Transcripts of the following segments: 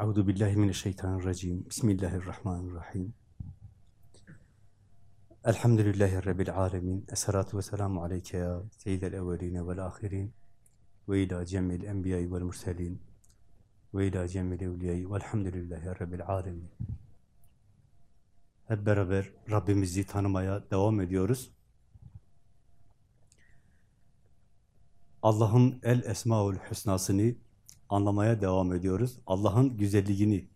Euzu billahi mineşşeytanirracim. Bismillahirrahmanirrahim. Elhamdülillahi rabbil alamin. Essalatu vesselamu aleyke ya seyyidel evvelin ve'l ahirin. Ve ila cemil enbiya'i ve'l murselin. Ve ila cemil evliya'i ve'lhamdülillahi rabbil alamin. Hep beraber Rabbimizi tanımaya devam ediyoruz. Allah'ın el esmaül hüsnasını anlamaya devam ediyoruz. Allah'ın güzelliğini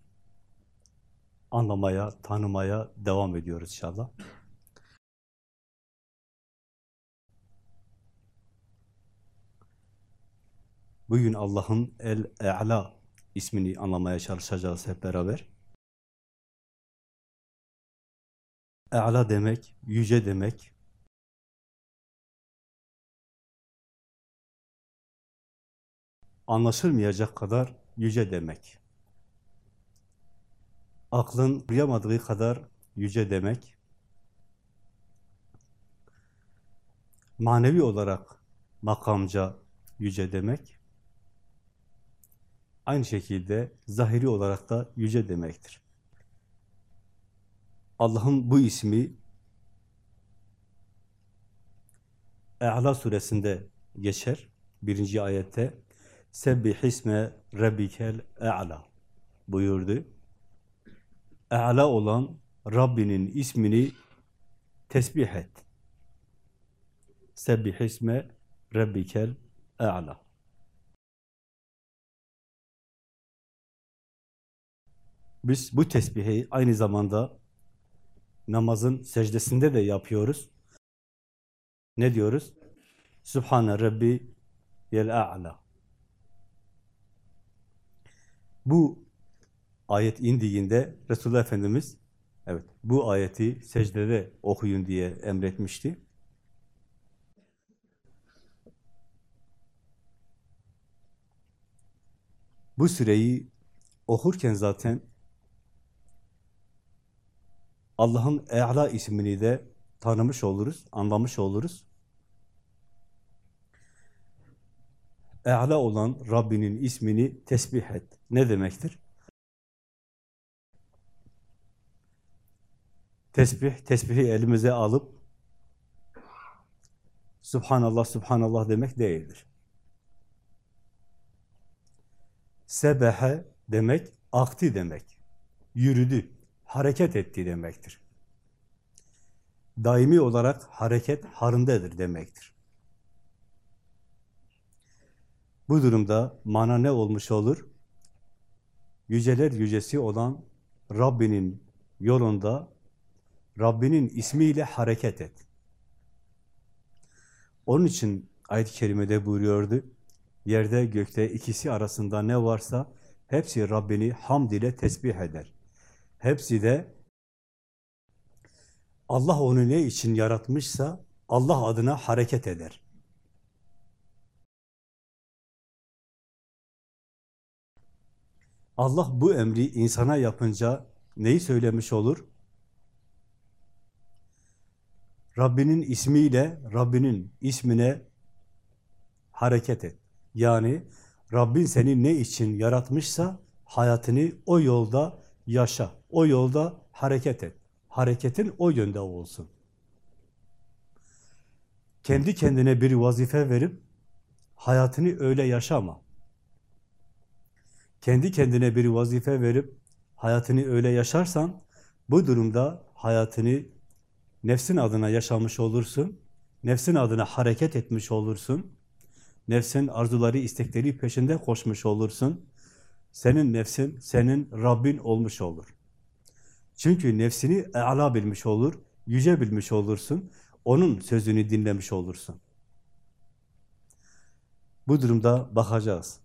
anlamaya, tanımaya devam ediyoruz inşallah. Bugün Allah'ın El-E'la ismini anlamaya çalışacağız hep beraber. E'la demek, yüce demek. Anlaşılmayacak kadar yüce demek. Aklın duyamadığı kadar yüce demek. Manevi olarak makamca yüce demek. Aynı şekilde zahiri olarak da yüce demektir. Allah'ın bu ismi E'la suresinde geçer. Birinci ayette Sebbihisme Rabbikel E'la buyurdu. E'la olan Rabbinin ismini tesbih et. Sebbihisme Rabbikel E'la. Biz bu tesbihi aynı zamanda namazın secdesinde de yapıyoruz. Ne diyoruz? Sübhane Rabbi yel a'la. Bu ayet indiğinde Resulullah Efendimiz evet bu ayeti secdede okuyun diye emretmişti. Bu süreyi okurken zaten Allah'ın E'la ismini de tanımış oluruz, anlamış oluruz. E'la olan Rabbinin ismini tesbih et. Ne demektir? Tesbih, tesbihi elimize alıp Subhanallah, Subhanallah demek değildir. Sebehe demek, akti demek. Yürüdü, hareket etti demektir. Daimi olarak hareket harindedir demektir. Bu durumda mana ne olmuş olur? Yüceler yücesi olan Rabbinin yolunda, Rabbinin ismiyle hareket et. Onun için ayet-i kerimede buyuruyordu, yerde gökte ikisi arasında ne varsa hepsi Rabbini hamd ile tesbih eder. Hepsi de Allah onu ne için yaratmışsa Allah adına hareket eder. Allah bu emri insana yapınca neyi söylemiş olur? Rabbinin ismiyle, Rabbinin ismine hareket et. Yani Rabbin seni ne için yaratmışsa hayatını o yolda yaşa, o yolda hareket et. Hareketin o yönde olsun. Kendi kendine bir vazife verip hayatını öyle yaşama. Kendi kendine bir vazife verip hayatını öyle yaşarsan bu durumda hayatını nefsin adına yaşamış olursun. Nefsin adına hareket etmiş olursun. Nefsin arzuları, istekleri peşinde koşmuş olursun. Senin nefsin, senin Rabbin olmuş olur. Çünkü nefsini e'la bilmiş olur, yüce bilmiş olursun. Onun sözünü dinlemiş olursun. Bu durumda bakacağız.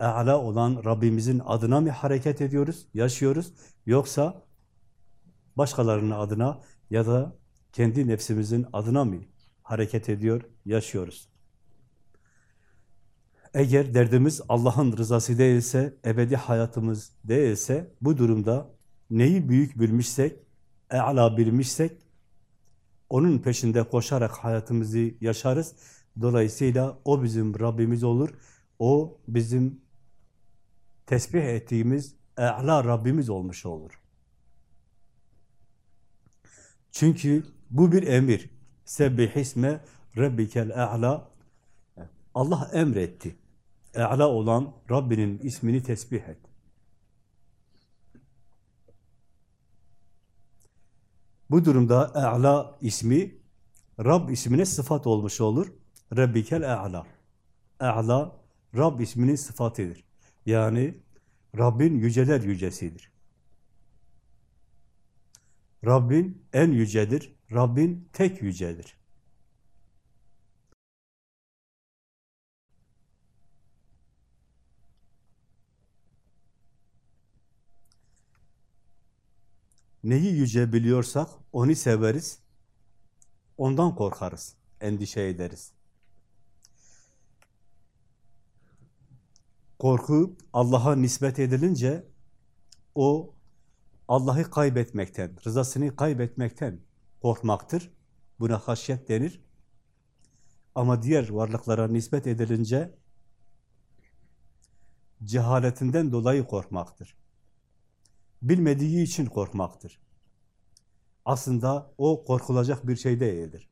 E'la olan Rabbimizin adına mı hareket ediyoruz, yaşıyoruz? Yoksa başkalarının adına ya da kendi nefsimizin adına mı hareket ediyor, yaşıyoruz? Eğer derdimiz Allah'ın rızası değilse, ebedi hayatımız değilse, bu durumda neyi büyük bilmişsek, e'la bilmişsek, onun peşinde koşarak hayatımızı yaşarız. Dolayısıyla o bizim Rabbimiz olur. O bizim tesbih ettiğimiz E'la Rabbimiz olmuş olur. Çünkü bu bir emir. Sebbihisme Rabbikel E'la Allah emretti. E'la olan Rabbinin ismini tesbih et. Bu durumda E'la ismi Rab ismine sıfat olmuş olur. Rabbikel E'la. E'la Rab isminin sıfatıdır. Yani Rabbin yüceler yücesidir. Rabbin en yücedir. Rabbin tek yücedir. Neyi yüce biliyorsak onu severiz. Ondan korkarız, endişe ederiz. Korku Allah'a nispet edilince o Allah'ı kaybetmekten, rızasını kaybetmekten korkmaktır. Buna haşyet denir. Ama diğer varlıklara nispet edilince cehaletinden dolayı korkmaktır. Bilmediği için korkmaktır. Aslında o korkulacak bir şey değildir.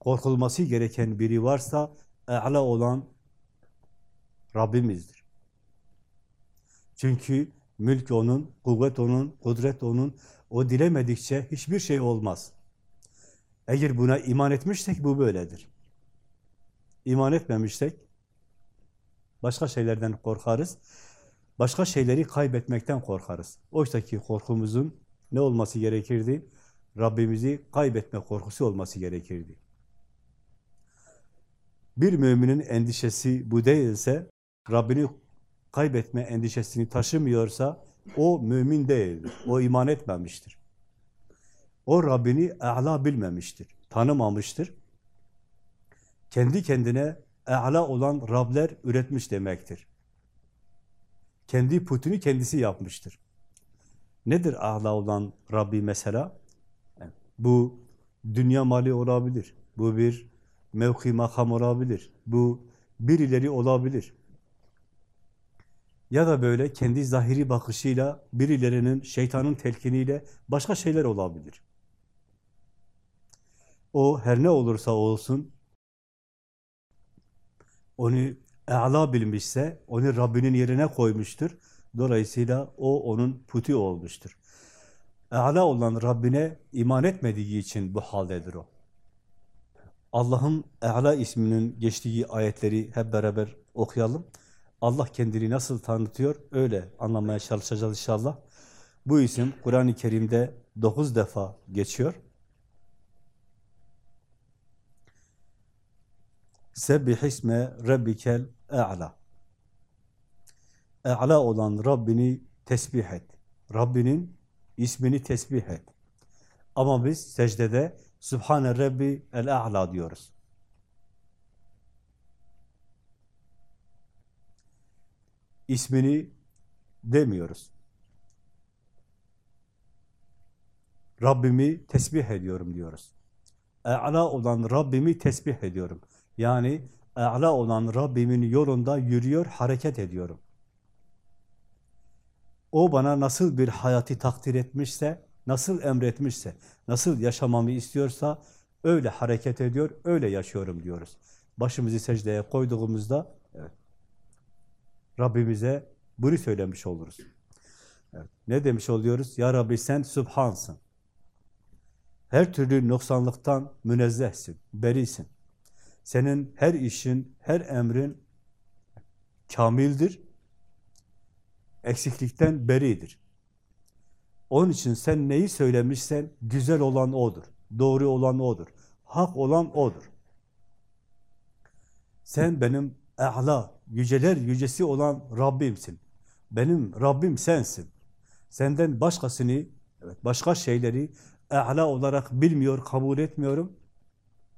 Korkulması gereken biri varsa e'la olan Rabbimizdir. Çünkü mülk onun, kuvvet onun, kudret onun. O dilemedikçe hiçbir şey olmaz. Eğer buna iman etmişsek bu böyledir. İman etmemişsek başka şeylerden korkarız. Başka şeyleri kaybetmekten korkarız. Oysa ki korkumuzun ne olması gerekirdi? Rabbimizi kaybetme korkusu olması gerekirdi. Bir müminin endişesi bu değilse, Rabbini kaybetme endişesini taşımıyorsa, o mümin değildir. O iman etmemiştir. O Rabbini e'la bilmemiştir, tanımamıştır. Kendi kendine e'la olan Rabler üretmiş demektir. Kendi putunu kendisi yapmıştır. Nedir e'la olan Rabbi mesela? Bu dünya mali olabilir. Bu bir mevki makam olabilir. Bu birileri olabilir. Ya da böyle kendi zahiri bakışıyla birilerinin şeytanın telkiniyle başka şeyler olabilir. O her ne olursa olsun onu e'la bilmişse, onu Rabbinin yerine koymuştur. Dolayısıyla o onun puti olmuştur. E'la olan Rabbine iman etmediği için bu haldedir o. Allah'ın E'la isminin geçtiği ayetleri hep beraber okuyalım. Allah kendini nasıl tanıtıyor öyle anlamaya çalışacağız inşallah. Bu isim Kur'an-ı Kerim'de dokuz defa geçiyor. Sebbihisme Rabbikel E'la. E'la olan Rabbini tesbih et. Rabbinin ismini tesbih et. Ama biz secdede Sübhane Rabbi el-A'la diyoruz. İsmini demiyoruz. Rabbimi tesbih ediyorum diyoruz. E'la olan Rabbimi tesbih ediyorum. Yani e'la olan Rabbimin yolunda yürüyor, hareket ediyorum. O bana nasıl bir hayatı takdir etmişse, nasıl emretmişse, nasıl yaşamamı istiyorsa öyle hareket ediyor, öyle yaşıyorum diyoruz. Başımızı secdeye koyduğumuzda evet, Rabbimize bunu söylemiş oluruz. Evet. Ne demiş oluyoruz? Ya Rabbi sen Sübhansın. Her türlü noksanlıktan münezzehsin, berisin. Senin her işin, her emrin kamildir, eksiklikten beridir. Onun için sen neyi söylemişsen güzel olan odur, doğru olan odur, hak olan odur. Sen benim e'la, yüceler yücesi olan Rabbimsin. Benim Rabbim sensin. Senden başkasını, evet başka şeyleri e'la olarak bilmiyor, kabul etmiyorum.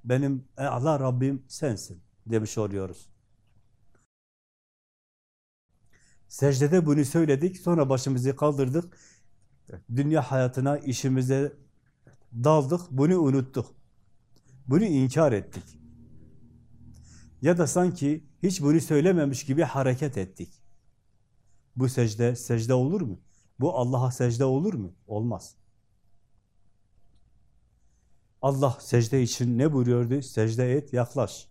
Benim e'la Rabbim sensin demiş oluyoruz. Secdede bunu söyledik, sonra başımızı kaldırdık. Dünya hayatına, işimize daldık, bunu unuttuk. Bunu inkar ettik. Ya da sanki hiç bunu söylememiş gibi hareket ettik. Bu secde, secde olur mu? Bu Allah'a secde olur mu? Olmaz. Allah secde için ne buyuruyordu? Secde et, yaklaş.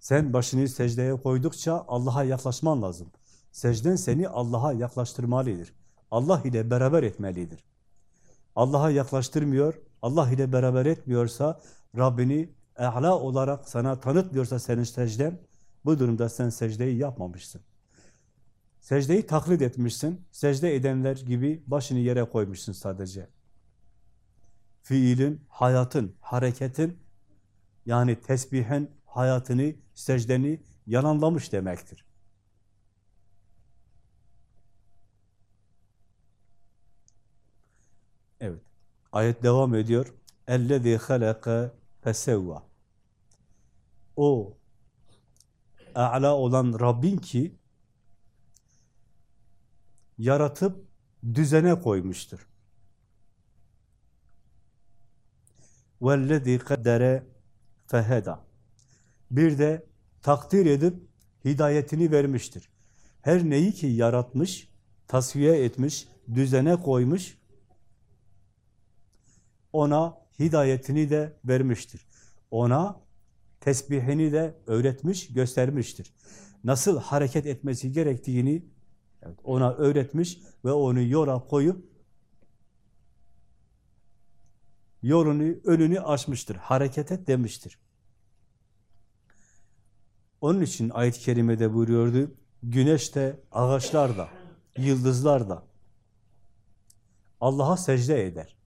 Sen başını secdeye koydukça Allah'a yaklaşman lazım. Secden seni Allah'a yaklaştırmalıdır. Allah ile beraber etmelidir. Allah'a yaklaştırmıyor, Allah ile beraber etmiyorsa, Rabbini e'la olarak sana tanıtmıyorsa senin secden, bu durumda sen secdeyi yapmamışsın. Secdeyi taklit etmişsin, secde edenler gibi başını yere koymuşsun sadece. Fiilin, hayatın, hareketin, yani tesbihin hayatını, secdeni yalanlamış demektir. Evet. Ayet devam ediyor. اَلَّذ۪ي خَلَقَ فَسَوَّى O a'la olan Rabbin ki yaratıp düzene koymuştur. وَالَّذ۪ي قَدَّرَ فَهَدَى Bir de takdir edip hidayetini vermiştir. Her neyi ki yaratmış, tasfiye etmiş, düzene koymuş, ona hidayetini de vermiştir. Ona tesbihini de öğretmiş, göstermiştir. Nasıl hareket etmesi gerektiğini ona öğretmiş ve onu yola koyup yolunu, önünü açmıştır. Hareket et demiştir. Onun için ayet-i kerimede buyuruyordu, güneş de, ağaçlar da, yıldızlar da Allah'a secde eder.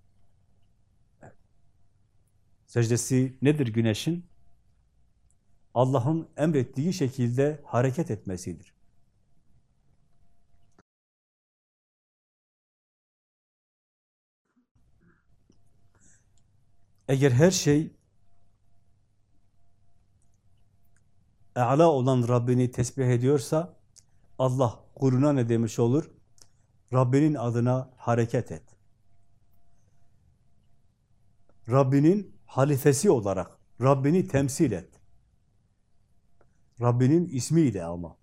Secdesi nedir güneşin? Allah'ın emrettiği şekilde hareket etmesidir. Eğer her şey E'la olan Rabbini tesbih ediyorsa Allah kuruna ne demiş olur? Rabbinin adına hareket et. Rabbinin halifesi olarak Rabbini temsil et. Rabbinin ismiyle ama.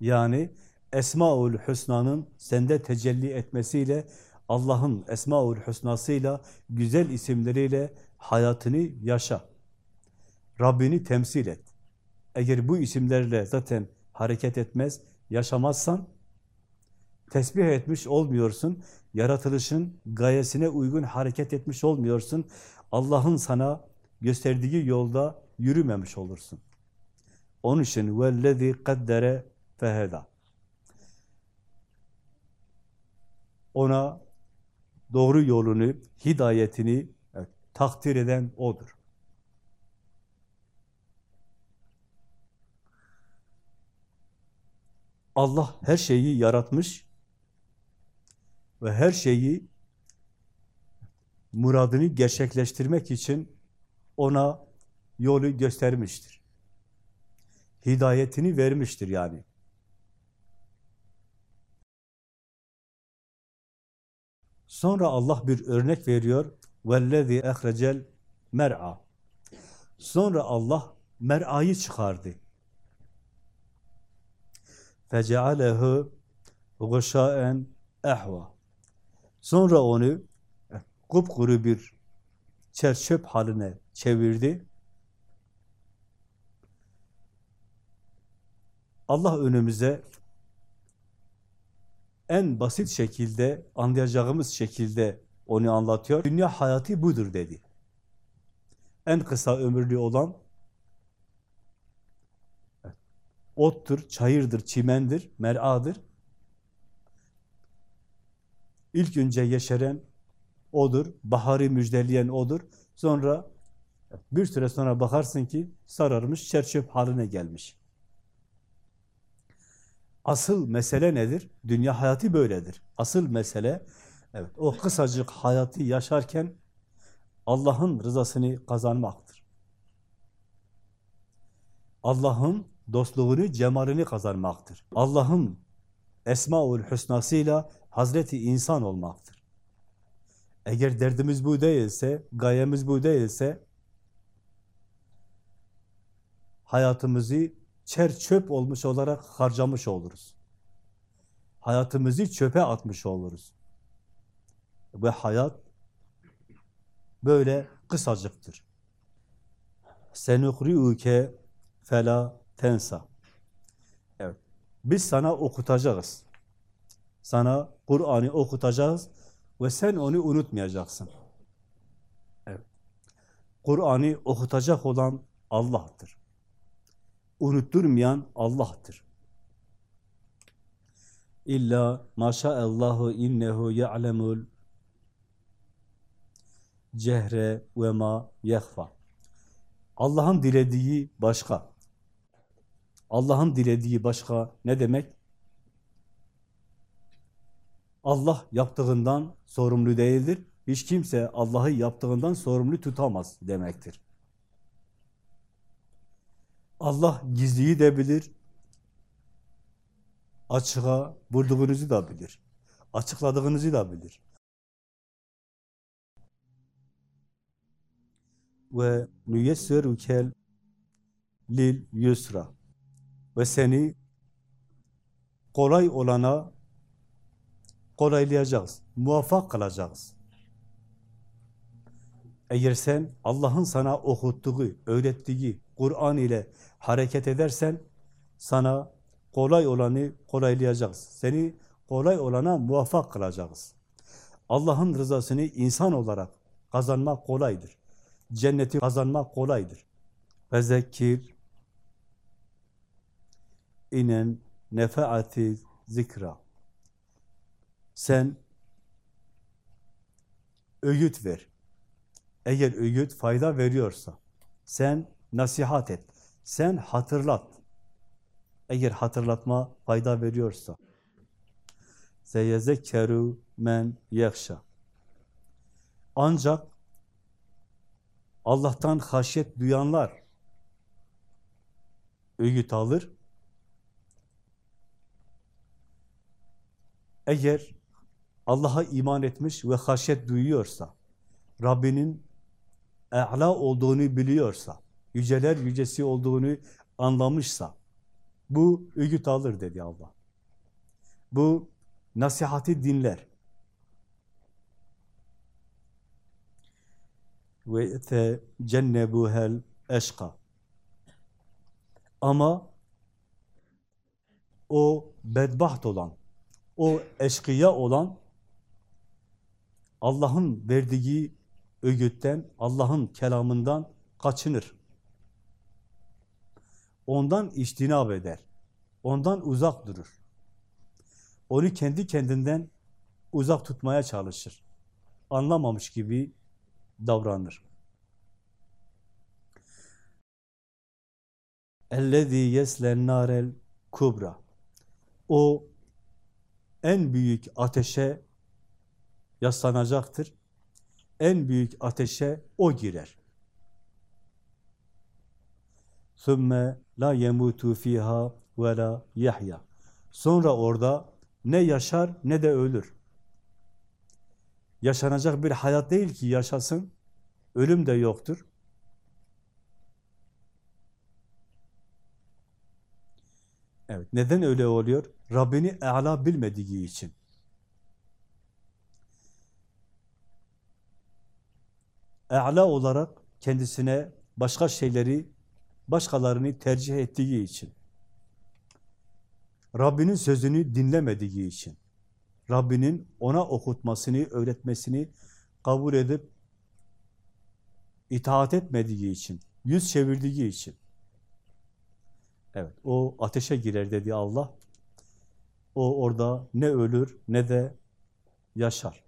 Yani Esmaül Hüsna'nın sende tecelli etmesiyle Allah'ın Esmaül Hüsna'sıyla güzel isimleriyle hayatını yaşa. Rabbini temsil et. Eğer bu isimlerle zaten hareket etmez, yaşamazsan tesbih etmiş olmuyorsun. Yaratılışın gayesine uygun hareket etmiş olmuyorsun. Allah'ın sana gösterdiği yolda yürümemiş olursun. Onun için vellezî kaddere feheda. Ona doğru yolunu, hidayetini evet, takdir eden O'dur. Allah her şeyi yaratmış ve her şeyi muradını gerçekleştirmek için ona yolu göstermiştir Hidayetini vermiştir yani. Sonra Allah bir örnek veriyor. وَالَّذِي اَخْرَجَ mer'a. Sonra Allah mer'ayı çıkardı. فَجَعَلَهُ غُشَاءً ehva. Sonra onu kupkuru bir çerçöp haline çevirdi. Allah önümüze en basit şekilde, anlayacağımız şekilde onu anlatıyor. Dünya hayatı budur dedi. En kısa ömürlü olan ottur, çayırdır, çimendir, mer'adır. İlk önce yeşeren odur, baharı müjdeleyen odur. Sonra bir süre sonra bakarsın ki sararmış, çerçöp haline gelmiş. Asıl mesele nedir? Dünya hayatı böyledir. Asıl mesele, evet, o kısacık hayatı yaşarken Allah'ın rızasını kazanmaktır. Allah'ın dostluğunu, cemalini kazanmaktır. Allah'ın Esmaül Hüsnasıyla Hazreti insan olmaktır. Eğer derdimiz bu değilse, gayemiz bu değilse, hayatımızı çer çöp olmuş olarak harcamış oluruz. hayatımızı çöpe atmış oluruz. Ve hayat böyle kısacıktır. Senukriuke fela tensa. Evet. Biz sana okutacağız. Sana Kur'an'ı okutacağız ve sen onu unutmayacaksın. Evet. Kur'an'ı okutacak olan Allah'tır. Unutturmayan Allah'tır. İlla maşaallahu innehu ya'lemul cehre ve ma yehfa. Allah'ın dilediği başka. Allah'ın dilediği başka ne demek? Allah yaptığından sorumlu değildir. Hiç kimse Allah'ı yaptığından sorumlu tutamaz demektir. Allah gizliyi de bilir, açığa vurduğunuzu da bilir, açıkladığınızı da bilir. Ve nüyessürukel lil yusra ve seni kolay olana kolaylayacağız, muvaffak kılacağız. Eğer sen Allah'ın sana okuttuğu, öğrettiği Kur'an ile hareket edersen sana kolay olanı kolaylayacağız. Seni kolay olana muvaffak kılacağız. Allah'ın rızasını insan olarak kazanmak kolaydır. Cenneti kazanmak kolaydır. Ve zekir inen nefaati zikra. Sen öğüt ver. Eğer öğüt fayda veriyorsa, sen nasihat et, sen hatırlat. Eğer hatırlatma fayda veriyorsa. Seyezekkeru men yakşa. Ancak Allah'tan haşyet duyanlar öğüt alır. Eğer Allah'a iman etmiş ve haşyet duyuyorsa, Rabbinin e'la olduğunu biliyorsa, yüceler yücesi olduğunu anlamışsa, bu öğüt alır dedi Allah. Bu nasihati dinler. Ve te cennebuhel eşka. Ama o bedbaht olan, o eşkıya olan Allah'ın verdiği öğütten, Allah'ın kelamından kaçınır ondan iştinab eder. Ondan uzak durur. Onu kendi kendinden uzak tutmaya çalışır. Anlamamış gibi davranır. Ellezî yeslen narel kubra. O en büyük ateşe yaslanacaktır. En büyük ateşe o girer. ثُمَّ la yemutu fiha ve la yahya. Sonra orada ne yaşar ne de ölür. Yaşanacak bir hayat değil ki yaşasın. Ölüm de yoktur. Evet, neden öyle oluyor? Rabbini e'la bilmediği için. E'la olarak kendisine başka şeyleri, başkalarını tercih ettiği için. Rabbinin sözünü dinlemediği için. Rabbinin ona okutmasını, öğretmesini kabul edip itaat etmediği için, yüz çevirdiği için. Evet, o ateşe girer dedi Allah. O orada ne ölür ne de yaşar.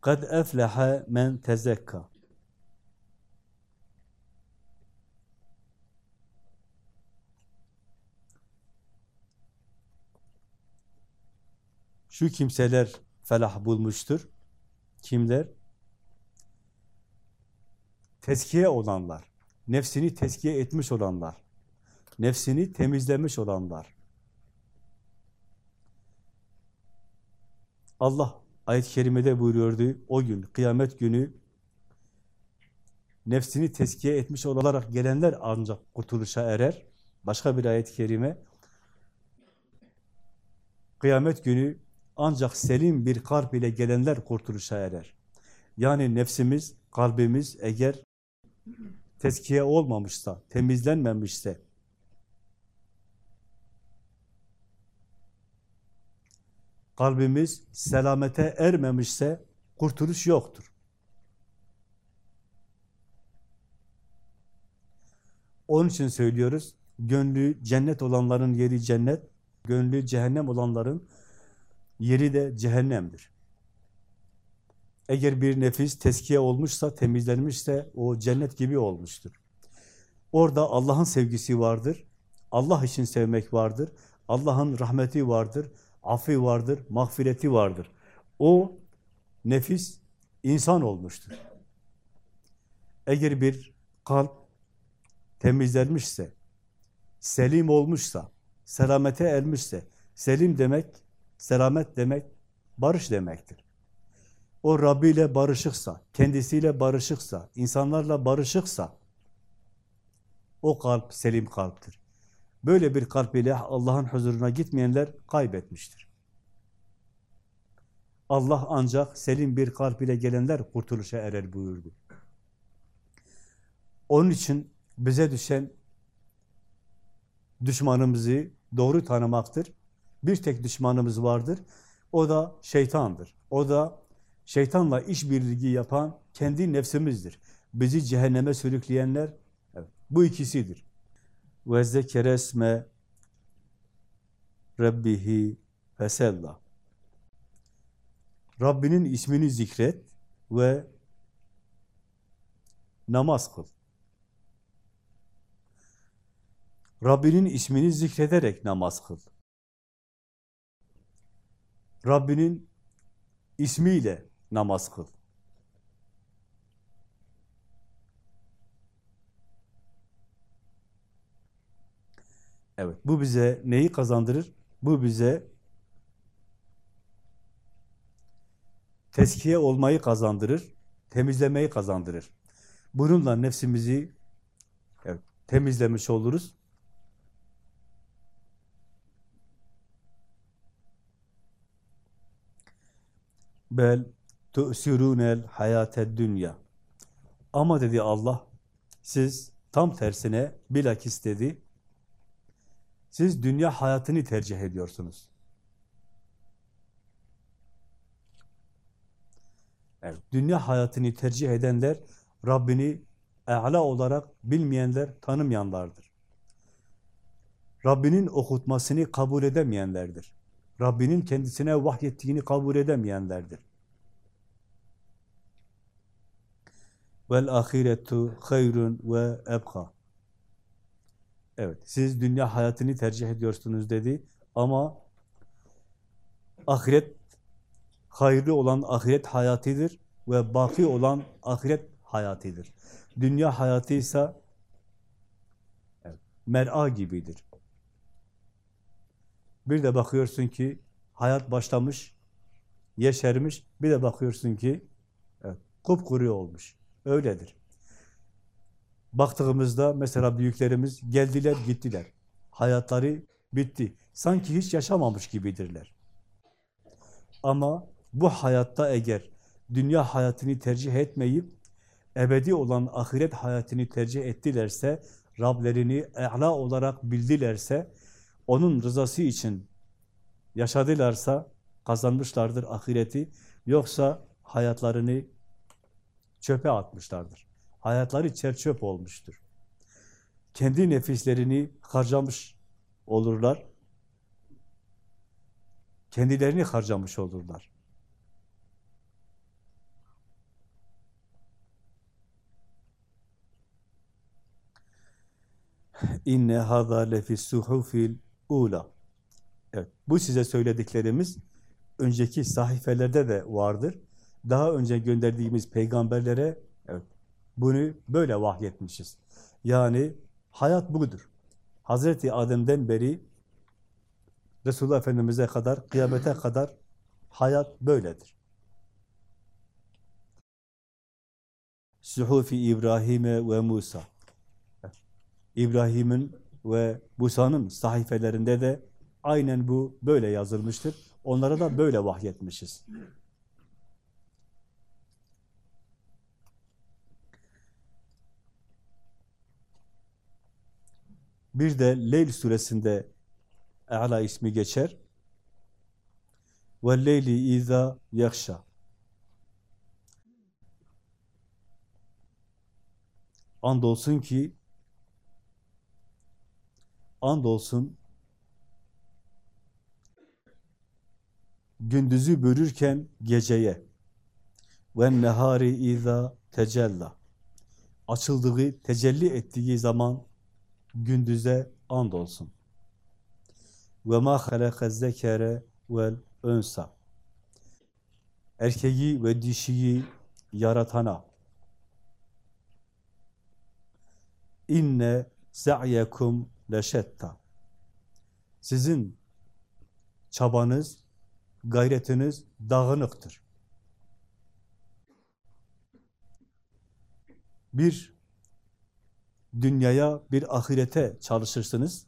Kad efleha men tezekka. Şu kimseler felah bulmuştur. Kimler? Tezkiye olanlar, nefsini tezkiye etmiş olanlar, nefsini temizlemiş olanlar. Allah ayet-i kerimede buyuruyordu, o gün, kıyamet günü nefsini tezkiye etmiş olarak gelenler ancak kurtuluşa erer. Başka bir ayet-i kerime, Kıyamet günü ancak selim bir kalp ile gelenler kurtuluşa erer. Yani nefsimiz, kalbimiz eğer tezkiye olmamışsa, temizlenmemişse, kalbimiz selamete ermemişse kurtuluş yoktur. Onun için söylüyoruz, gönlü cennet olanların yeri cennet, gönlü cehennem olanların yeri de cehennemdir. Eğer bir nefis teskiye olmuşsa, temizlenmişse o cennet gibi olmuştur. Orada Allah'ın sevgisi vardır, Allah için sevmek vardır, Allah'ın rahmeti vardır, affi vardır, mağfireti vardır. O nefis insan olmuştur. Eğer bir kalp temizlenmişse, selim olmuşsa, selamete ermişse, selim demek, selamet demek, barış demektir. O Rabbi ile barışıksa, kendisiyle barışıksa, insanlarla barışıksa, o kalp selim kalptir. Böyle bir kalp ile Allah'ın huzuruna gitmeyenler kaybetmiştir. Allah ancak selim bir kalp ile gelenler kurtuluşa erer buyurdu. Onun için bize düşen düşmanımızı doğru tanımaktır. Bir tek düşmanımız vardır. O da şeytandır. O da şeytanla işbirliği yapan kendi nefsimizdir. Bizi cehenneme sürükleyenler evet, bu ikisidir. Ve zekeresme Rabbihi fesella. Rabbinin ismini zikret ve namaz kıl. Rabbinin ismini zikrederek namaz kıl. Rabbinin ismiyle namaz kıl. Evet, bu bize neyi kazandırır? Bu bize teskiye olmayı kazandırır, temizlemeyi kazandırır. Bununla nefsimizi evet, temizlemiş oluruz. Bel tu'sirunel hayated dünya. Ama dedi Allah, siz tam tersine bilakis dedi, siz dünya hayatını tercih ediyorsunuz. Evet, dünya hayatını tercih edenler, Rabbini e'la olarak bilmeyenler, tanımayanlardır. Rabbinin okutmasını kabul edemeyenlerdir. Rabbinin kendisine vahyettiğini kabul edemeyenlerdir. Vel ahiretu hayrun ve ebqa. Evet, siz dünya hayatını tercih ediyorsunuz dedi ama ahiret hayırlı olan ahiret hayatıdır ve baki olan ahiret hayatıdır. Dünya hayatı ise mer'a gibidir. Bir de bakıyorsun ki hayat başlamış, yeşermiş, bir de bakıyorsun ki evet, kupkuru olmuş. Öyledir. Baktığımızda mesela büyüklerimiz geldiler gittiler. Hayatları bitti. Sanki hiç yaşamamış gibidirler. Ama bu hayatta eğer dünya hayatını tercih etmeyip ebedi olan ahiret hayatını tercih ettilerse, Rablerini e'la olarak bildilerse, onun rızası için yaşadılarsa kazanmışlardır ahireti. Yoksa hayatlarını çöpe atmışlardır. Hayatları çerçöp olmuştur. Kendi nefislerini harcamış olurlar. Kendilerini harcamış olurlar. İnne hâzâ lefî suhufil ula. Evet, bu size söylediklerimiz önceki sahifelerde de vardır. Daha önce gönderdiğimiz peygamberlere evet, bunu böyle vahyetmişiz. Yani hayat budur. Hazreti Adem'den beri Resulullah Efendimiz'e kadar, kıyamete kadar hayat böyledir. Suhufi İbrahim'e ve Musa. İbrahim'in ve Musa'nın sahifelerinde de aynen bu böyle yazılmıştır. Onlara da böyle vahyetmişiz. Bir de Leyl suresinde E'la ismi geçer. وَالْلَيْلِ اِذَا يَخْشَى Andolsun ki andolsun gündüzü bürürken geceye ve nehari iza tecella açıldığı, tecelli ettiği zaman gündüze andolsun. Ve ma halaka zekere vel önsa erkeği ve dişiyi yaratana. İnne sa'yekum leşetta sizin çabanız, gayretiniz dağınıktır. Bir dünyaya, bir ahirete çalışırsınız.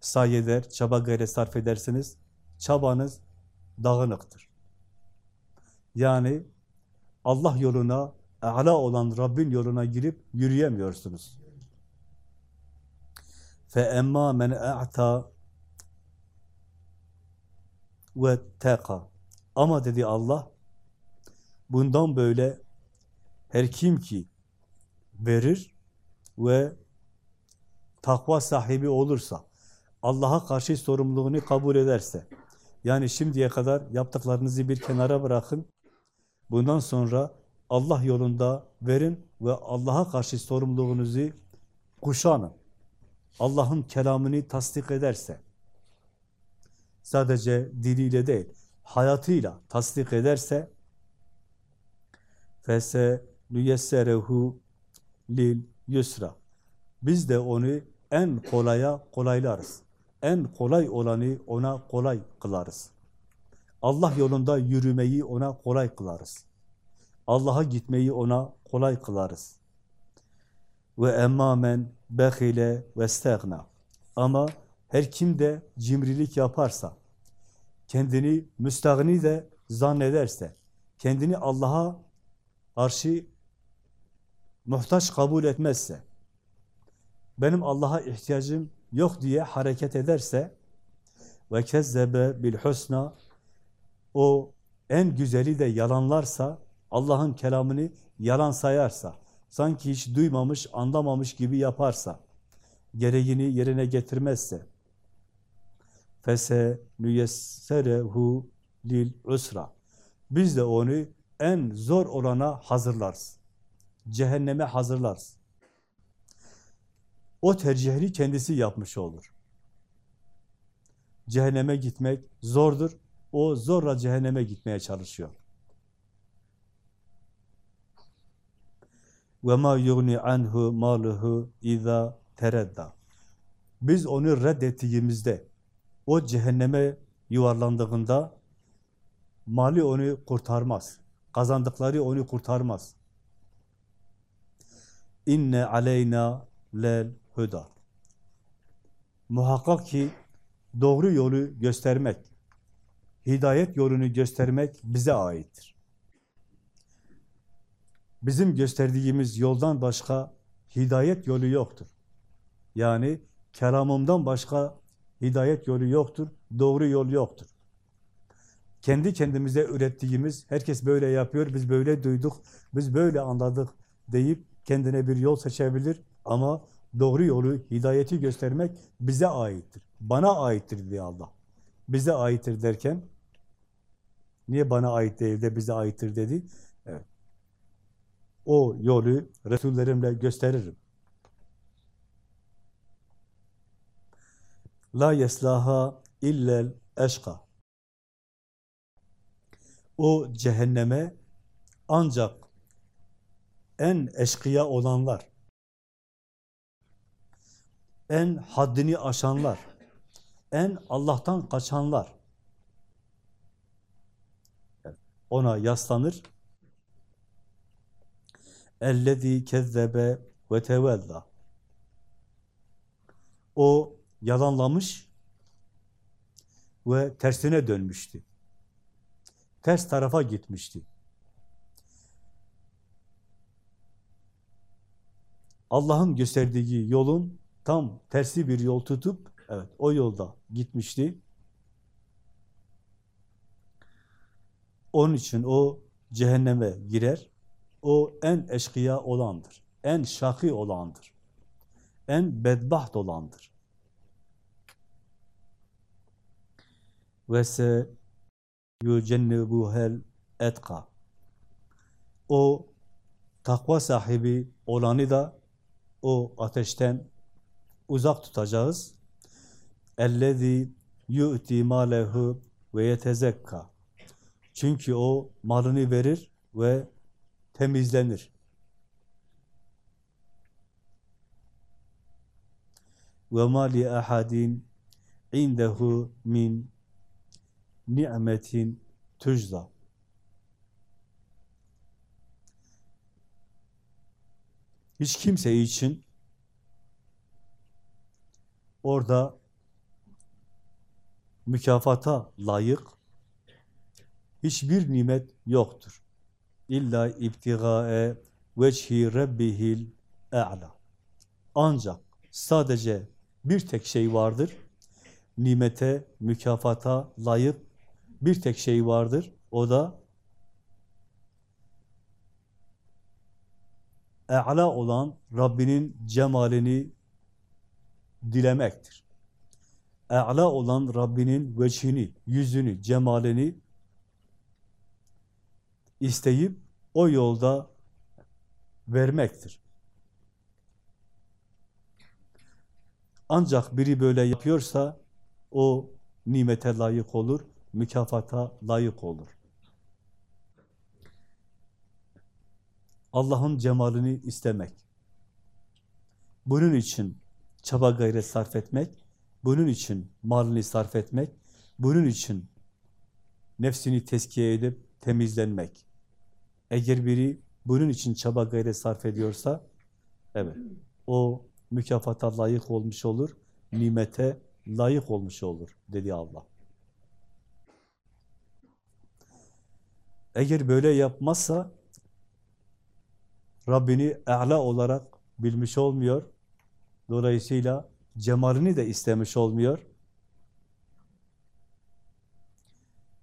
Sayeder, çaba gayret sarf edersiniz. Çabanız dağınıktır. Yani Allah yoluna, a'la olan Rabbin yoluna girip yürüyemiyorsunuz. Emma men a'ta ve teka. Ama dedi Allah, bundan böyle her kim ki verir ve takva sahibi olursa, Allah'a karşı sorumluluğunu kabul ederse, yani şimdiye kadar yaptıklarınızı bir kenara bırakın, bundan sonra Allah yolunda verin ve Allah'a karşı sorumluluğunuzu kuşanın. Allah'ın kelamını tasdik ederse, sadece diliyle değil, hayatıyla tasdik ederse, fese nüyesserehu lil yusra. Biz de onu en kolaya kolaylarız. En kolay olanı ona kolay kılarız. Allah yolunda yürümeyi ona kolay kılarız. Allah'a gitmeyi ona kolay kılarız. Ve emmamen behile ve stegna. Ama her kim de cimrilik yaparsa, kendini müstahni de zannederse, kendini Allah'a karşı muhtaç kabul etmezse, benim Allah'a ihtiyacım yok diye hareket ederse ve kezzebe bil husna o en güzeli de yalanlarsa, Allah'ın kelamını yalan sayarsa, sanki hiç duymamış, anlamamış gibi yaparsa, gereğini yerine getirmezse, fese nüyesserehu lil usra. Biz de onu en zor olana hazırlarız. Cehenneme hazırlarız. O tercihini kendisi yapmış olur. Cehenneme gitmek zordur. O zorla cehenneme gitmeye çalışıyor. Ve ma yugni anhu maluhu iza teredda. Biz onu reddettiğimizde, o cehenneme yuvarlandığında mali onu kurtarmaz. Kazandıkları onu kurtarmaz. İnne aleyna lel huda. Muhakkak ki doğru yolu göstermek, hidayet yolunu göstermek bize aittir. Bizim gösterdiğimiz yoldan başka hidayet yolu yoktur. Yani kelamımdan başka hidayet yolu yoktur, doğru yol yoktur. Kendi kendimize ürettiğimiz, herkes böyle yapıyor, biz böyle duyduk, biz böyle anladık deyip kendine bir yol seçebilir ama doğru yolu, hidayeti göstermek bize aittir. Bana aittir diye Allah. Bize aittir derken, niye bana ait değil de bize aittir dedi? O yolu Resullerimle gösteririm. La yeslaha illel eşka. O cehenneme ancak en eşkıya olanlar, en haddini aşanlar, en Allah'tan kaçanlar ona yaslanır. اَلَّذ۪ي kezzebe ve tevella. O yalanlamış, ve tersine dönmüştü. Ters tarafa gitmişti. Allah'ın gösterdiği yolun tam tersi bir yol tutup evet o yolda gitmişti. Onun için o cehenneme girer. O en eşkıya olandır. En şakî olandır. En bedbaht olandır. Ve se yucennebuhel etka. O takva sahibi olanı da o ateşten uzak tutacağız. Ellezî yu'ti mâlehu ve yetezekka. Çünkü o malını verir ve temizlenir. Ve ma li ahadin indehu min ni'metin tujza. Hiç kimse için orada mükafata layık hiçbir nimet yoktur. İlla ibtigae veçhi rabbihil e'la. Ancak sadece bir tek şey vardır. Nimete, mükafata layık bir tek şey vardır. O da e'la olan Rabbinin cemalini dilemektir. E'la olan Rabbinin veçhini, yüzünü, cemalini isteyip o yolda vermektir. Ancak biri böyle yapıyorsa o nimete layık olur, mükafata layık olur. Allah'ın cemalini istemek. Bunun için çaba gayret sarf etmek, bunun için malını sarf etmek, bunun için nefsini teskiye edip temizlenmek. Eğer biri bunun için çaba gayret sarf ediyorsa, evet, o mükafata layık olmuş olur, nimete layık olmuş olur, dedi Allah. Eğer böyle yapmazsa, Rabbini e'la olarak bilmiş olmuyor, dolayısıyla cemalini de istemiş olmuyor.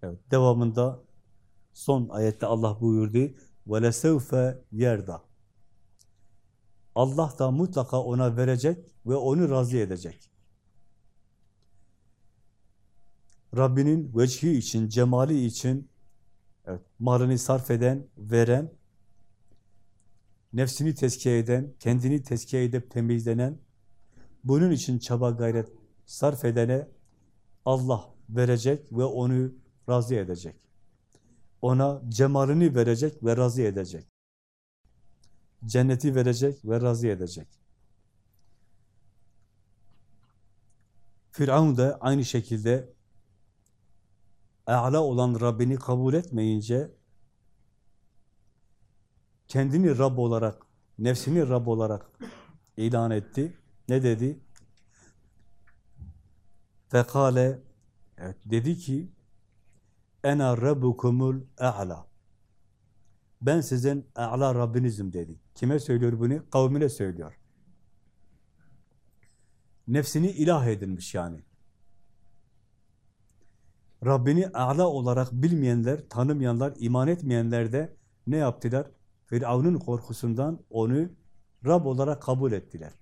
Evet, devamında son ayette Allah buyurdu, وَلَسَوْفَ yerda. Allah da mutlaka ona verecek ve onu razı edecek. Rabbinin vecihi için, cemali için evet, malını sarf eden, veren, nefsini tezkiye eden, kendini tezkiye edip temizlenen, bunun için çaba gayret sarf edene Allah verecek ve onu razı edecek. Ona cemalini verecek ve razı edecek. Cenneti verecek ve razı edecek. Firavun da aynı şekilde e'la olan Rabbini kabul etmeyince kendini Rab olarak, nefsini Rab olarak ilan etti. Ne dedi? Fekale evet, dedi ki ena rabbukumul a'la ben sizin a'la Rabbinizim dedi. Kime söylüyor bunu? Kavmine söylüyor. Nefsini ilah edinmiş yani. Rabbini a'la olarak bilmeyenler, tanımayanlar, iman etmeyenler de ne yaptılar? Firavun'un korkusundan onu Rab olarak kabul ettiler.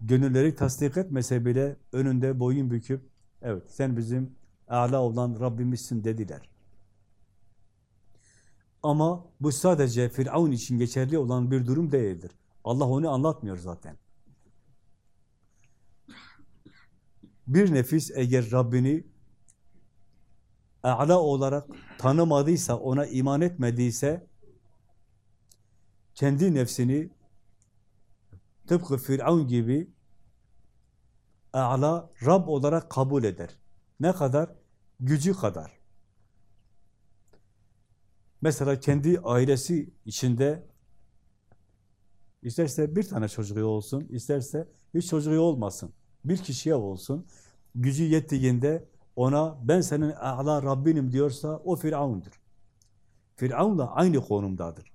Gönülleri tasdik etmese bile önünde boyun büküp evet sen bizim âlâ olan Rabbimizsin dediler. Ama bu sadece Firavun için geçerli olan bir durum değildir. Allah onu anlatmıyor zaten. Bir nefis eğer Rabbini a'la olarak tanımadıysa, ona iman etmediyse kendi nefsini tıpkı Firavun gibi a'la Rab olarak kabul eder. Ne kadar? Gücü kadar. Mesela kendi ailesi içinde isterse bir tane çocuğu olsun, isterse hiç çocuğu olmasın. Bir kişiye olsun. gücü yettiğinde ona ben senin a'la Rabbinim diyorsa o Firavundur. Firavunla aynı konumdadır.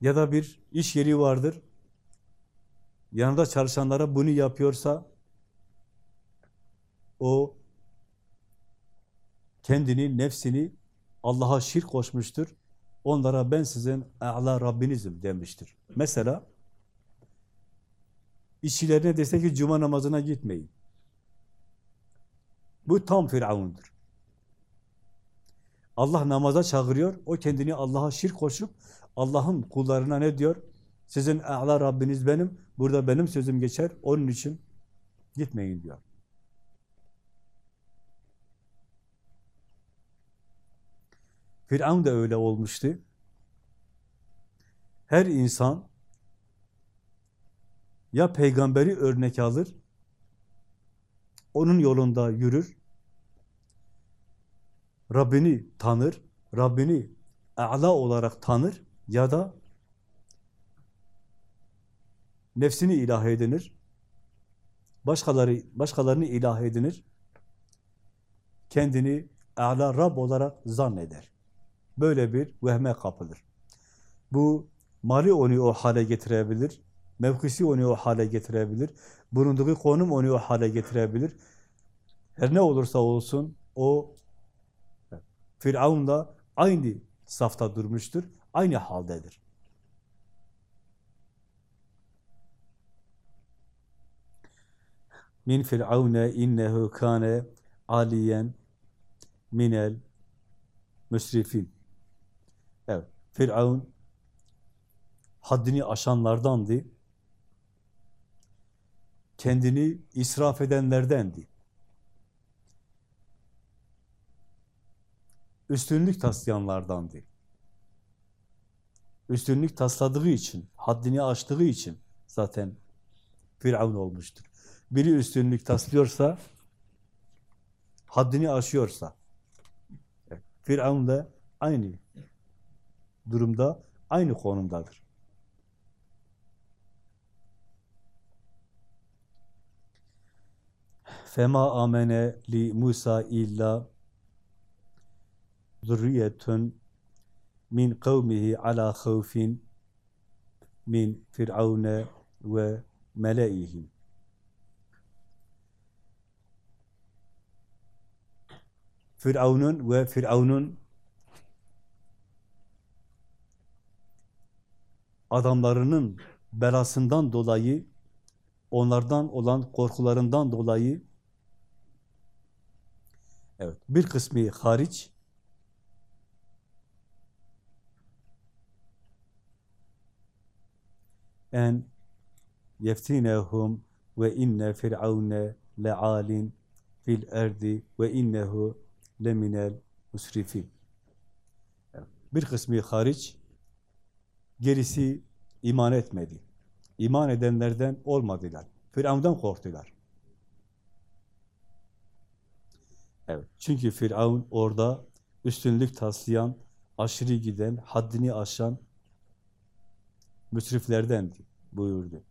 Ya da bir iş yeri vardır. Yanında çalışanlara bunu yapıyorsa o kendini, nefsini Allah'a şirk koşmuştur. Onlara ben sizin a'la Rabbinizim demiştir. Mesela işçilerine dese ki cuma namazına gitmeyin. Bu tam Firavundur. Allah namaza çağırıyor, o kendini Allah'a şirk koşup Allah'ın kullarına ne diyor? Sizin a'la Rabbiniz benim, burada benim sözüm geçer, onun için gitmeyin diyor. Firavun da öyle olmuştu. Her insan ya peygamberi örnek alır, onun yolunda yürür, Rabbini tanır, Rabbini a'la olarak tanır ya da nefsini ilah edinir, başkaları başkalarını ilah edinir, kendini a'la Rab olarak zanneder. Böyle bir vehme kapılır. Bu mali onu o hale getirebilir, mevkisi onu o hale getirebilir, bulunduğu konum onu o hale getirebilir. Her ne olursa olsun o Firavun'la aynı safta durmuştur, aynı haldedir. Min firavune innehu kane aliyen minel müsrifin. Firavun haddini aşanlardandı. Kendini israf edenlerdendi. Üstünlük taslayanlardandı. Üstünlük tasladığı için, haddini aştığı için zaten Firavun olmuştur. Biri üstünlük taslıyorsa, haddini aşıyorsa, Firavun da aynı durumda, aynı konumdadır. Fema amene li Musa illa zürriyetun min kavmihi ala havfin min firavune ve meleihim. Firavun'un ve Firavun'un adamlarının belasından dolayı, onlardan olan korkularından dolayı evet bir kısmı hariç en yeftinehum ve inne firavune lealin fil erdi ve innehu leminel musrifin. Bir kısmı hariç, gerisi iman etmedi. İman edenlerden olmadılar. Firavundan korktular. Evet. Çünkü Firavun orada üstünlük taslayan, aşırı giden, haddini aşan müsriflerdendi buyurdu.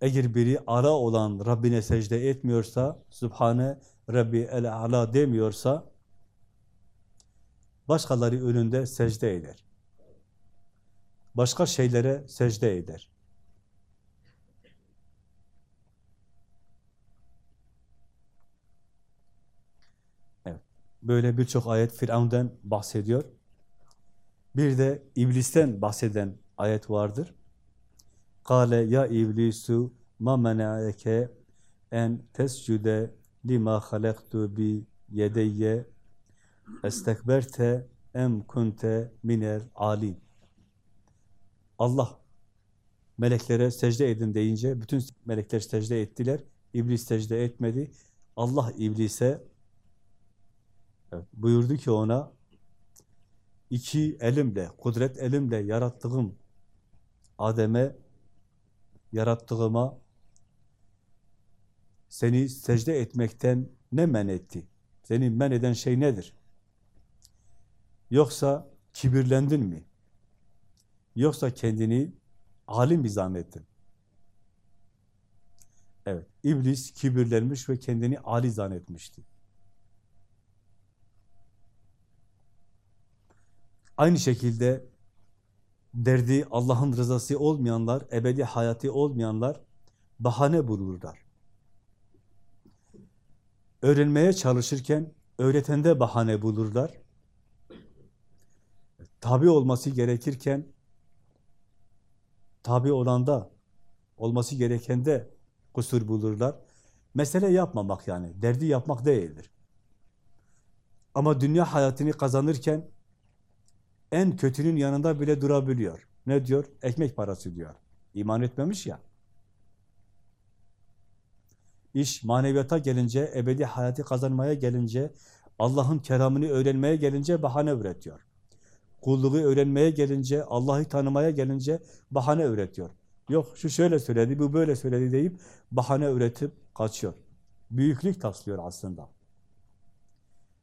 Eğer biri ara olan Rabbine secde etmiyorsa, Sübhane Rabbi el-Ala demiyorsa, başkaları önünde secde eder. Başka şeylere secde eder. Evet. Böyle birçok ayet Firavun'dan bahsediyor. Bir de iblisten bahseden ayet vardır. Kale ya iblisu ma mena'eke en tescude lima halaktu bi yedeyye estekberte em kunte minel alim. Allah meleklere secde edin deyince bütün melekler secde ettiler. İblis secde etmedi. Allah iblise buyurdu ki ona iki elimle, kudret elimle yarattığım Adem'e yarattığıma seni secde etmekten ne men etti? Seni men eden şey nedir? Yoksa kibirlendin mi? Yoksa kendini alim mi zannettin? Evet, iblis kibirlenmiş ve kendini âli zannetmişti. Aynı şekilde derdi Allah'ın rızası olmayanlar, ebedi hayatı olmayanlar bahane bulurlar. Öğrenmeye çalışırken öğretende bahane bulurlar. Tabi olması gerekirken tabi olanda olması gerekende kusur bulurlar. Mesele yapmamak yani, derdi yapmak değildir. Ama dünya hayatını kazanırken en kötünün yanında bile durabiliyor. Ne diyor? Ekmek parası diyor. İman etmemiş ya. İş maneviyata gelince, ebedi hayatı kazanmaya gelince, Allah'ın keramını öğrenmeye gelince bahane üretiyor. Kulluğu öğrenmeye gelince, Allah'ı tanımaya gelince bahane üretiyor. Yok şu şöyle söyledi, bu böyle söyledi deyip bahane üretip kaçıyor. Büyüklük taslıyor aslında.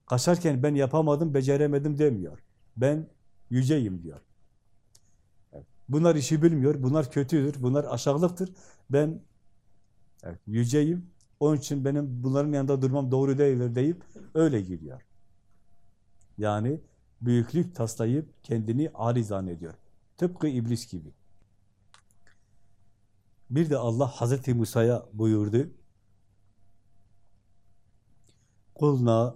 Kaçarken ben yapamadım, beceremedim demiyor. Ben yüceyim diyor. Bunlar işi bilmiyor, bunlar kötüdür, bunlar aşağılıktır. Ben evet, yüceyim, onun için benim bunların yanında durmam doğru değildir deyip öyle gidiyor. Yani büyüklük taslayıp kendini âli zannediyor. Tıpkı iblis gibi. Bir de Allah Hazreti Musa'ya buyurdu. Kulna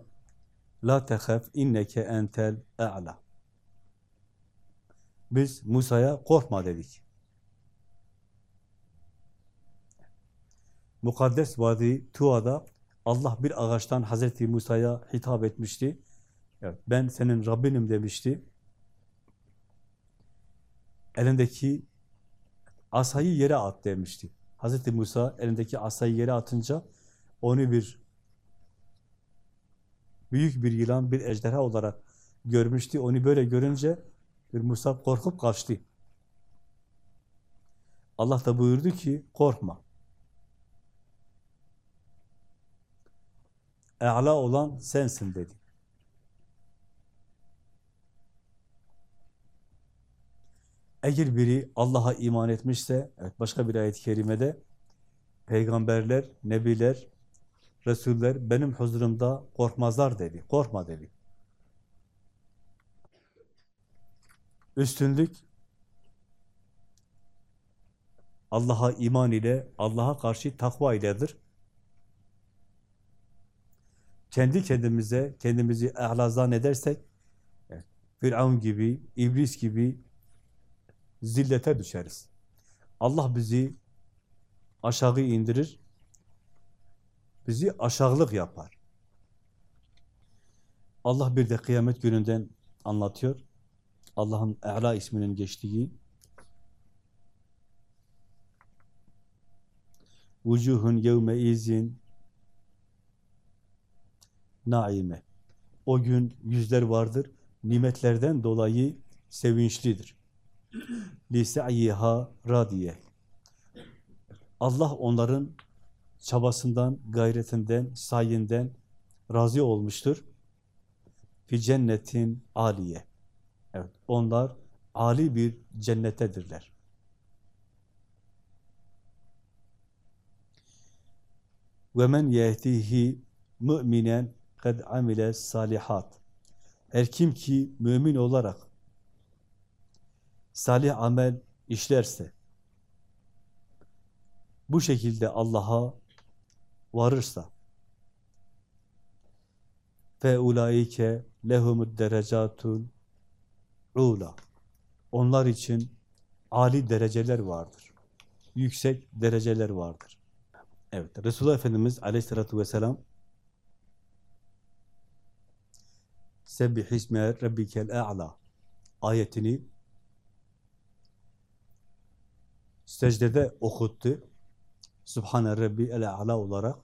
la tehef inneke entel e'la. Biz Musa'ya korkma dedik. Mukaddes Vadi Tua'da Allah bir ağaçtan Hazreti Musa'ya hitap etmişti. Evet, ben senin Rabbinim demişti. Elindeki asayı yere at demişti. Hazreti Musa elindeki asayı yere atınca onu bir büyük bir yılan, bir ejderha olarak görmüştü. Onu böyle görünce bir Musa korkup kaçtı. Allah da buyurdu ki korkma. E'la olan sensin dedi. Eğer biri Allah'a iman etmişse, evet başka bir ayet-i kerimede peygamberler, nebiler, resuller benim huzurumda korkmazlar dedi. Korkma dedi. Üstünlük Allah'a iman ile, Allah'a karşı takva iledir. Kendi kendimize, kendimizi e'la edersek, Firavun gibi, iblis gibi zillete düşeriz. Allah bizi aşağı indirir, bizi aşağılık yapar. Allah bir de kıyamet gününden anlatıyor. Allah'ın E'la isminin geçtiği Vucuhun yevme izin naime. O gün yüzler vardır, nimetlerden dolayı sevinçlidir. Lise'yiha radiye. Allah onların çabasından, gayretinden, sayinden razı olmuştur. Fi cennetin aliye. Evet, onlar ali bir cennettedirler. Ve men yehtihi müminen kad amile salihat. Her kim ki mümin olarak salih amel işlerse, bu şekilde Allah'a varırsa, fe ulaike lehumud derecatul ula. Onlar için ali dereceler vardır. Yüksek dereceler vardır. Evet, Resulullah Efendimiz aleyhissalatü vesselam Sebbih isme rabbikel a'la ayetini secdede okuttu. Subhane Rabbi el-A'la olarak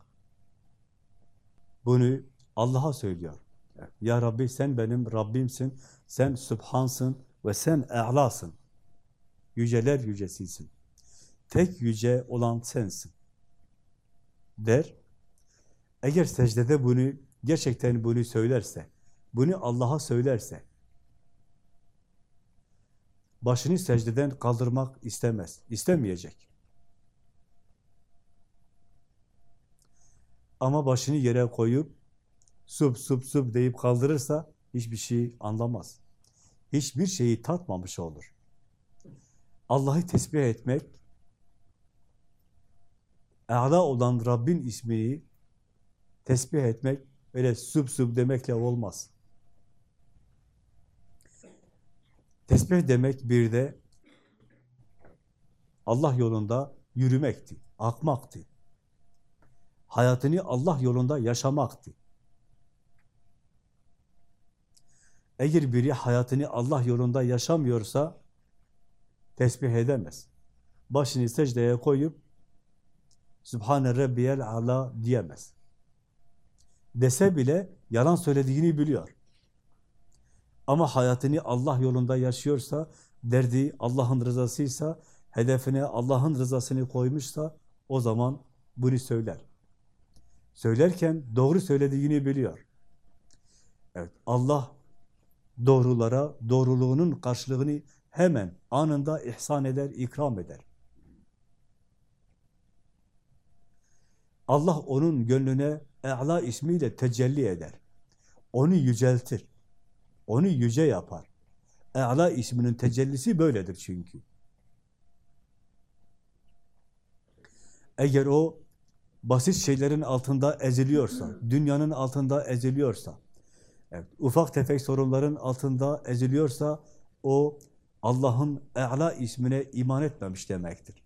bunu Allah'a söylüyor. Ya Rabbi sen benim Rabbimsin, sen Subhansın ve sen E'lasın. Yüceler yücesisin. Tek yüce olan sensin. Der. Eğer secdede bunu, gerçekten bunu söylerse, bunu Allah'a söylerse, başını secdeden kaldırmak istemez, istemeyecek. Ama başını yere koyup sup sup sup deyip kaldırırsa hiçbir şey anlamaz. Hiçbir şeyi tatmamış olur. Allah'ı tesbih etmek, E'la olan Rabbin ismini tesbih etmek öyle sup sup demekle olmaz. Tesbih demek bir de Allah yolunda yürümekti, akmaktı. Hayatını Allah yolunda yaşamaktı. Eğer biri hayatını Allah yolunda yaşamıyorsa tesbih edemez. Başını secdeye koyup Sübhane Rabbiyel Ala diyemez. Dese bile yalan söylediğini biliyor. Ama hayatını Allah yolunda yaşıyorsa, derdi Allah'ın rızasıysa, hedefine Allah'ın rızasını koymuşsa o zaman bunu söyler. Söylerken doğru söylediğini biliyor. Evet, Allah doğrulara, doğruluğunun karşılığını hemen anında ihsan eder, ikram eder. Allah onun gönlüne E'la ismiyle tecelli eder. Onu yüceltir. Onu yüce yapar. E'la isminin tecellisi böyledir çünkü. Eğer o basit şeylerin altında eziliyorsa, dünyanın altında eziliyorsa, evet, ufak tefek sorunların altında eziliyorsa, o Allah'ın E'la ismine iman etmemiş demektir.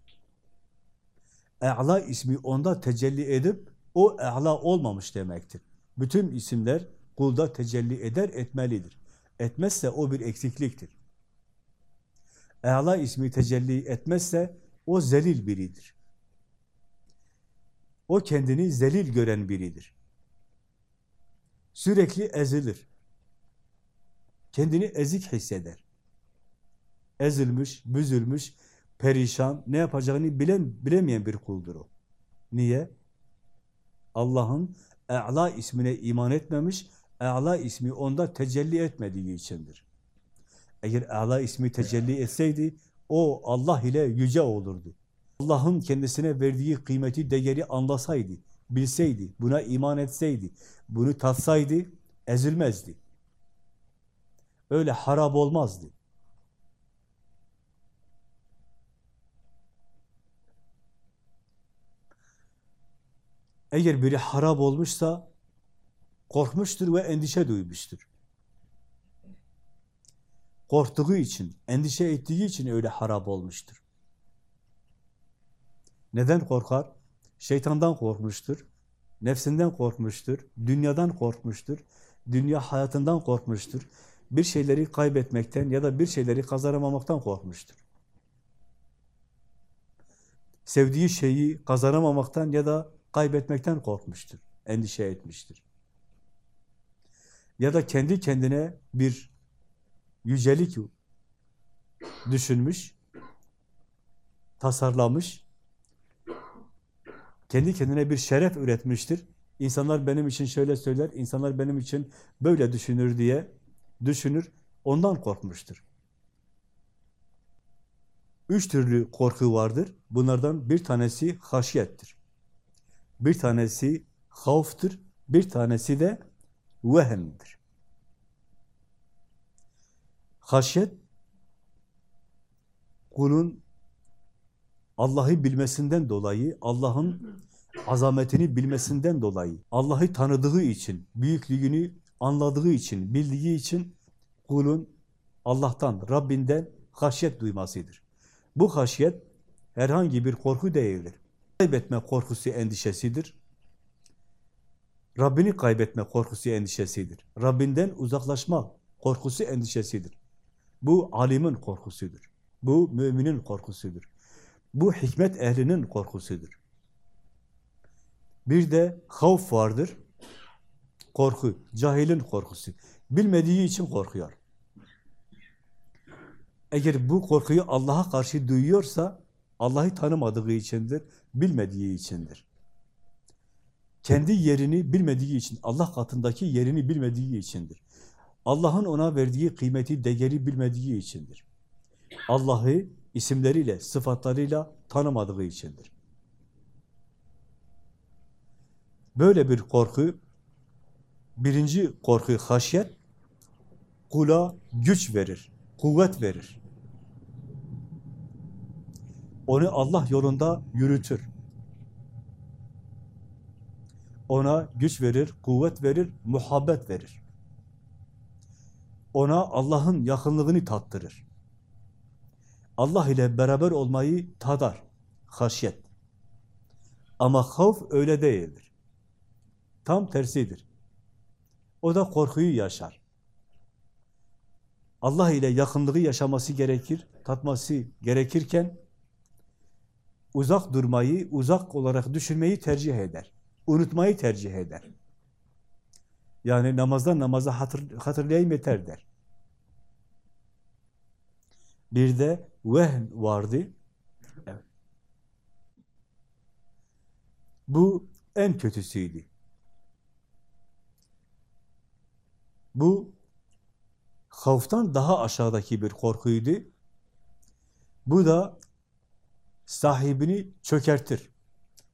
E'la ismi onda tecelli edip, o E'la olmamış demektir. Bütün isimler kulda tecelli eder, etmelidir. Etmezse o bir eksikliktir. E'la ismi tecelli etmezse o zelil biridir. O kendini zelil gören biridir. Sürekli ezilir. Kendini ezik hisseder. Ezilmiş, büzülmüş, perişan, ne yapacağını bilen, bilemeyen bir kuldur o. Niye? Allah'ın E'la ismine iman etmemiş, E'la ismi onda tecelli etmediği içindir. Eğer E'la ismi tecelli etseydi, o Allah ile yüce olurdu. Allah'ın kendisine verdiği kıymeti, değeri anlasaydı, bilseydi, buna iman etseydi, bunu tatsaydı, ezilmezdi. Öyle harap olmazdı. Eğer biri harap olmuşsa, korkmuştur ve endişe duymuştur. Korktuğu için, endişe ettiği için öyle harap olmuştur. Neden korkar? Şeytandan korkmuştur, nefsinden korkmuştur, dünyadan korkmuştur, dünya hayatından korkmuştur, bir şeyleri kaybetmekten ya da bir şeyleri kazanamamaktan korkmuştur. Sevdiği şeyi kazanamamaktan ya da kaybetmekten korkmuştur, endişe etmiştir. Ya da kendi kendine bir yücelik düşünmüş, tasarlamış, kendi kendine bir şeref üretmiştir. İnsanlar benim için şöyle söyler, insanlar benim için böyle düşünür diye düşünür, ondan korkmuştur. Üç türlü korku vardır. Bunlardan bir tanesi haşiyettir. Bir tanesi havftır, bir tanesi de vehemdir. Haşyet, kulun Allah'ı bilmesinden dolayı, Allah'ın azametini bilmesinden dolayı, Allah'ı tanıdığı için, büyüklüğünü anladığı için, bildiği için kulun Allah'tan, Rabbinden haşyet duymasıdır. Bu haşyet herhangi bir korku değildir. Kaybetme korkusu endişesidir. Rabbini kaybetme korkusu endişesidir. Rabbinden uzaklaşma korkusu endişesidir. Bu alimin korkusudur. Bu müminin korkusudur. Bu hikmet ehlinin korkusudur. Bir de havf vardır. Korku, cahilin korkusu. Bilmediği için korkuyor. Eğer bu korkuyu Allah'a karşı duyuyorsa, Allah'ı tanımadığı içindir, bilmediği içindir. Kendi yerini bilmediği için, Allah katındaki yerini bilmediği içindir. Allah'ın ona verdiği kıymeti, değeri bilmediği içindir. Allah'ı isimleriyle, sıfatlarıyla tanımadığı içindir. Böyle bir korku, birinci korku haşyet, kula güç verir, kuvvet verir. Onu Allah yolunda yürütür. Ona güç verir, kuvvet verir, muhabbet verir. Ona Allah'ın yakınlığını tattırır. Allah ile beraber olmayı tadar, haşyet. Ama havf öyle değildir. Tam tersidir. O da korkuyu yaşar. Allah ile yakınlığı yaşaması gerekir, tatması gerekirken uzak durmayı, uzak olarak düşünmeyi tercih eder. Unutmayı tercih eder. Yani namazdan namaza hatır, hatırlayayım yeter der. Bir de vehn vardı. Evet. Bu en kötüsüydü. Bu havftan daha aşağıdaki bir korkuydu. Bu da sahibini çökertir.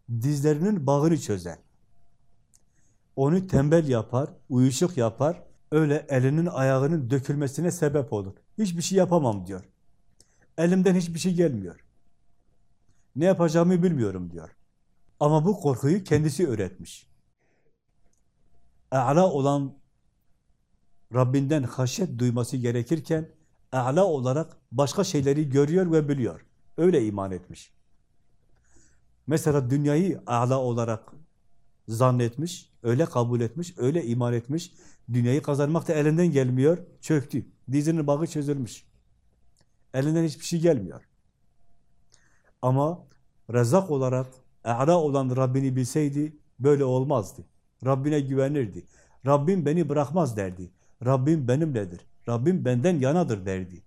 Dizlerinin bağını çözer. Onu tembel yapar, uyuşuk yapar, öyle elinin ayağının dökülmesine sebep olur. Hiçbir şey yapamam diyor. Elimden hiçbir şey gelmiyor. Ne yapacağımı bilmiyorum diyor. Ama bu korkuyu kendisi öğretmiş. E'la olan Rabbinden haşyet duyması gerekirken e'la olarak başka şeyleri görüyor ve biliyor. Öyle iman etmiş. Mesela dünyayı a'la olarak zannetmiş, öyle kabul etmiş, öyle iman etmiş. Dünyayı kazanmak da elinden gelmiyor, çöktü. Dizinin bağı çözülmüş. Elinden hiçbir şey gelmiyor. Ama rezak olarak a'la olan Rabbini bilseydi böyle olmazdı. Rabbine güvenirdi. Rabbim beni bırakmaz derdi. Rabbim benimledir. Rabbim benden yanadır derdi.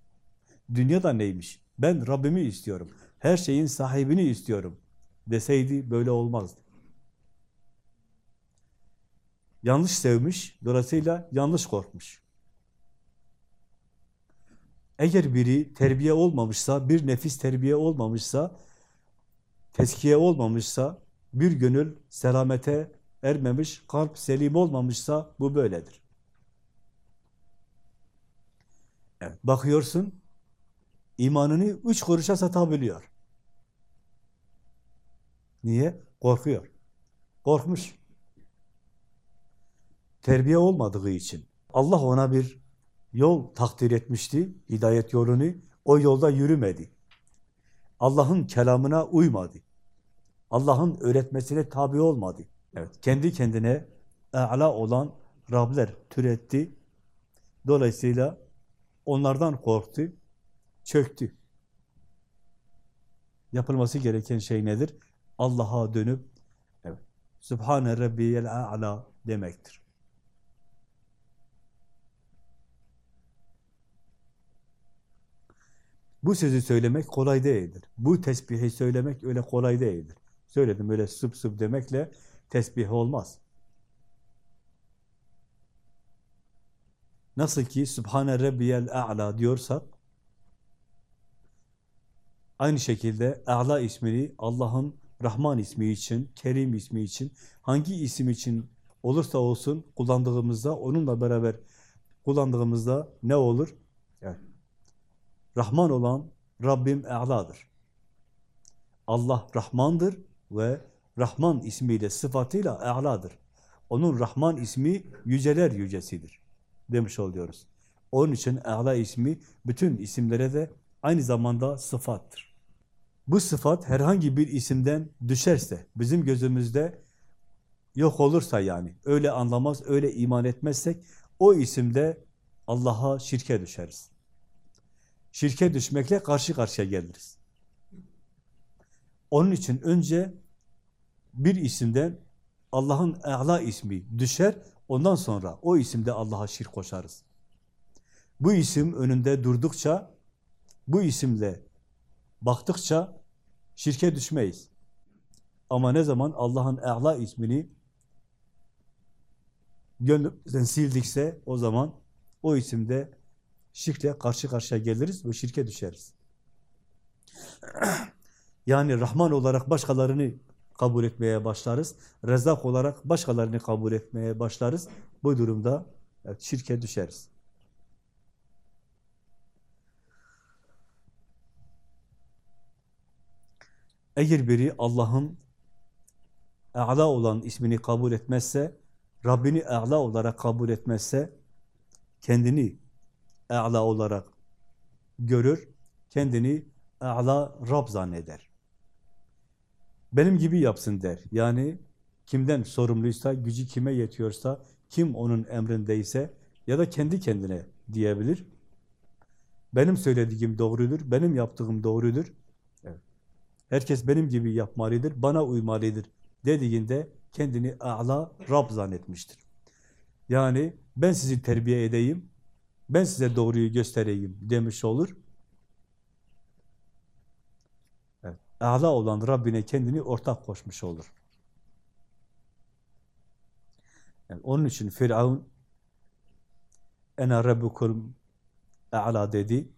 Dünya da neymiş? Ben Rabbimi istiyorum. Her şeyin sahibini istiyorum deseydi böyle olmazdı. Yanlış sevmiş, dolayısıyla yanlış korkmuş. Eğer biri terbiye olmamışsa, bir nefis terbiye olmamışsa, teskiye olmamışsa, bir gönül selamete ermemiş, kalp selim olmamışsa bu böyledir. Evet, bakıyorsun, imanını üç kuruşa satabiliyor. Niye? Korkuyor. Korkmuş. Terbiye olmadığı için. Allah ona bir yol takdir etmişti, hidayet yolunu. O yolda yürümedi. Allah'ın kelamına uymadı. Allah'ın öğretmesine tabi olmadı. Evet, kendi kendine a'la olan Rabler türetti. Dolayısıyla onlardan korktu, çöktü. Yapılması gereken şey nedir? Allah'a dönüp evet, Sübhane Rabbiyel A'la demektir. Bu sözü söylemek kolay değildir. Bu tesbihi söylemek öyle kolay değildir. Söyledim öyle süp süp demekle tesbih olmaz. Nasıl ki Sübhane Rabbiyel A'la diyorsak aynı şekilde A'la ismini Allah'ın Rahman ismi için, Kerim ismi için, hangi isim için olursa olsun kullandığımızda, onunla beraber kullandığımızda ne olur? Rahman olan Rabbim E'la'dır. Allah Rahmandır ve Rahman ismiyle, sıfatıyla E'la'dır. Onun Rahman ismi yüceler yücesidir demiş oluyoruz. Onun için E'la ismi bütün isimlere de aynı zamanda sıfattır. Bu sıfat herhangi bir isimden düşerse, bizim gözümüzde yok olursa yani, öyle anlamaz, öyle iman etmezsek, o isimde Allah'a şirke düşeriz. Şirke düşmekle karşı karşıya geliriz. Onun için önce bir isimden Allah'ın E'la ismi düşer, ondan sonra o isimde Allah'a şirk koşarız. Bu isim önünde durdukça, bu isimle baktıkça şirke düşmeyiz. Ama ne zaman Allah'ın E'la ismini gönlümüzden sildikse o zaman o isimde şirkle karşı karşıya geliriz ve şirke düşeriz. Yani Rahman olarak başkalarını kabul etmeye başlarız. Rezzak olarak başkalarını kabul etmeye başlarız. Bu durumda evet, şirke düşeriz. Eğer biri Allah'ın A'la olan ismini kabul etmezse, Rabbini A'la olarak kabul etmezse, kendini A'la olarak görür, kendini A'la Rab zanneder. Benim gibi yapsın der. Yani kimden sorumluysa, gücü kime yetiyorsa, kim onun emrindeyse ya da kendi kendine diyebilir. Benim söylediğim doğrudur, benim yaptığım doğrudur. Herkes benim gibi yapmalıdır, bana uymalıdır dediğinde kendini a'la Rab zannetmiştir. Yani ben sizi terbiye edeyim, ben size doğruyu göstereyim demiş olur. Evet. A'la olan Rabbine kendini ortak koşmuş olur. Yani onun için Firavun ena rabbukum a'la dedi.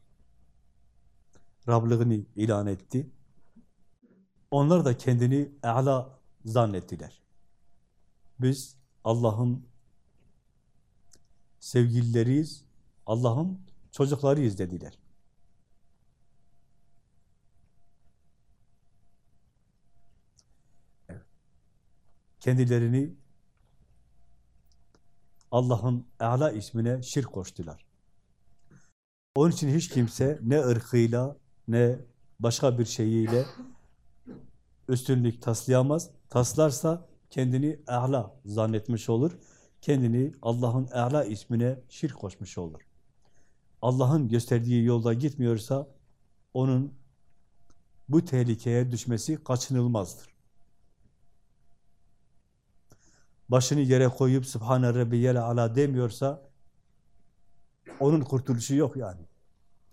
Rablığını ilan etti. Onlar da kendini a'la zannettiler. Biz Allah'ın sevgilileriyiz, Allah'ın çocuklarıyız dediler. Kendilerini Allah'ın E'la ismine şirk koştular. Onun için hiç kimse ne ırkıyla ne başka bir şeyiyle üstünlük taslayamaz. Taslarsa kendini E'la zannetmiş olur. Kendini Allah'ın E'la ismine şirk koşmuş olur. Allah'ın gösterdiği yolda gitmiyorsa onun bu tehlikeye düşmesi kaçınılmazdır. Başını yere koyup Sübhane Rabbiyel Ala demiyorsa onun kurtuluşu yok yani.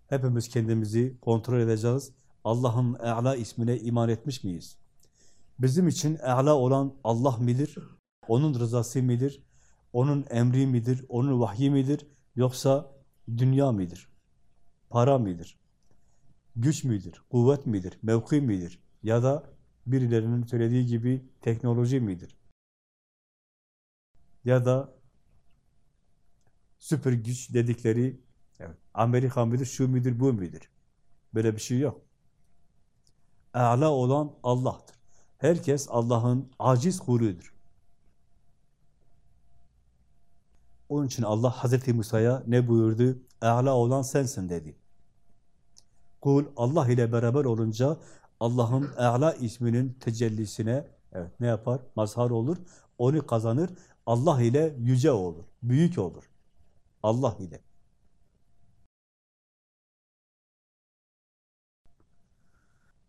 Hepimiz kendimizi kontrol edeceğiz. Allah'ın E'la ismine iman etmiş miyiz? Bizim için E'la olan Allah midir? Onun rızası midir? Onun emri midir? Onun vahyi midir? Yoksa dünya midir? Para midir? Güç müdür? Kuvvet midir? Mevki midir? Ya da birilerinin söylediği gibi teknoloji midir? Ya da süper güç dedikleri Amerika midir, şu midir, bu midir? Böyle bir şey yok. E'la olan Allah'tır. Herkes Allah'ın aciz kuludur. Onun için Allah Hazreti Musa'ya ne buyurdu? E'la olan sensin dedi. Kul Allah ile beraber olunca Allah'ın E'la isminin tecellisine evet ne yapar? Mazhar olur. Onu kazanır. Allah ile yüce olur. Büyük olur. Allah ile.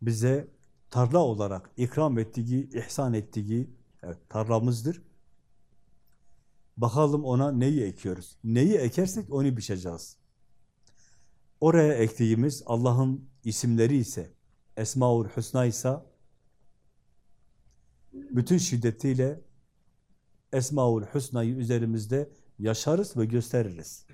Bize tarla olarak ikram ettiği, ihsan ettiği evet, tarlamızdır. Bakalım ona neyi ekiyoruz? Neyi ekersek onu biçeceğiz. Oraya ektiğimiz Allah'ın isimleri ise, Esmaül Hüsna ise bütün şiddetiyle Esmaül Hüsna'yı üzerimizde yaşarız ve gösteririz.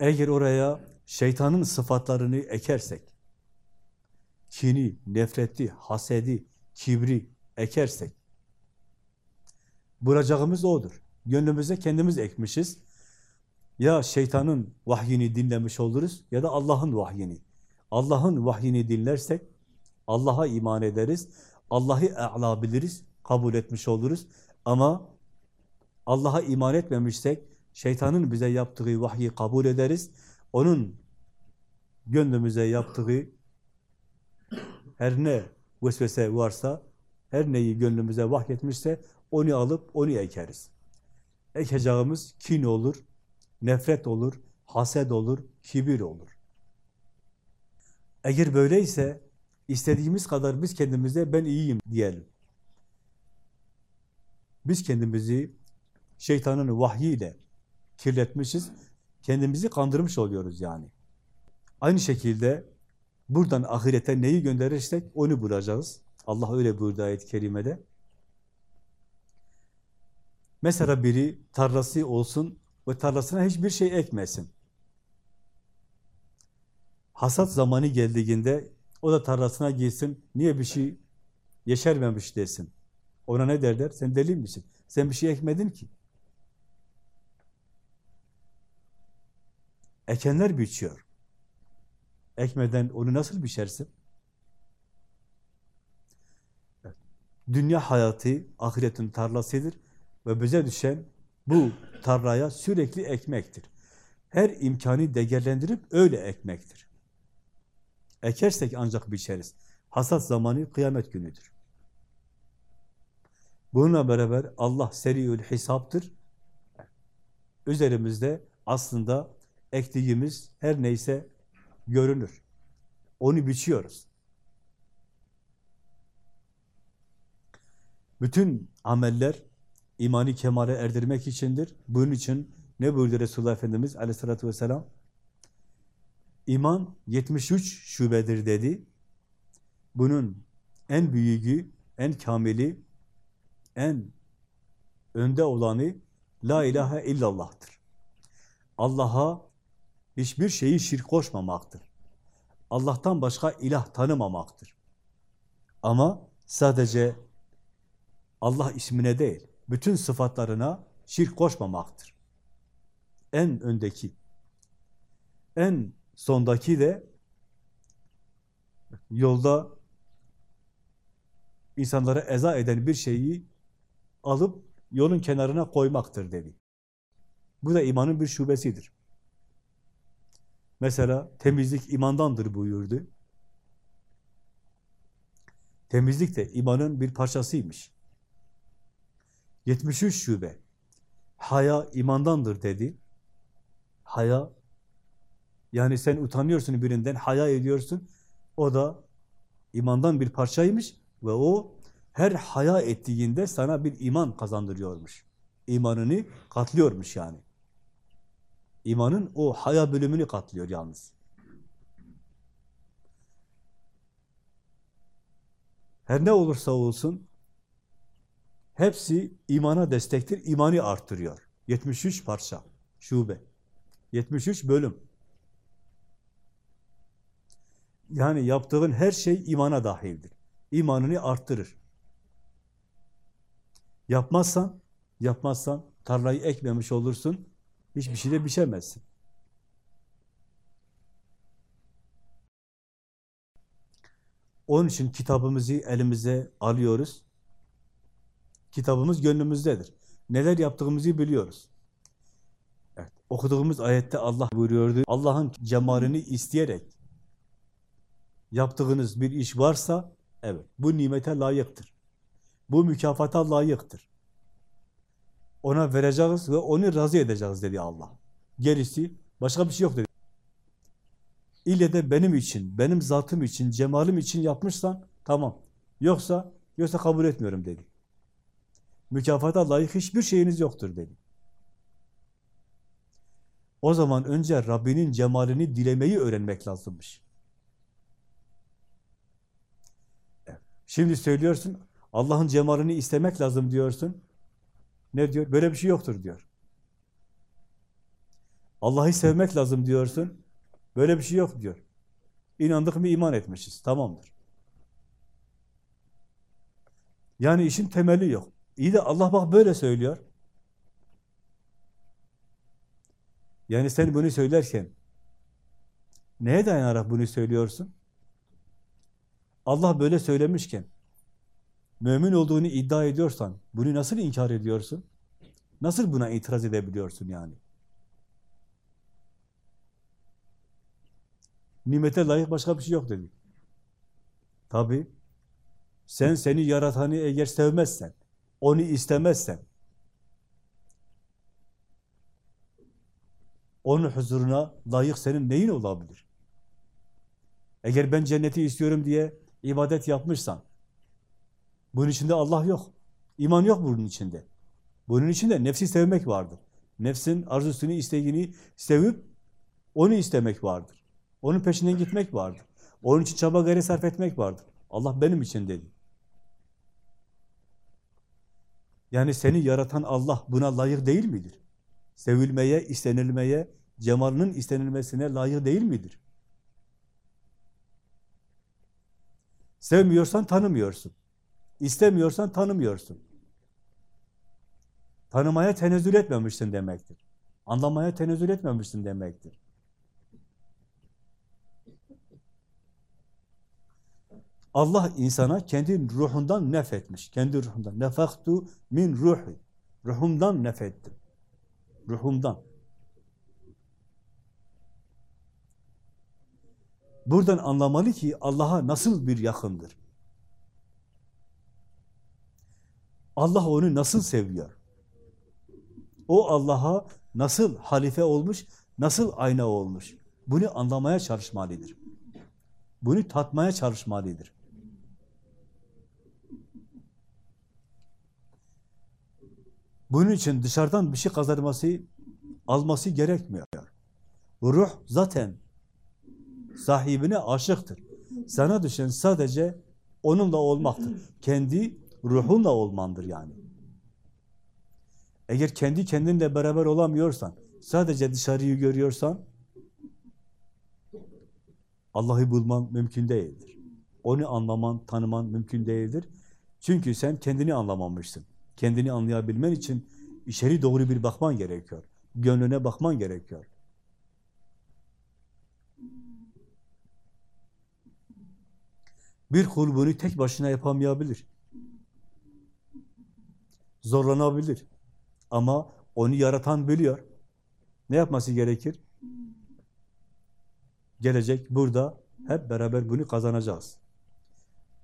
Eğer oraya şeytanın sıfatlarını ekersek, kini, nefreti, hasedi, kibri ekersek, bulacağımız odur. Gönlümüze kendimiz ekmişiz. Ya şeytanın vahyini dinlemiş oluruz ya da Allah'ın vahyini. Allah'ın vahyini dinlersek Allah'a iman ederiz. Allah'ı e'la biliriz, kabul etmiş oluruz. Ama Allah'a iman etmemişsek şeytanın bize yaptığı vahyi kabul ederiz. Onun gönlümüze yaptığı her ne vesvese varsa, her neyi gönlümüze vahyetmişse onu alıp onu ekeriz. Ekeceğimiz kin olur, nefret olur, haset olur, kibir olur. Eğer böyleyse istediğimiz kadar biz kendimize ben iyiyim diyelim. Biz kendimizi şeytanın vahyiyle kirletmişiz, kendimizi kandırmış oluyoruz yani. Aynı şekilde buradan ahirete neyi gönderirsek onu bulacağız. Allah öyle buyurdu ayet-i kerimede. Mesela biri tarlası olsun ve tarlasına hiçbir şey ekmesin. Hasat zamanı geldiğinde O da tarlasına gitsin, niye bir şey yeşermemiş desin. Ona ne derler? Sen deli misin? Sen bir şey ekmedin ki. Ekenler biçiyor. Ekmeden onu nasıl biçersin? Dünya hayatı ahiretin tarlasıdır ve bize düşen bu tarlaya sürekli ekmektir. Her imkanı değerlendirip öyle ekmektir. Ekersek ancak biçeriz. Hasat zamanı kıyamet günüdür. Bununla beraber Allah seriül hesaptır. Üzerimizde aslında ektiğimiz her neyse görünür. Onu biçiyoruz. Bütün ameller imani kemale erdirmek içindir. Bunun için ne buyurdu Resulullah Efendimiz aleyhissalatü vesselam? İman 73 şubedir dedi. Bunun en büyüğü, en kamili, en önde olanı La ilahe illallah'tır. Allah'a hiçbir şeyi şirk koşmamaktır. Allah'tan başka ilah tanımamaktır. Ama sadece Allah ismine değil, bütün sıfatlarına şirk koşmamaktır. En öndeki. En sondaki de yolda insanlara eza eden bir şeyi alıp yolun kenarına koymaktır dedi. Bu da imanın bir şubesidir. Mesela temizlik imandandır buyurdu. Temizlik de imanın bir parçasıymış. 73 şube. Haya imandandır dedi. Haya, yani sen utanıyorsun birinden, haya ediyorsun. O da imandan bir parçaymış ve o her haya ettiğinde sana bir iman kazandırıyormuş. İmanını katlıyormuş yani. İmanın o haya bölümünü katlıyor yalnız. Her ne olursa olsun hepsi imana destektir, imanı arttırıyor. 73 parça, şube. 73 bölüm. Yani yaptığın her şey imana dahildir. İmanını arttırır. Yapmazsan, yapmazsan tarlayı ekmemiş olursun, hiçbir şey de biçemezsin. Onun için kitabımızı elimize alıyoruz. Kitabımız gönlümüzdedir. Neler yaptığımızı biliyoruz. Evet, okuduğumuz ayette Allah buyuruyordu. Allah'ın cemalini isteyerek yaptığınız bir iş varsa, evet, bu nimete layıktır. Bu mükafata layıktır. Ona vereceğiz ve onu razı edeceğiz dedi Allah. Gerisi başka bir şey yok dedi. İlle de benim için, benim zatım için, cemalim için yapmışsan tamam. Yoksa yoksa kabul etmiyorum dedi. Mükafata layık hiçbir şeyiniz yoktur dedi. O zaman önce Rabbinin cemalini dilemeyi öğrenmek lazımmış. Şimdi söylüyorsun, Allah'ın cemalini istemek lazım diyorsun. Ne diyor? Böyle bir şey yoktur diyor. Allah'ı sevmek lazım diyorsun. Böyle bir şey yok diyor. İnandık mı iman etmişiz. Tamamdır. Yani işin temeli yok. İyi de Allah bak böyle söylüyor. Yani sen bunu söylerken neye dayanarak bunu söylüyorsun? Allah böyle söylemişken mümin olduğunu iddia ediyorsan bunu nasıl inkar ediyorsun? Nasıl buna itiraz edebiliyorsun yani? Nimete layık başka bir şey yok dedi. Tabi sen seni yaratanı eğer sevmezsen, onu istemezsen, onun huzuruna layık senin neyin olabilir? Eğer ben cenneti istiyorum diye ibadet yapmışsan, bunun içinde Allah yok. İman yok bunun içinde. Bunun içinde nefsi sevmek vardır. Nefsin arzusunu, isteğini sevip onu istemek vardır. Onun peşinden gitmek vardır. Onun için çaba gayret sarf etmek vardır. Allah benim için dedi. Yani seni yaratan Allah buna layık değil midir? Sevilmeye, istenilmeye, cemalının istenilmesine layık değil midir? Sevmiyorsan tanımıyorsun. İstemiyorsan tanımıyorsun. Tanımaya tenezzül etmemişsin demektir. Anlamaya tenezzül etmemişsin demektir. Allah insana kendi ruhundan nefetmiş. Kendi ruhundan. Nefaktu min ruhi. Ruhumdan nefettim. Ruhumdan. Buradan anlamalı ki Allah'a nasıl bir yakındır. Allah onu nasıl seviyor? O Allah'a nasıl halife olmuş, nasıl ayna olmuş? Bunu anlamaya çalışmalıdır. Bunu tatmaya çalışmalıdır. Bunun için dışarıdan bir şey kazanması, alması gerekmiyor. Ruh zaten sahibine aşıktır. Sana düşen sadece onunla olmaktır. Kendi ruhunla olmandır yani. Eğer kendi kendinle beraber olamıyorsan, sadece dışarıyı görüyorsan, Allah'ı bulman mümkün değildir. Onu anlaman, tanıman mümkün değildir. Çünkü sen kendini anlamamışsın. Kendini anlayabilmen için içeri doğru bir bakman gerekiyor. Gönlüne bakman gerekiyor. Bir kul bunu tek başına yapamayabilir. Zorlanabilir. Ama onu yaratan biliyor. Ne yapması gerekir? Gelecek burada hep beraber bunu kazanacağız.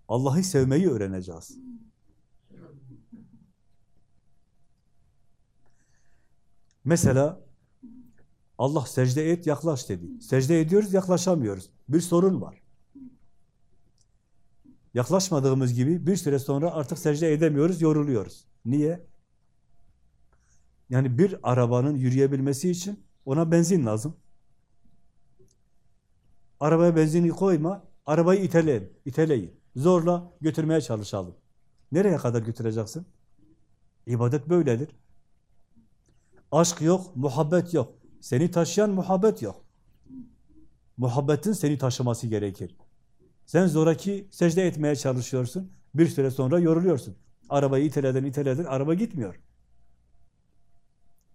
Allah'ı sevmeyi öğreneceğiz. Mesela Allah secde et, yaklaş dedi. Secde ediyoruz, yaklaşamıyoruz. Bir sorun var. Yaklaşmadığımız gibi bir süre sonra artık secde edemiyoruz, yoruluyoruz. Niye? Yani bir arabanın yürüyebilmesi için ona benzin lazım. Arabaya benzini koyma, arabayı iteleyin, iteleyin. Zorla götürmeye çalışalım. Nereye kadar götüreceksin? İbadet böyledir. Aşk yok, muhabbet yok. Seni taşıyan muhabbet yok. Muhabbetin seni taşıması gerekir. Sen zoraki secde etmeye çalışıyorsun. Bir süre sonra yoruluyorsun. Arabayı iteleden iteleden araba gitmiyor.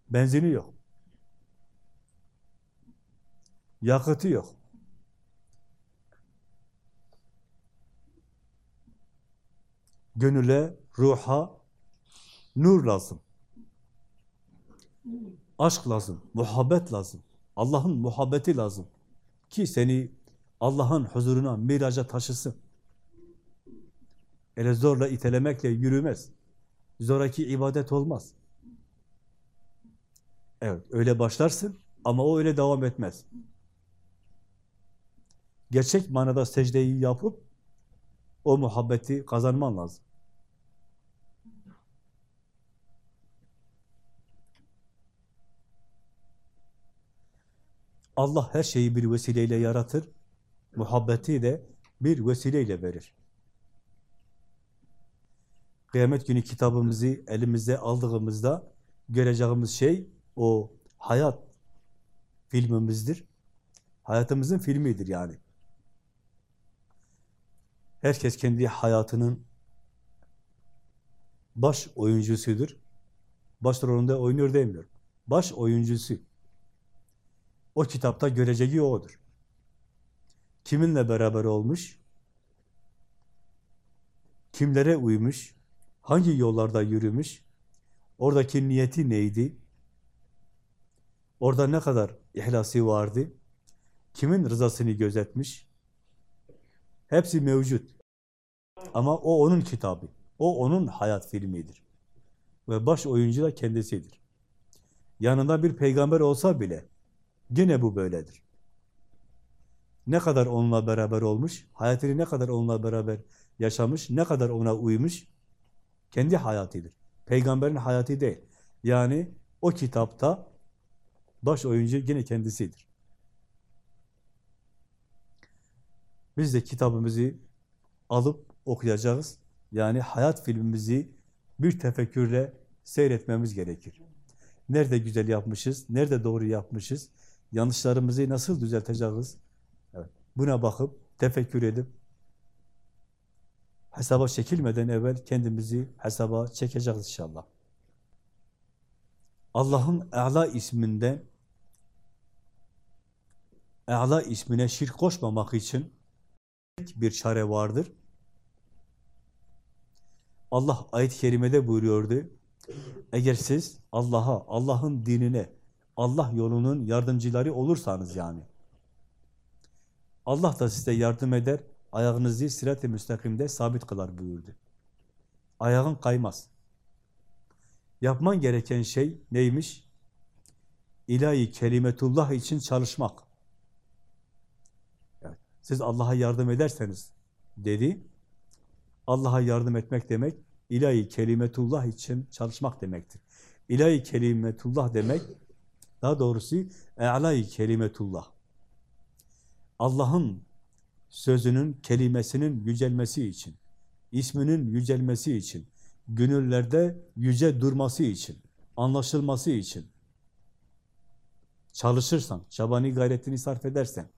Benzini yok. Yakıtı yok. Gönüle, ruha nur lazım. Aşk lazım, muhabbet lazım. Allah'ın muhabbeti lazım. Ki seni Allah'ın huzuruna, miraca taşısın. Öyle zorla itelemekle yürümez. Zoraki ibadet olmaz. Evet, öyle başlarsın ama o öyle devam etmez. Gerçek manada secdeyi yapıp o muhabbeti kazanman lazım. Allah her şeyi bir vesileyle yaratır. Muhabbeti de bir vesileyle verir. Kıyamet günü kitabımızı elimize aldığımızda göreceğimiz şey o hayat filmimizdir. Hayatımızın filmidir yani. Herkes kendi hayatının baş oyuncusudur. Baş rolünde oynuyor demiyorum. Baş oyuncusu. O kitapta göreceği odur. Kiminle beraber olmuş? Kimlere uymuş? Hangi yollarda yürümüş? Oradaki niyeti neydi? Orada ne kadar ihlası vardı? Kimin rızasını gözetmiş? Hepsi mevcut. Ama o onun kitabı. O onun hayat filmidir. Ve baş oyuncu da kendisidir. Yanında bir peygamber olsa bile Yine bu böyledir. Ne kadar onunla beraber olmuş, hayatını ne kadar onunla beraber yaşamış, ne kadar ona uymuş, kendi hayatıdır. Peygamberin hayatı değil. Yani o kitapta baş oyuncu yine kendisidir. Biz de kitabımızı alıp okuyacağız. Yani hayat filmimizi bir tefekkürle seyretmemiz gerekir. Nerede güzel yapmışız, nerede doğru yapmışız, yanlışlarımızı nasıl düzelteceğiz? Evet. Buna bakıp, tefekkür edip, hesaba çekilmeden evvel kendimizi hesaba çekeceğiz inşallah. Allah'ın E'la isminden E'la ismine şirk koşmamak için bir çare vardır. Allah ayet-i kerimede buyuruyordu. Eğer siz Allah'a, Allah'ın dinine, Allah yolunun yardımcıları olursanız yani, Allah da size yardım eder, ayağınızı sirat-i müstakimde sabit kılar buyurdu. Ayağın kaymaz. Yapman gereken şey neymiş? İlahi kelimetullah için çalışmak. Yani siz Allah'a yardım ederseniz dedi, Allah'a yardım etmek demek, ilahi kelimetullah için çalışmak demektir. İlahi kelimetullah demek, daha doğrusu e'lâi kelimetullah. Allah'ın sözünün, kelimesinin yücelmesi için, isminin yücelmesi için, gönüllerde yüce durması için, anlaşılması için çalışırsan, çabanı gayretini sarf edersen,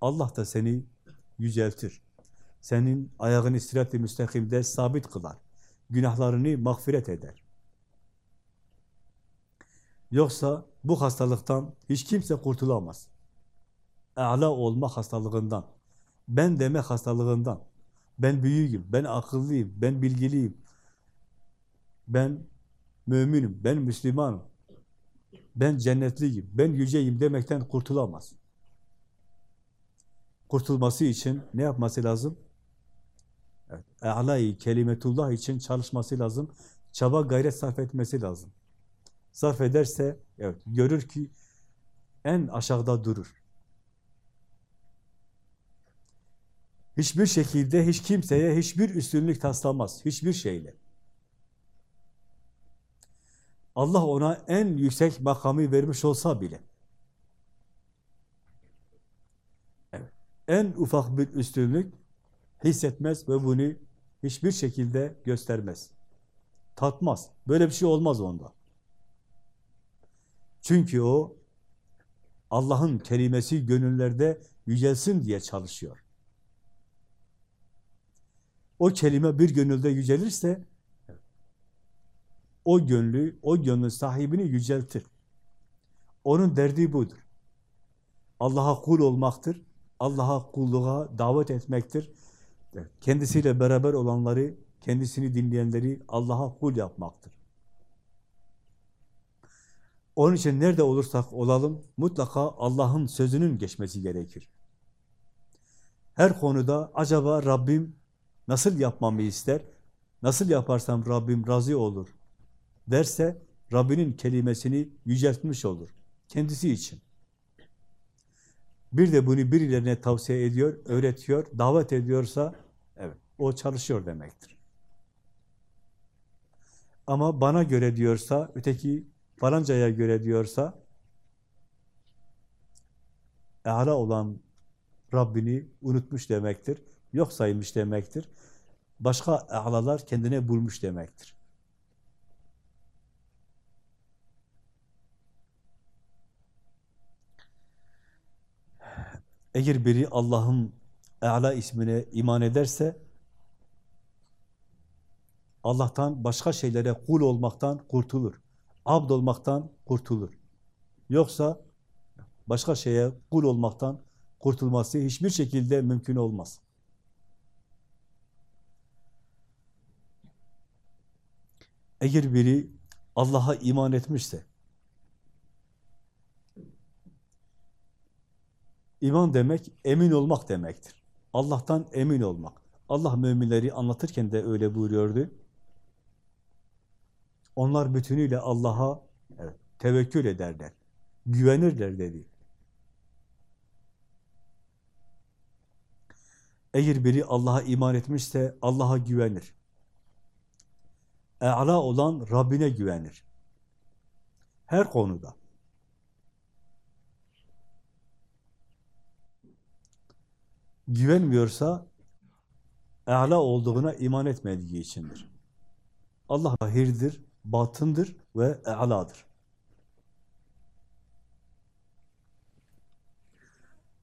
Allah da seni yüceltir. Senin ayağını sirat-i müstakimde sabit kılar. Günahlarını mağfiret eder. Yoksa bu hastalıktan hiç kimse kurtulamaz. E'la olma hastalığından, ben deme hastalığından, ben büyüğüm, ben akıllıyım, ben bilgiliyim, ben müminim, ben Müslümanım, ben cennetliyim, ben yüceyim demekten kurtulamaz. Kurtulması için ne yapması lazım? Evet, E'la-i kelimetullah için çalışması lazım, çaba gayret sarf etmesi lazım. Sarf ederse, evet, görür ki en aşağıda durur. Hiçbir şekilde hiç kimseye hiçbir üstünlük taslamaz. Hiçbir şeyle. Allah ona en yüksek makamı vermiş olsa bile en ufak bir üstünlük hissetmez ve bunu hiçbir şekilde göstermez. Tatmaz. Böyle bir şey olmaz onda. Çünkü o Allah'ın kelimesi gönüllerde yücelsin diye çalışıyor. O kelime bir gönülde yücelirse o gönlü, o gönlün sahibini yüceltir. Onun derdi budur. Allah'a kul olmaktır. Allah'a kulluğa davet etmektir. Kendisiyle beraber olanları, kendisini dinleyenleri Allah'a kul yapmaktır. Onun için nerede olursak olalım, mutlaka Allah'ın sözünün geçmesi gerekir. Her konuda acaba Rabbim nasıl yapmamı ister, nasıl yaparsam Rabbim razı olur derse, Rabbinin kelimesini yüceltmiş olur. Kendisi için. Bir de bunu birilerine tavsiye ediyor, öğretiyor, davet ediyorsa, evet, o çalışıyor demektir. Ama bana göre diyorsa, öteki falancaya göre diyorsa, e'la olan Rabbini unutmuş demektir, yok saymış demektir. Başka e'lalar kendine bulmuş demektir. Eğer biri Allah'ın E'la ismine iman ederse, Allah'tan başka şeylere kul olmaktan kurtulur. Abd olmaktan kurtulur. Yoksa başka şeye kul olmaktan kurtulması hiçbir şekilde mümkün olmaz. Eğer biri Allah'a iman etmişse, iman demek emin olmak demektir. Allah'tan emin olmak. Allah müminleri anlatırken de öyle buyuruyordu. Onlar bütünüyle Allah'a evet, tevekkül ederler, güvenirler dedi. Eğer biri Allah'a iman etmişse Allah'a güvenir. E'la olan Rabbine güvenir. Her konuda. Güvenmiyorsa E'la olduğuna iman etmediği içindir. Allah zahirdir, batındır ve e'ladır.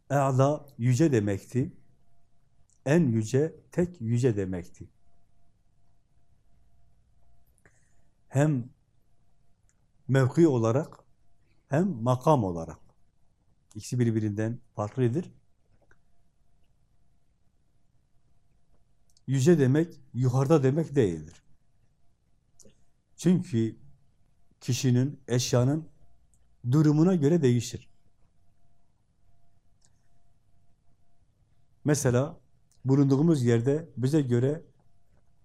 E'la yüce demekti. en yüce, tek yüce demekti. Hem mevki olarak hem makam olarak. İkisi birbirinden farklıdır. Yüce demek, yukarıda demek değildir. Çünkü kişinin, eşyanın durumuna göre değişir. Mesela bulunduğumuz yerde bize göre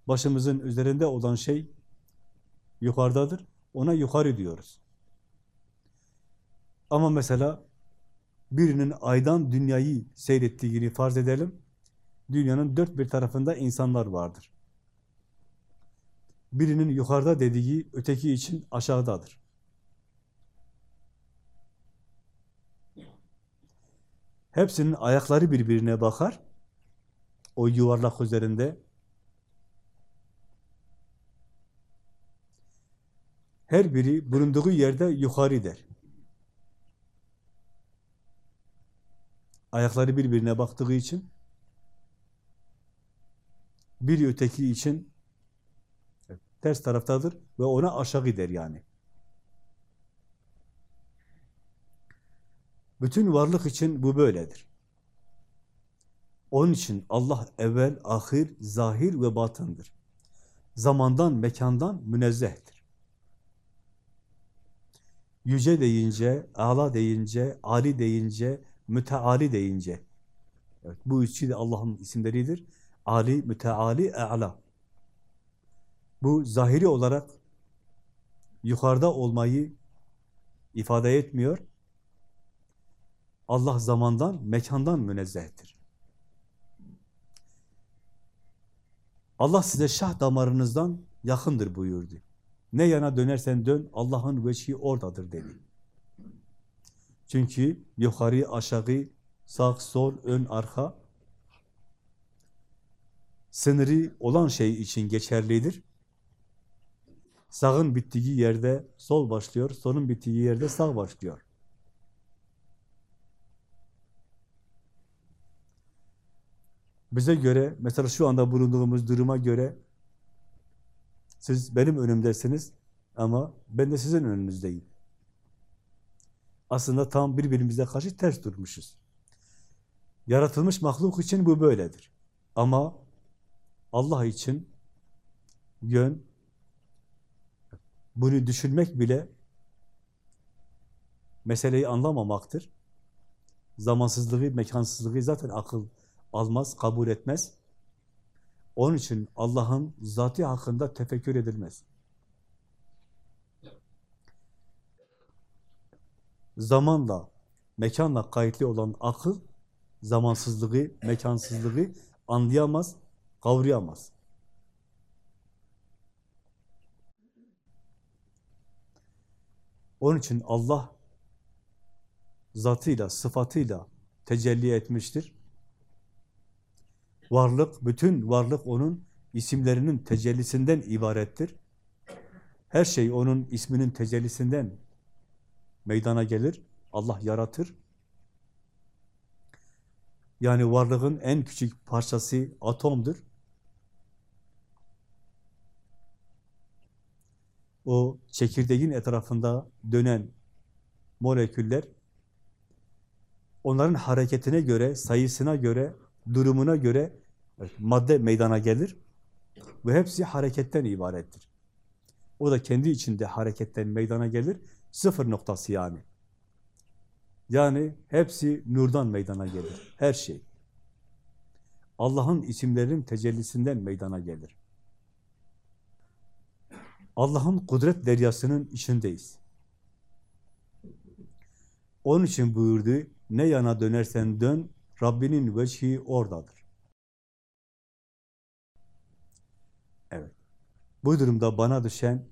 başımızın üzerinde olan şey yukarıdadır. Ona yukarı diyoruz. Ama mesela birinin aydan dünyayı seyrettiğini farz edelim. Dünyanın dört bir tarafında insanlar vardır. Birinin yukarıda dediği öteki için aşağıdadır. Hepsinin ayakları birbirine bakar. O yuvarlak üzerinde. Her biri bulunduğu yerde yukarı der. Ayakları birbirine baktığı için biri öteki için ters taraftadır ve ona aşağı der yani. Bütün varlık için bu böyledir. Onun için Allah evvel, ahir, zahir ve batındır. Zamandan, mekandan münezzehtir. Yüce deyince, ala deyince, ali deyince, müteali deyince. Evet, bu üçü de Allah'ın isimleridir. Ali, müteali, e'la. Bu zahiri olarak yukarıda olmayı ifade etmiyor. Allah zamandan, mekandan münezzehtir. Allah size şah damarınızdan yakındır buyurdu. Ne yana dönersen dön, Allah'ın veçhi oradadır dedi. Çünkü yukarı, aşağı, sağ, sol, ön, arka sınırı olan şey için geçerlidir. Sağın bittiği yerde sol başlıyor, solun bittiği yerde sağ başlıyor. Bize göre, mesela şu anda bulunduğumuz duruma göre siz benim önümdesiniz ama ben de sizin önünüzdeyim. Aslında tam birbirimize karşı ters durmuşuz. Yaratılmış mahluk için bu böyledir. Ama Allah için yön, bunu düşünmek bile meseleyi anlamamaktır. Zamansızlığı, mekansızlığı zaten akıl almaz, kabul etmez. Onun için Allah'ın zatı hakkında tefekkür edilmez. Zamanla, mekanla kayıtlı olan akıl, zamansızlığı, mekansızlığı anlayamaz, kavrayamaz. Onun için Allah zatıyla, sıfatıyla tecelli etmiştir. Varlık, bütün varlık onun isimlerinin tecellisinden ibarettir. Her şey onun isminin tecellisinden meydana gelir. Allah yaratır. Yani varlığın en küçük parçası atomdur. O çekirdeğin etrafında dönen moleküller onların hareketine göre, sayısına göre, durumuna göre madde meydana gelir ve hepsi hareketten ibarettir. O da kendi içinde hareketten meydana gelir, sıfır noktası yani. Yani hepsi nurdan meydana gelir, her şey. Allah'ın isimlerinin tecellisinden meydana gelir. Allah'ın kudret deryasının içindeyiz. Onun için buyurdu, ne yana dönersen dön, Rabbinin veçhi oradadır. Evet. Bu durumda bana düşen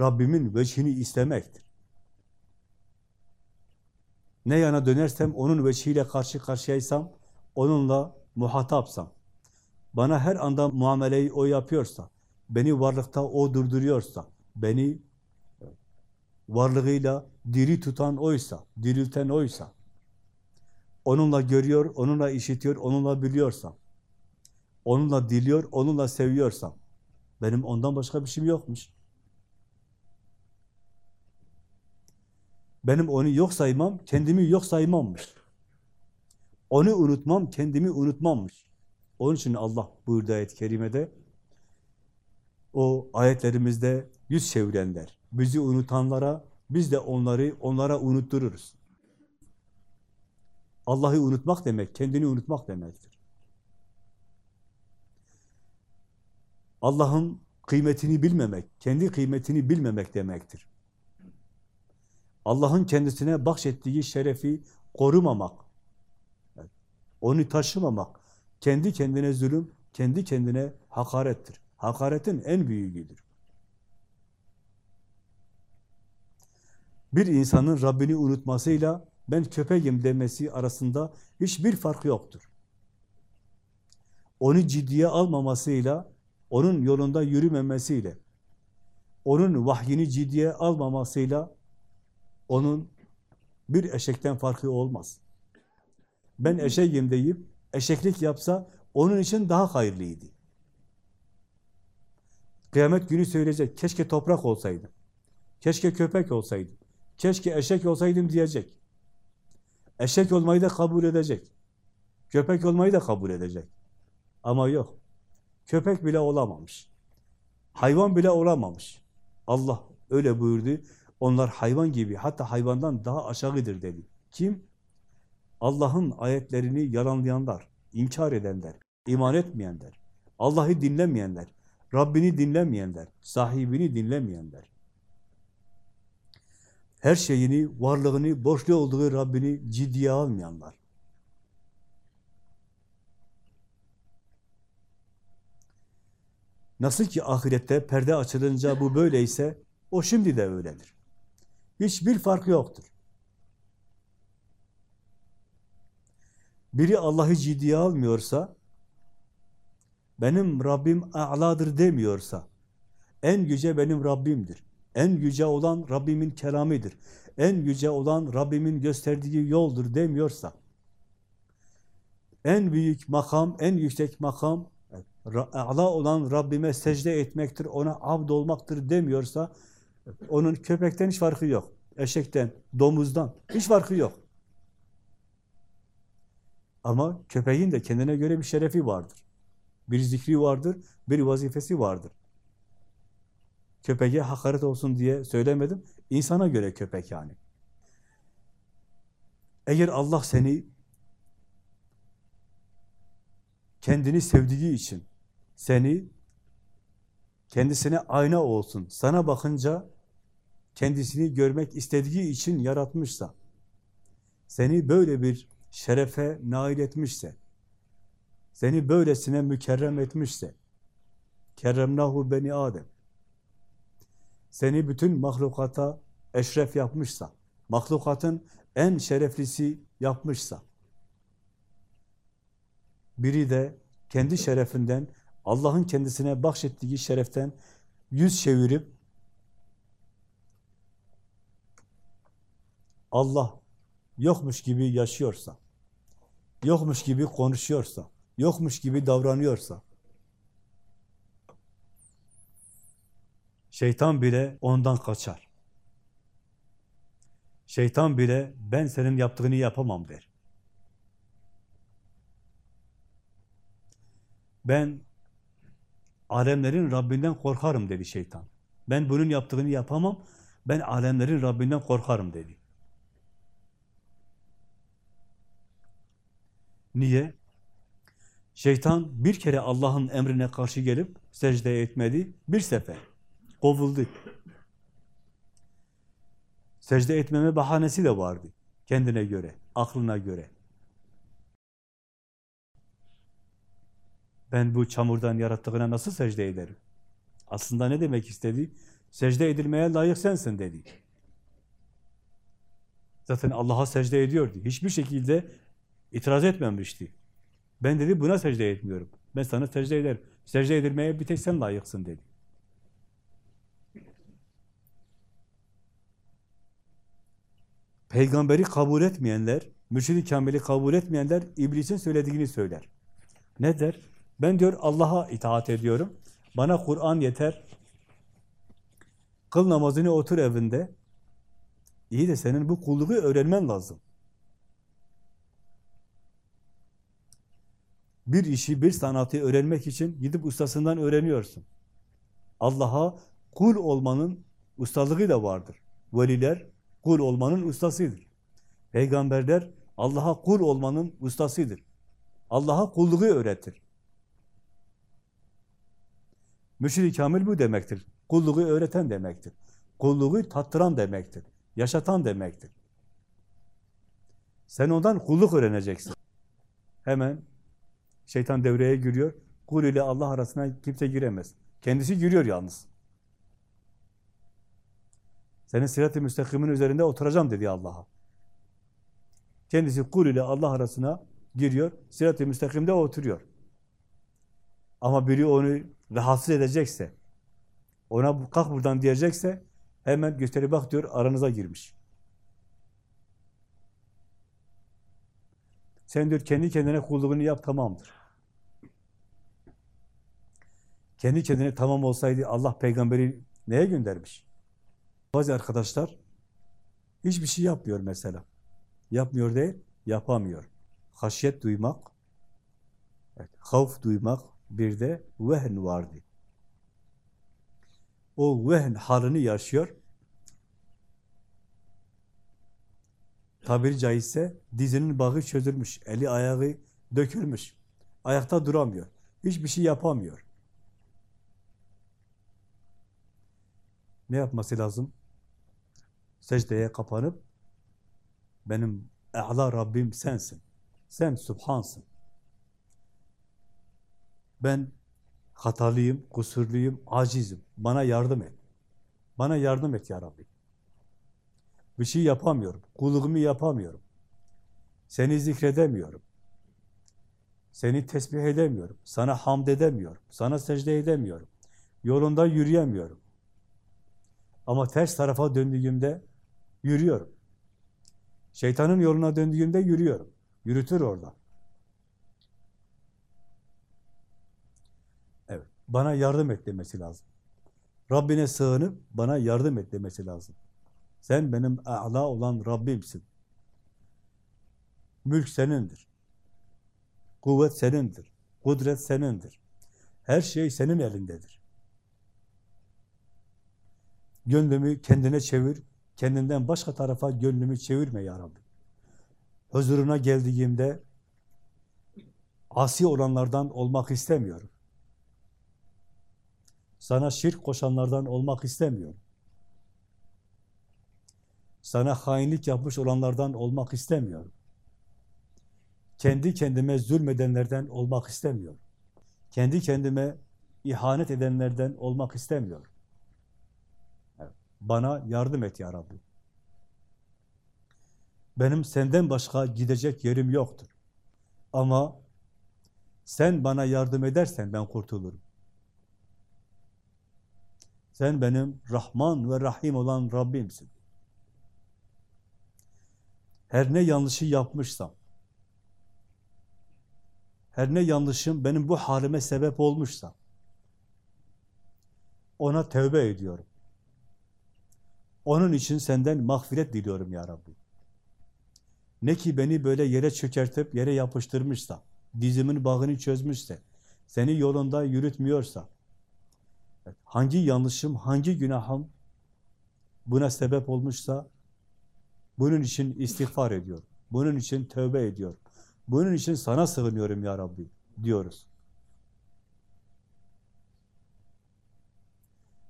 Rabbimin veçhini istemektir. Ne yana dönersem onun veçhiyle karşı karşıyaysam, onunla muhatapsam, bana her anda muameleyi o yapıyorsa, beni varlıkta o durduruyorsa, beni varlığıyla diri tutan oysa, dirilten oysa, onunla görüyor, onunla işitiyor, onunla biliyorsam, onunla diliyor, onunla seviyorsam, benim ondan başka bir şeyim yokmuş. Benim onu yok saymam, kendimi yok saymammış. Onu unutmam, kendimi unutmammış. Onun için Allah buyurdu ayet-i kerimede, o ayetlerimizde yüz çevirenler, bizi unutanlara, biz de onları onlara unuttururuz. Allah'ı unutmak demek, kendini unutmak demektir. Allah'ın kıymetini bilmemek, kendi kıymetini bilmemek demektir. Allah'ın kendisine bahşettiği şerefi korumamak, onu taşımamak, kendi kendine zulüm, kendi kendine hakarettir. Hakaretin en büyüğüdür. Bir insanın Rabbini unutmasıyla ben köpeğim demesi arasında hiçbir fark yoktur. Onu ciddiye almamasıyla, onun yolunda yürümemesiyle, onun vahyini ciddiye almamasıyla onun bir eşekten farkı olmaz. Ben eşeğim deyip eşeklik yapsa onun için daha hayırlıydı. Kıyamet günü söyleyecek, keşke toprak olsaydım, keşke köpek olsaydım, keşke eşek olsaydım diyecek. Eşek olmayı da kabul edecek. Köpek olmayı da kabul edecek. Ama yok. Köpek bile olamamış. Hayvan bile olamamış. Allah öyle buyurdu. Onlar hayvan gibi, hatta hayvandan daha aşağıdır dedi. Kim? Allah'ın ayetlerini yalanlayanlar, inkar edenler, iman etmeyenler, Allah'ı dinlemeyenler, Rabbini dinlemeyenler, sahibini dinlemeyenler. Her şeyini, varlığını, borçlu olduğu Rabbini ciddiye almayanlar. Nasıl ki ahirette perde açılınca bu böyleyse, o şimdi de öyledir. Hiçbir fark yoktur. Biri Allah'ı ciddiye almıyorsa, benim Rabbim a'ladır demiyorsa, en yüce benim Rabbimdir. En yüce olan Rabbimin kelamidir. En yüce olan Rabbimin gösterdiği yoldur demiyorsa, en büyük makam, en yüksek makam, a'la olan Rabbime secde etmektir, ona abd olmaktır demiyorsa, onun köpekten hiç farkı yok. Eşekten, domuzdan hiç farkı yok. Ama köpeğin de kendine göre bir şerefi vardır. Bir zikri vardır, bir vazifesi vardır. Köpeğe hakaret olsun diye söylemedim. İnsana göre köpek yani. Eğer Allah seni kendini sevdiği için, seni kendisine ayna olsun, sana bakınca kendisini görmek istediği için yaratmışsa, seni böyle bir şerefe nail etmişse, seni böylesine mükerrem etmişse, kerremnahu beni Adem, seni bütün mahlukata eşref yapmışsa, mahlukatın en şereflisi yapmışsa, biri de kendi şerefinden, Allah'ın kendisine bahşettiği şereften yüz çevirip, Allah yokmuş gibi yaşıyorsa, yokmuş gibi konuşuyorsa, yokmuş gibi davranıyorsa, şeytan bile ondan kaçar. Şeytan bile ben senin yaptığını yapamam der. Ben alemlerin Rabbinden korkarım dedi şeytan. Ben bunun yaptığını yapamam, ben alemlerin Rabbinden korkarım dedi. Niye? Şeytan bir kere Allah'ın emrine karşı gelip secde etmedi, bir sefer kovuldu. Secde etmeme bahanesi de vardı kendine göre, aklına göre. Ben bu çamurdan yarattığına nasıl secde ederim? Aslında ne demek istedi? Secde edilmeye layık sensin dedi. Zaten Allah'a secde ediyordu. Hiçbir şekilde itiraz etmemişti. Ben dedi buna secde etmiyorum. Ben sana secde ederim. Secde edilmeye bir tek sen layıksın dedi. Peygamberi kabul etmeyenler, mürşid-i kamili kabul etmeyenler iblisin söylediğini söyler. Ne der? Ben diyor Allah'a itaat ediyorum. Bana Kur'an yeter. Kıl namazını otur evinde. İyi de senin bu kulluğu öğrenmen lazım. Bir işi, bir sanatı öğrenmek için gidip ustasından öğreniyorsun. Allah'a kul olmanın ustalığı da vardır. Veliler kul olmanın ustasıdır. Peygamberler Allah'a kul olmanın ustasıdır. Allah'a kulluğu öğretir. Müşrik kamil bu demektir. Kulluğu öğreten demektir. Kulluğu tattıran demektir. Yaşatan demektir. Sen ondan kulluk öğreneceksin. Hemen şeytan devreye giriyor. Kul ile Allah arasına kimse giremez. Kendisi giriyor yalnız. Senin sirat-i müstakimin üzerinde oturacağım dedi Allah'a. Kendisi kul ile Allah arasına giriyor. Sirat-i müstakimde oturuyor. Ama biri onu rahatsız edecekse, ona kalk buradan diyecekse hemen gösterip bak diyor aranıza girmiş. Sen diyor kendi kendine kulluğunu yap tamamdır. Kendi kendine tamam olsaydı Allah peygamberi neye göndermiş? Bazı arkadaşlar hiçbir şey yapmıyor mesela. Yapmıyor değil, yapamıyor. Haşyet duymak, evet, havf duymak, bir de vehn vardı. O vehn halini yaşıyor. Tabiri caizse dizinin bağı çözülmüş, eli ayağı dökülmüş. Ayakta duramıyor. Hiçbir şey yapamıyor. Ne yapması lazım? Secdeye kapanıp benim e'la Rabbim sensin. Sen Subhansın. Ben hatalıyım, kusurluyum, acizim. Bana yardım et. Bana yardım et ya Rabbi. Bir şey yapamıyorum. Kulluğumu yapamıyorum. Seni zikredemiyorum. Seni tesbih edemiyorum. Sana hamd edemiyorum. Sana secde edemiyorum. Yolunda yürüyemiyorum. Ama ters tarafa döndüğümde yürüyorum. Şeytanın yoluna döndüğümde yürüyorum. Yürütür orada. Evet. Bana yardım et demesi lazım. Rabbine sığınıp bana yardım et demesi lazım. Sen benim a'la olan Rabbimsin. Mülk senindir. Kuvvet senindir. Kudret senindir. Her şey senin elindedir. Gönlümü kendine çevir, kendinden başka tarafa gönlümü çevirme ya Rabbi. Huzuruna geldiğimde asi olanlardan olmak istemiyorum. Sana şirk koşanlardan olmak istemiyorum. Sana hainlik yapmış olanlardan olmak istemiyorum. Kendi kendime zulmedenlerden olmak istemiyorum. Kendi kendime ihanet edenlerden olmak istemiyorum. Bana yardım et ya Rabbi. Benim senden başka gidecek yerim yoktur. Ama sen bana yardım edersen ben kurtulurum. Sen benim Rahman ve Rahim olan Rabbimsin. Her ne yanlışı yapmışsam, her ne yanlışım benim bu halime sebep olmuşsa, ona tövbe ediyorum. Onun için senden mağfiret diliyorum ya Rabbi. Ne ki beni böyle yere çökertip yere yapıştırmışsa, dizimin bağını çözmüşse, seni yolunda yürütmüyorsa, hangi yanlışım, hangi günahım buna sebep olmuşsa, bunun için istiğfar ediyor. Bunun için tövbe ediyor. Bunun için sana sığınıyorum ya Rabbi diyoruz.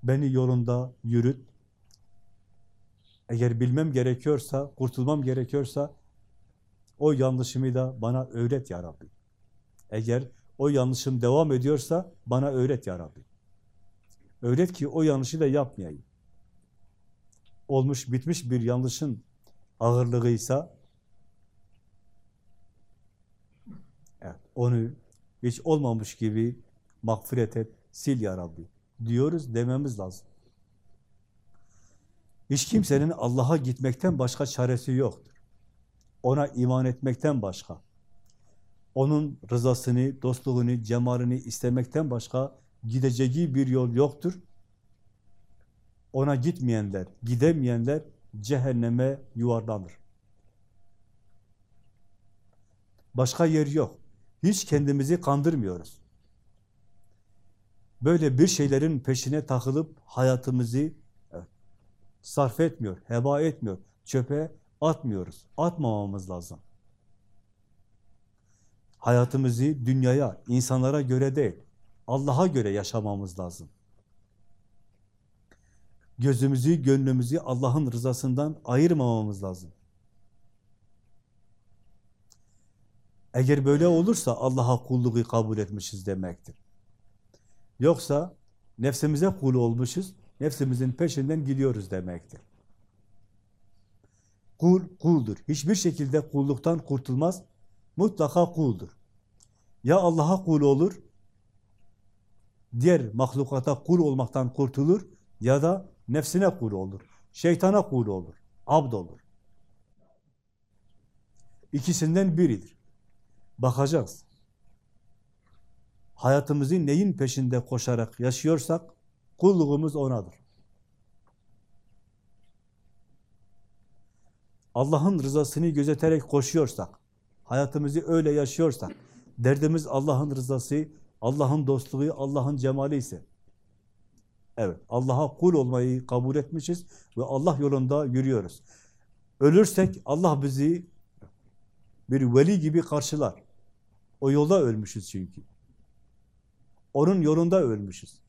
Beni yolunda yürüt, eğer bilmem gerekiyorsa, kurtulmam gerekiyorsa o yanlışımı da bana öğret ya Rabbi. Eğer o yanlışım devam ediyorsa bana öğret ya Rabbi. Öğret ki o yanlışı da yapmayayım. Olmuş bitmiş bir yanlışın ağırlığıysa evet, onu hiç olmamış gibi mağfiret et, sil ya Rabbi diyoruz dememiz lazım. Hiç kimsenin Allah'a gitmekten başka çaresi yoktur. Ona iman etmekten başka. Onun rızasını, dostluğunu, cemalini istemekten başka gideceği bir yol yoktur. Ona gitmeyenler, gidemeyenler cehenneme yuvarlanır. Başka yer yok. Hiç kendimizi kandırmıyoruz. Böyle bir şeylerin peşine takılıp hayatımızı sarf etmiyor, heba etmiyor, çöpe atmıyoruz. Atmamamız lazım. Hayatımızı dünyaya, insanlara göre değil, Allah'a göre yaşamamız lazım. Gözümüzü, gönlümüzü Allah'ın rızasından ayırmamamız lazım. Eğer böyle olursa Allah'a kulluğu kabul etmişiz demektir. Yoksa nefsimize kul olmuşuz, nefsimizin peşinden gidiyoruz demektir. Kul, kuldur. Hiçbir şekilde kulluktan kurtulmaz, mutlaka kuldur. Ya Allah'a kul olur, diğer mahlukata kul olmaktan kurtulur ya da nefsine kul olur, şeytana kul olur, abd olur. İkisinden biridir. Bakacağız. Hayatımızı neyin peşinde koşarak yaşıyorsak, kulluğumuz O'nadır. Allah'ın rızasını gözeterek koşuyorsak, hayatımızı öyle yaşıyorsak, derdimiz Allah'ın rızası, Allah'ın dostluğu, Allah'ın cemali ise, evet, Allah'a kul olmayı kabul etmişiz ve Allah yolunda yürüyoruz. Ölürsek Allah bizi bir veli gibi karşılar. O yolda ölmüşüz çünkü. Onun yolunda ölmüşüz.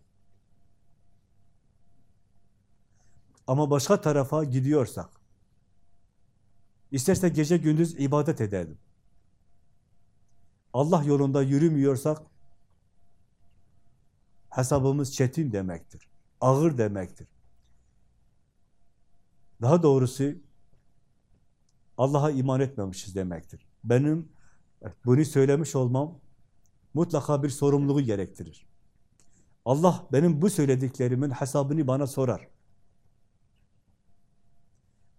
Ama başka tarafa gidiyorsak, isterse gece gündüz ibadet edelim. Allah yolunda yürümüyorsak, hesabımız çetin demektir. Ağır demektir. Daha doğrusu, Allah'a iman etmemişiz demektir. Benim bunu söylemiş olmam mutlaka bir sorumluluğu gerektirir. Allah benim bu söylediklerimin hesabını bana sorar.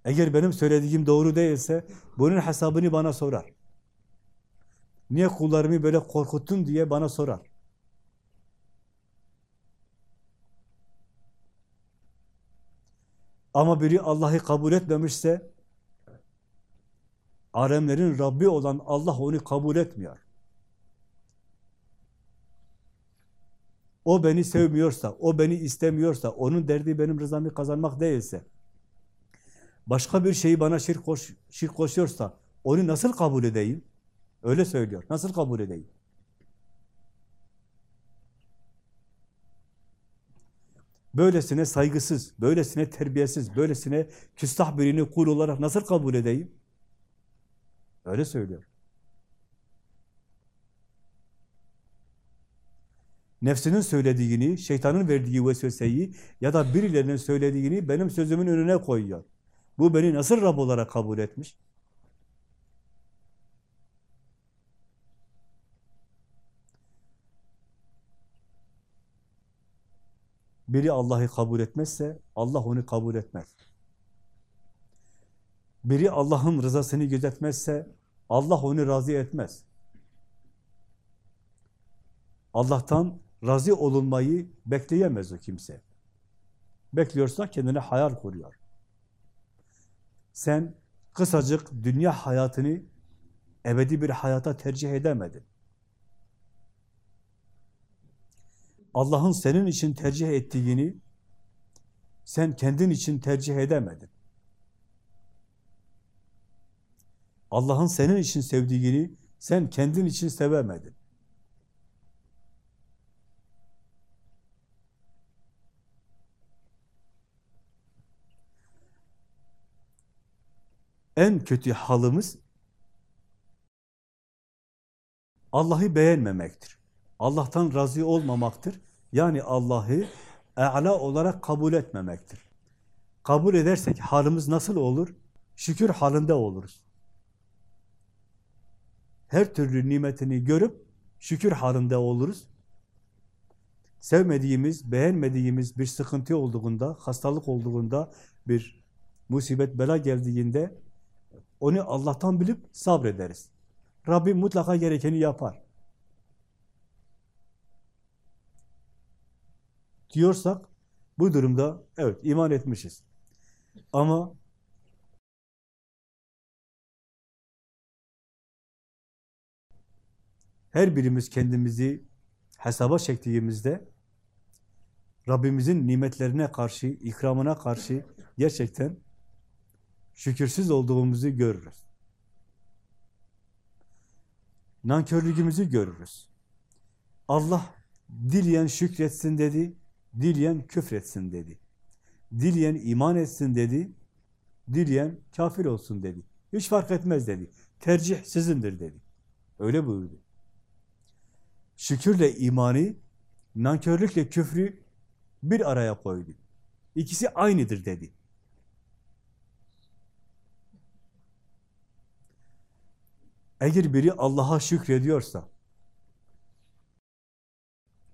Eğer benim söylediğim doğru değilse bunun hesabını bana sorar. Niye kullarımı böyle korkuttun diye bana sorar. Ama biri Allah'ı kabul etmemişse alemlerin Rabbi olan Allah onu kabul etmiyor. O beni sevmiyorsa, o beni istemiyorsa, onun derdi benim rızamı kazanmak değilse, başka bir şeyi bana şirk, koş, şirk koşuyorsa, onu nasıl kabul edeyim? Öyle söylüyor. Nasıl kabul edeyim? Böylesine saygısız, böylesine terbiyesiz, böylesine küstah birini kul olarak nasıl kabul edeyim? Öyle söylüyor. Nefsinin söylediğini, şeytanın verdiği vesveseyi ya da birilerinin söylediğini benim sözümün önüne koyuyor. Bu beni nasıl Rab olarak kabul etmiş? Biri Allah'ı kabul etmezse Allah onu kabul etmez. Biri Allah'ın rızasını gözetmezse Allah onu razı etmez. Allah'tan razı olunmayı bekleyemez o kimse. Bekliyorsa kendine hayal kuruyor. Sen kısacık dünya hayatını ebedi bir hayata tercih edemedin. Allah'ın senin için tercih ettiğini sen kendin için tercih edemedin. Allah'ın senin için sevdiğini sen kendin için sevemedin. En kötü halımız Allah'ı beğenmemektir. Allah'tan razı olmamaktır. Yani Allah'ı e'la olarak kabul etmemektir. Kabul edersek halimiz nasıl olur? Şükür halinde oluruz. Her türlü nimetini görüp şükür halinde oluruz. Sevmediğimiz, beğenmediğimiz bir sıkıntı olduğunda, hastalık olduğunda, bir musibet, bela geldiğinde onu Allah'tan bilip sabrederiz. Rabbim mutlaka gerekeni yapar. Diyorsak bu durumda evet iman etmişiz. Ama her birimiz kendimizi hesaba çektiğimizde Rabbimizin nimetlerine karşı, ikramına karşı gerçekten şükürsüz olduğumuzu görürüz. Nankörlüğümüzü görürüz. Allah dileyen şükretsin dedi, dileyen küfretsin dedi. Dileyen iman etsin dedi, dileyen kafir olsun dedi. Hiç fark etmez dedi. Tercih sizindir dedi. Öyle buyurdu. Şükürle imanı, nankörlükle küfrü bir araya koydu. İkisi aynıdır dedi. Eğer biri Allah'a şükrediyorsa,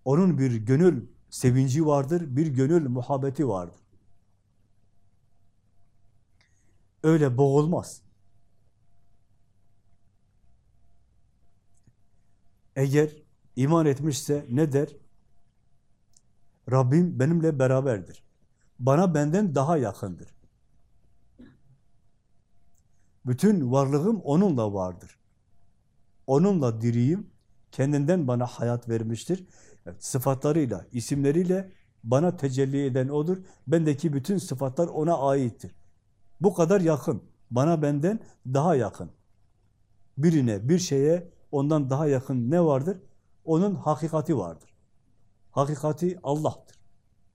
onun bir gönül sevinci vardır, bir gönül muhabbeti vardır. Öyle boğulmaz. Eğer iman etmişse ne der? Rabbim benimle beraberdir. Bana benden daha yakındır. Bütün varlığım onunla vardır. Onunla diriyim. Kendinden bana hayat vermiştir. Evet, sıfatlarıyla, isimleriyle bana tecelli eden O'dur. Bendeki bütün sıfatlar O'na aittir. Bu kadar yakın. Bana benden daha yakın. Birine, bir şeye ondan daha yakın ne vardır? Onun hakikati vardır. Hakikati Allah'tır.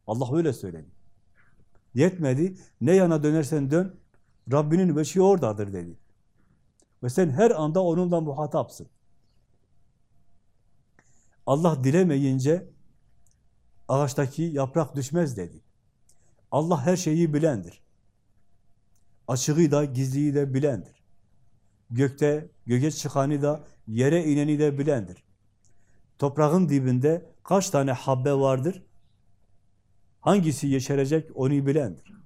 Allah öyle söyledi. Yetmedi. Ne yana dönersen dön, Rabbinin veşi oradadır dedi. Ve sen her anda onunla muhatapsın. Allah dilemeyince ağaçtaki yaprak düşmez dedi. Allah her şeyi bilendir. Açığı da gizliyi de bilendir. Gökte, göğe çıkanı da, yere ineni de bilendir. Toprağın dibinde kaç tane habbe vardır? Hangisi yeşerecek onu bilendir.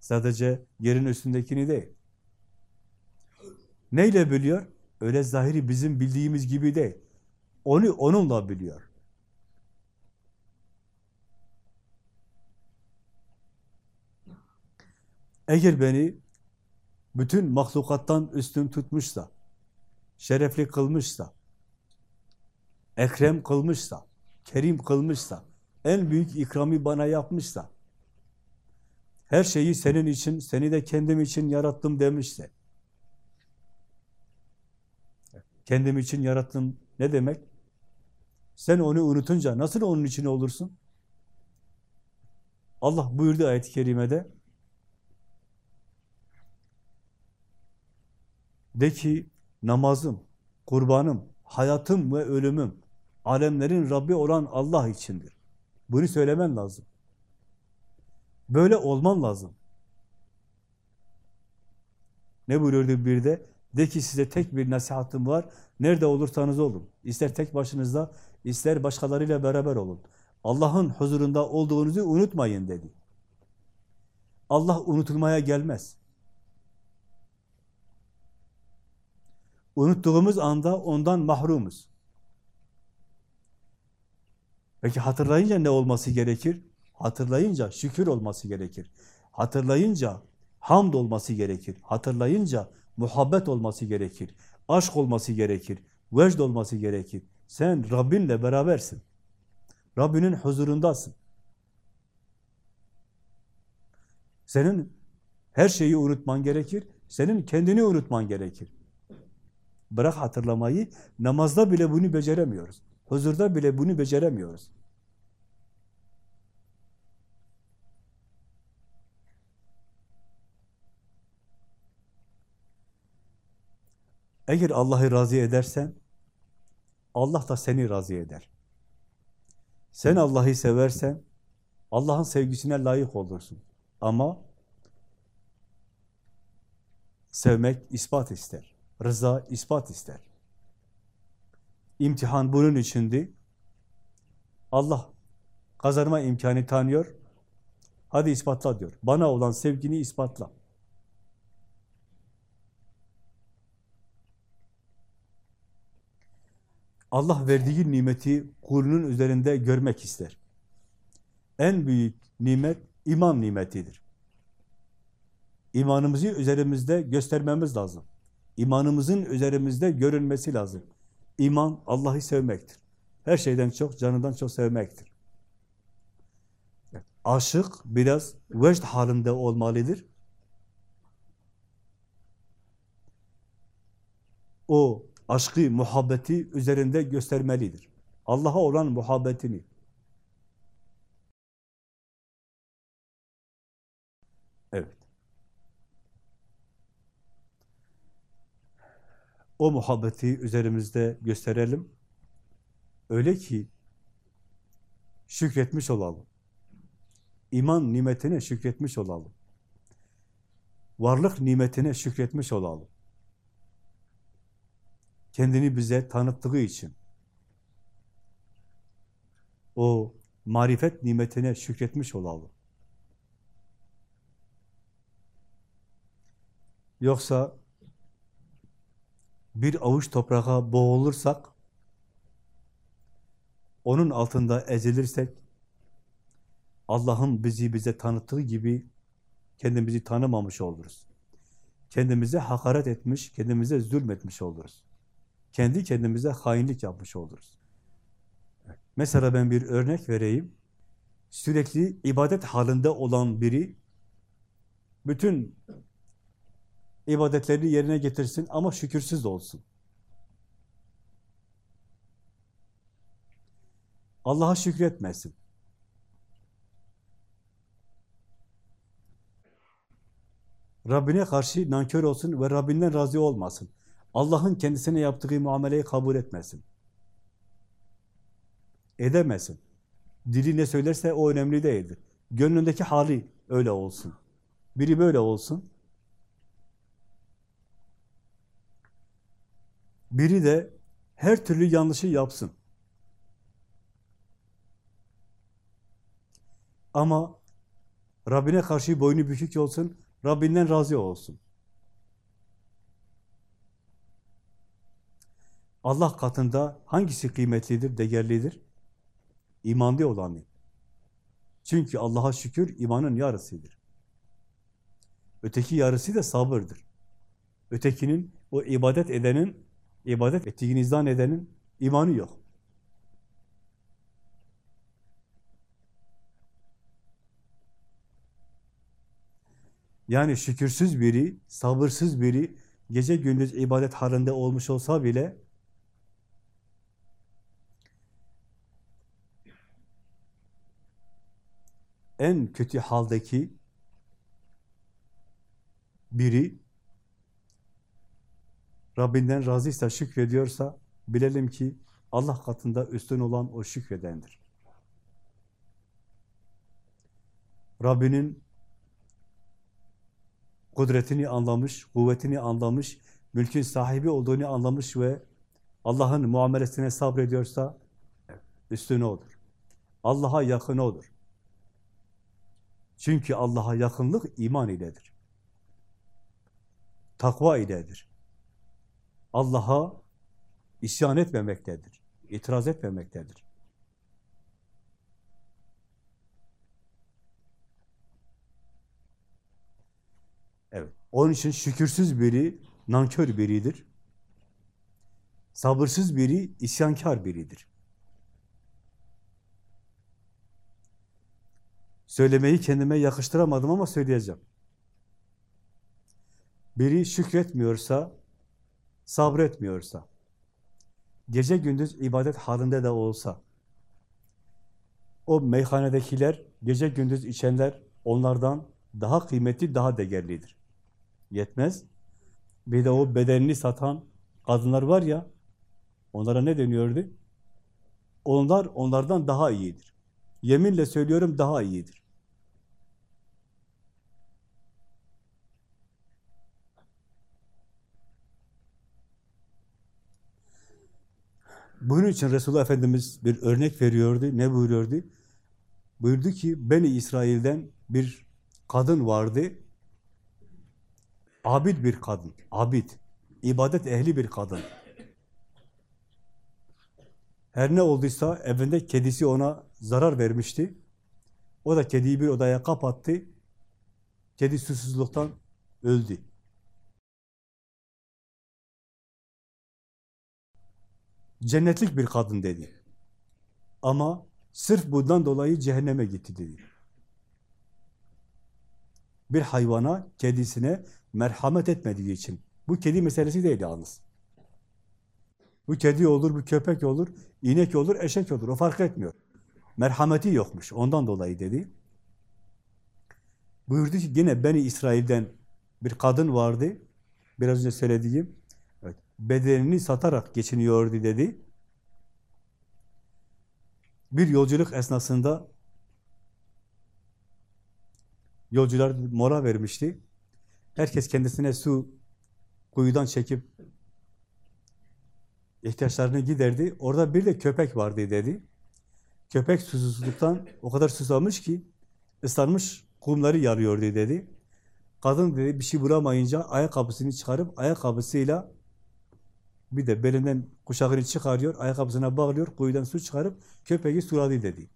Sadece yerin üstündekini değil. Neyle biliyor? Öyle zahiri bizim bildiğimiz gibi değil. Onu onunla biliyor. Eğer beni bütün mahlukattan üstün tutmuşsa, şerefli kılmışsa, ekrem kılmışsa, kerim kılmışsa, en büyük ikrami bana yapmışsa, her şeyi senin için, seni de kendim için yarattım demişse, kendim için yarattım ne demek? Sen onu unutunca nasıl onun için olursun? Allah buyurdu ayet-i kerimede, de ki namazım, kurbanım, hayatım ve ölümüm alemlerin Rabbi olan Allah içindir. Bunu söylemen lazım. Böyle olman lazım. Ne buyurdu bir de? De ki size tek bir nasihatım var. Nerede olursanız olun. İster tek başınızda, ister başkalarıyla beraber olun. Allah'ın huzurunda olduğunuzu unutmayın dedi. Allah unutulmaya gelmez. Unuttuğumuz anda ondan mahrumuz. Peki hatırlayınca ne olması gerekir? Hatırlayınca şükür olması gerekir. Hatırlayınca hamd olması gerekir. Hatırlayınca muhabbet olması gerekir. Aşk olması gerekir. Vecd olması gerekir. Sen Rabbinle berabersin. Rabbinin huzurundasın. Senin her şeyi unutman gerekir. Senin kendini unutman gerekir. Bırak hatırlamayı, namazda bile bunu beceremiyoruz. Huzurda bile bunu beceremiyoruz. Eğer Allah'ı razı edersen, Allah da seni razı eder. Sen Allah'ı seversen, Allah'ın sevgisine layık olursun. Ama sevmek ispat ister. Rıza ispat ister. İmtihan bunun içindi. Allah kazanma imkanı tanıyor. Hadi ispatla diyor. Bana olan sevgini ispatla. Allah verdiği nimeti kulunun üzerinde görmek ister. En büyük nimet iman nimetidir. İmanımızı üzerimizde göstermemiz lazım. İmanımızın üzerimizde görünmesi lazım. İman Allah'ı sevmektir. Her şeyden çok, canından çok sevmektir. Aşık biraz vecd halinde olmalıdır. O aşkı, muhabbeti üzerinde göstermelidir. Allah'a olan muhabbetini. Evet. O muhabbeti üzerimizde gösterelim. Öyle ki şükretmiş olalım. İman nimetine şükretmiş olalım. Varlık nimetine şükretmiş olalım. Kendini bize tanıttığı için o marifet nimetine şükretmiş olalım. Yoksa bir avuç toprağa boğulursak, onun altında ezilirsek, Allah'ın bizi bize tanıttığı gibi kendimizi tanımamış oluruz. Kendimize hakaret etmiş, kendimize zulmetmiş oluruz. Kendi kendimize hainlik yapmış oluruz. Mesela ben bir örnek vereyim. Sürekli ibadet halinde olan biri bütün ibadetlerini yerine getirsin ama şükürsüz olsun. Allah'a şükretmesin. Rabbine karşı nankör olsun ve Rabbinden razı olmasın. Allah'ın kendisine yaptığı muameleyi kabul etmesin. Edemesin. Dili ne söylerse o önemli değildir. Gönlündeki hali öyle olsun. Biri böyle olsun. Biri de her türlü yanlışı yapsın. Ama Rabbine karşı boynu bükük olsun, Rabbinden razı olsun. Allah katında hangisi kıymetlidir, değerlidir? İmanlı olanı. Çünkü Allah'a şükür imanın yarısıdır. Öteki yarısı da sabırdır. Ötekinin, o ibadet edenin, ibadet ettiğini zannedenin imanı yok. Yani şükürsüz biri, sabırsız biri, gece gündüz ibadet halinde olmuş olsa bile en kötü haldeki biri Rabbinden razıysa, şükrediyorsa bilelim ki Allah katında üstün olan o şükredendir. Rabbinin kudretini anlamış, kuvvetini anlamış, mülkün sahibi olduğunu anlamış ve Allah'ın muamelesine sabrediyorsa üstünü odur. Allah'a yakın odur. Çünkü Allah'a yakınlık iman iledir. Takva iledir. Allah'a isyan etmemektedir. itiraz etmemektedir. Evet. Onun için şükürsüz biri nankör biridir. Sabırsız biri isyankar biridir. Söylemeyi kendime yakıştıramadım ama söyleyeceğim. Biri şükretmiyorsa, sabretmiyorsa, gece gündüz ibadet halinde de olsa, o meyhanedekiler, gece gündüz içenler onlardan daha kıymetli, daha değerlidir. Yetmez. Bir de o bedenini satan kadınlar var ya, onlara ne deniyordu? Onlar onlardan daha iyidir. Yeminle söylüyorum daha iyidir. Bunun için Resulullah Efendimiz bir örnek veriyordu. Ne buyuruyordu? Buyurdu ki, Beni İsrail'den bir kadın vardı. Abid bir kadın, abid. ibadet ehli bir kadın. Her ne olduysa evinde kedisi ona zarar vermişti. O da kediyi bir odaya kapattı. Kedi susuzluktan öldü. Cennetlik bir kadın dedi. Ama sırf bundan dolayı cehenneme gitti dedi. Bir hayvana, kedisine merhamet etmediği için. Bu kedi meselesi değil yalnız. Bu kedi olur, bu köpek olur, inek olur, eşek olur. O fark etmiyor. Merhameti yokmuş. Ondan dolayı dedi. Buyurdu ki yine Beni İsrail'den bir kadın vardı. Biraz önce söylediğim. Bedenini satarak geçiniyordu dedi. Bir yolculuk esnasında yolcular mola vermişti. Herkes kendisine su kuyudan çekip ihtiyaçlarını giderdi. Orada bir de köpek vardı dedi. Köpek susuzluktan o kadar susamış ki ıslanmış kumları yarıyordu dedi. Kadın dedi bir şey bulamayınca ayakkabısını çıkarıp ayakkabısıyla bir de belinden kuşağını çıkarıyor, ayakkabısına bağlıyor, kuyudan su çıkarıp köpeği suladı dedi.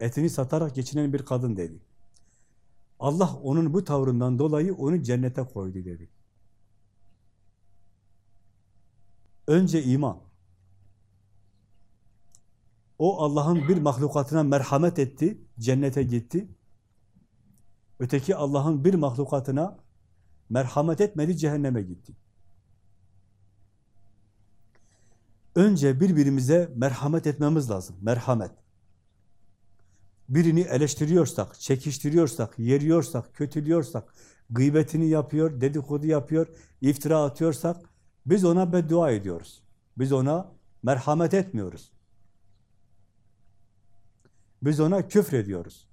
Etini satarak geçinen bir kadın dedi. Allah onun bu tavrından dolayı onu cennete koydu dedi. Önce iman. O Allah'ın bir mahlukatına merhamet etti, cennete gitti. Öteki Allah'ın bir mahlukatına merhamet etmedi, cehenneme gitti. Önce birbirimize merhamet etmemiz lazım, merhamet. Birini eleştiriyorsak, çekiştiriyorsak, yeriyorsak, kötülüyorsak, gıybetini yapıyor, dedikodu yapıyor, iftira atıyorsak, biz ona beddua ediyoruz. Biz ona merhamet etmiyoruz. Biz ona küfür ediyoruz.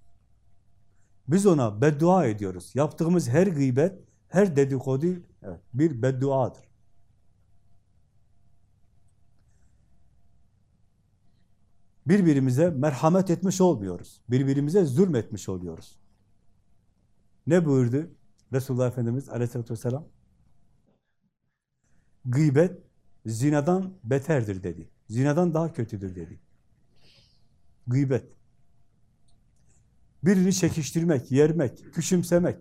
Biz ona beddua ediyoruz. Yaptığımız her gıybet, her dedikodu evet, bir bedduadır. Birbirimize merhamet etmiş olmuyoruz. Birbirimize zulmetmiş oluyoruz. Ne buyurdu Resulullah Efendimiz aleyhissalatü vesselam? Gıybet zinadan beterdir dedi. Zinadan daha kötüdür dedi. Gıybet. Birini çekiştirmek, yermek, küçümsemek,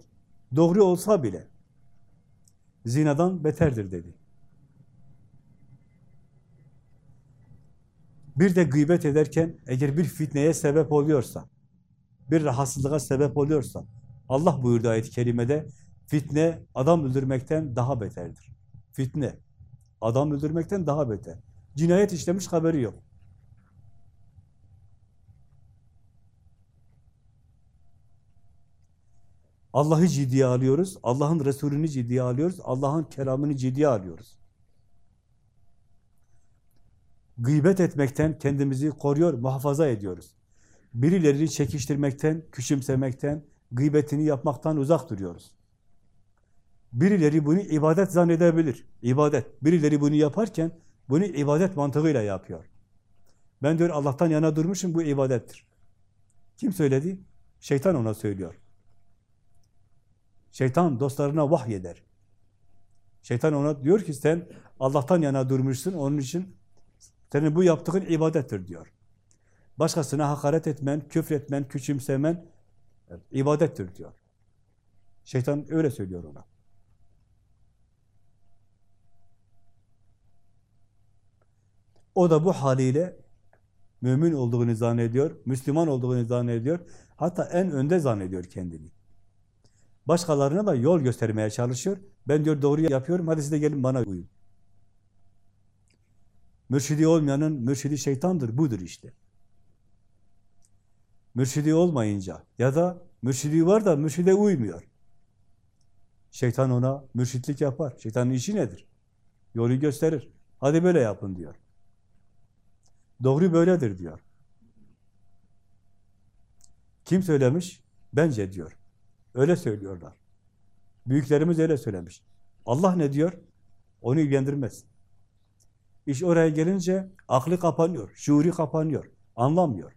doğru olsa bile zinadan beterdir dedi. Bir de gıybet ederken eğer bir fitneye sebep oluyorsa, bir rahatsızlığa sebep oluyorsa, Allah buyurdu ayet-i kerimede, fitne adam öldürmekten daha beterdir. Fitne, adam öldürmekten daha beter. Cinayet işlemiş haberi yok. Allah'ı ciddiye alıyoruz, Allah'ın Resulünü ciddiye alıyoruz, Allah'ın kelamını ciddiye alıyoruz. Gıybet etmekten kendimizi koruyor, muhafaza ediyoruz. Birilerini çekiştirmekten, küçümsemekten, gıybetini yapmaktan uzak duruyoruz. Birileri bunu ibadet zannedebilir. İbadet. Birileri bunu yaparken bunu ibadet mantığıyla yapıyor. Ben diyor Allah'tan yana durmuşum bu ibadettir. Kim söyledi? Şeytan ona söylüyor. Şeytan dostlarına vahyeder. Şeytan ona diyor ki sen Allah'tan yana durmuşsun onun için senin bu yaptığın ibadettir diyor. Başkasına hakaret etmen, küfretmen, küçümsemen ibadettir diyor. Şeytan öyle söylüyor ona. O da bu haliyle mümin olduğunu zannediyor, Müslüman olduğunu zannediyor. Hatta en önde zannediyor kendini. Başkalarına da yol göstermeye çalışıyor. Ben diyor doğru yapıyorum, hadi siz de gelin bana uyun. Mürşidi olmayanın mürşidi şeytandır, budur işte. Mürşidi olmayınca ya da mürşidi var da mürşide uymuyor. Şeytan ona mürşitlik yapar. Şeytanın işi nedir? Yolu gösterir. Hadi böyle yapın diyor. Doğru böyledir diyor. Kim söylemiş? Bence diyor. Öyle söylüyorlar. Büyüklerimiz öyle söylemiş. Allah ne diyor? Onu ilgilendirmez. İş oraya gelince aklı kapanıyor, şuuru kapanıyor, anlamıyor.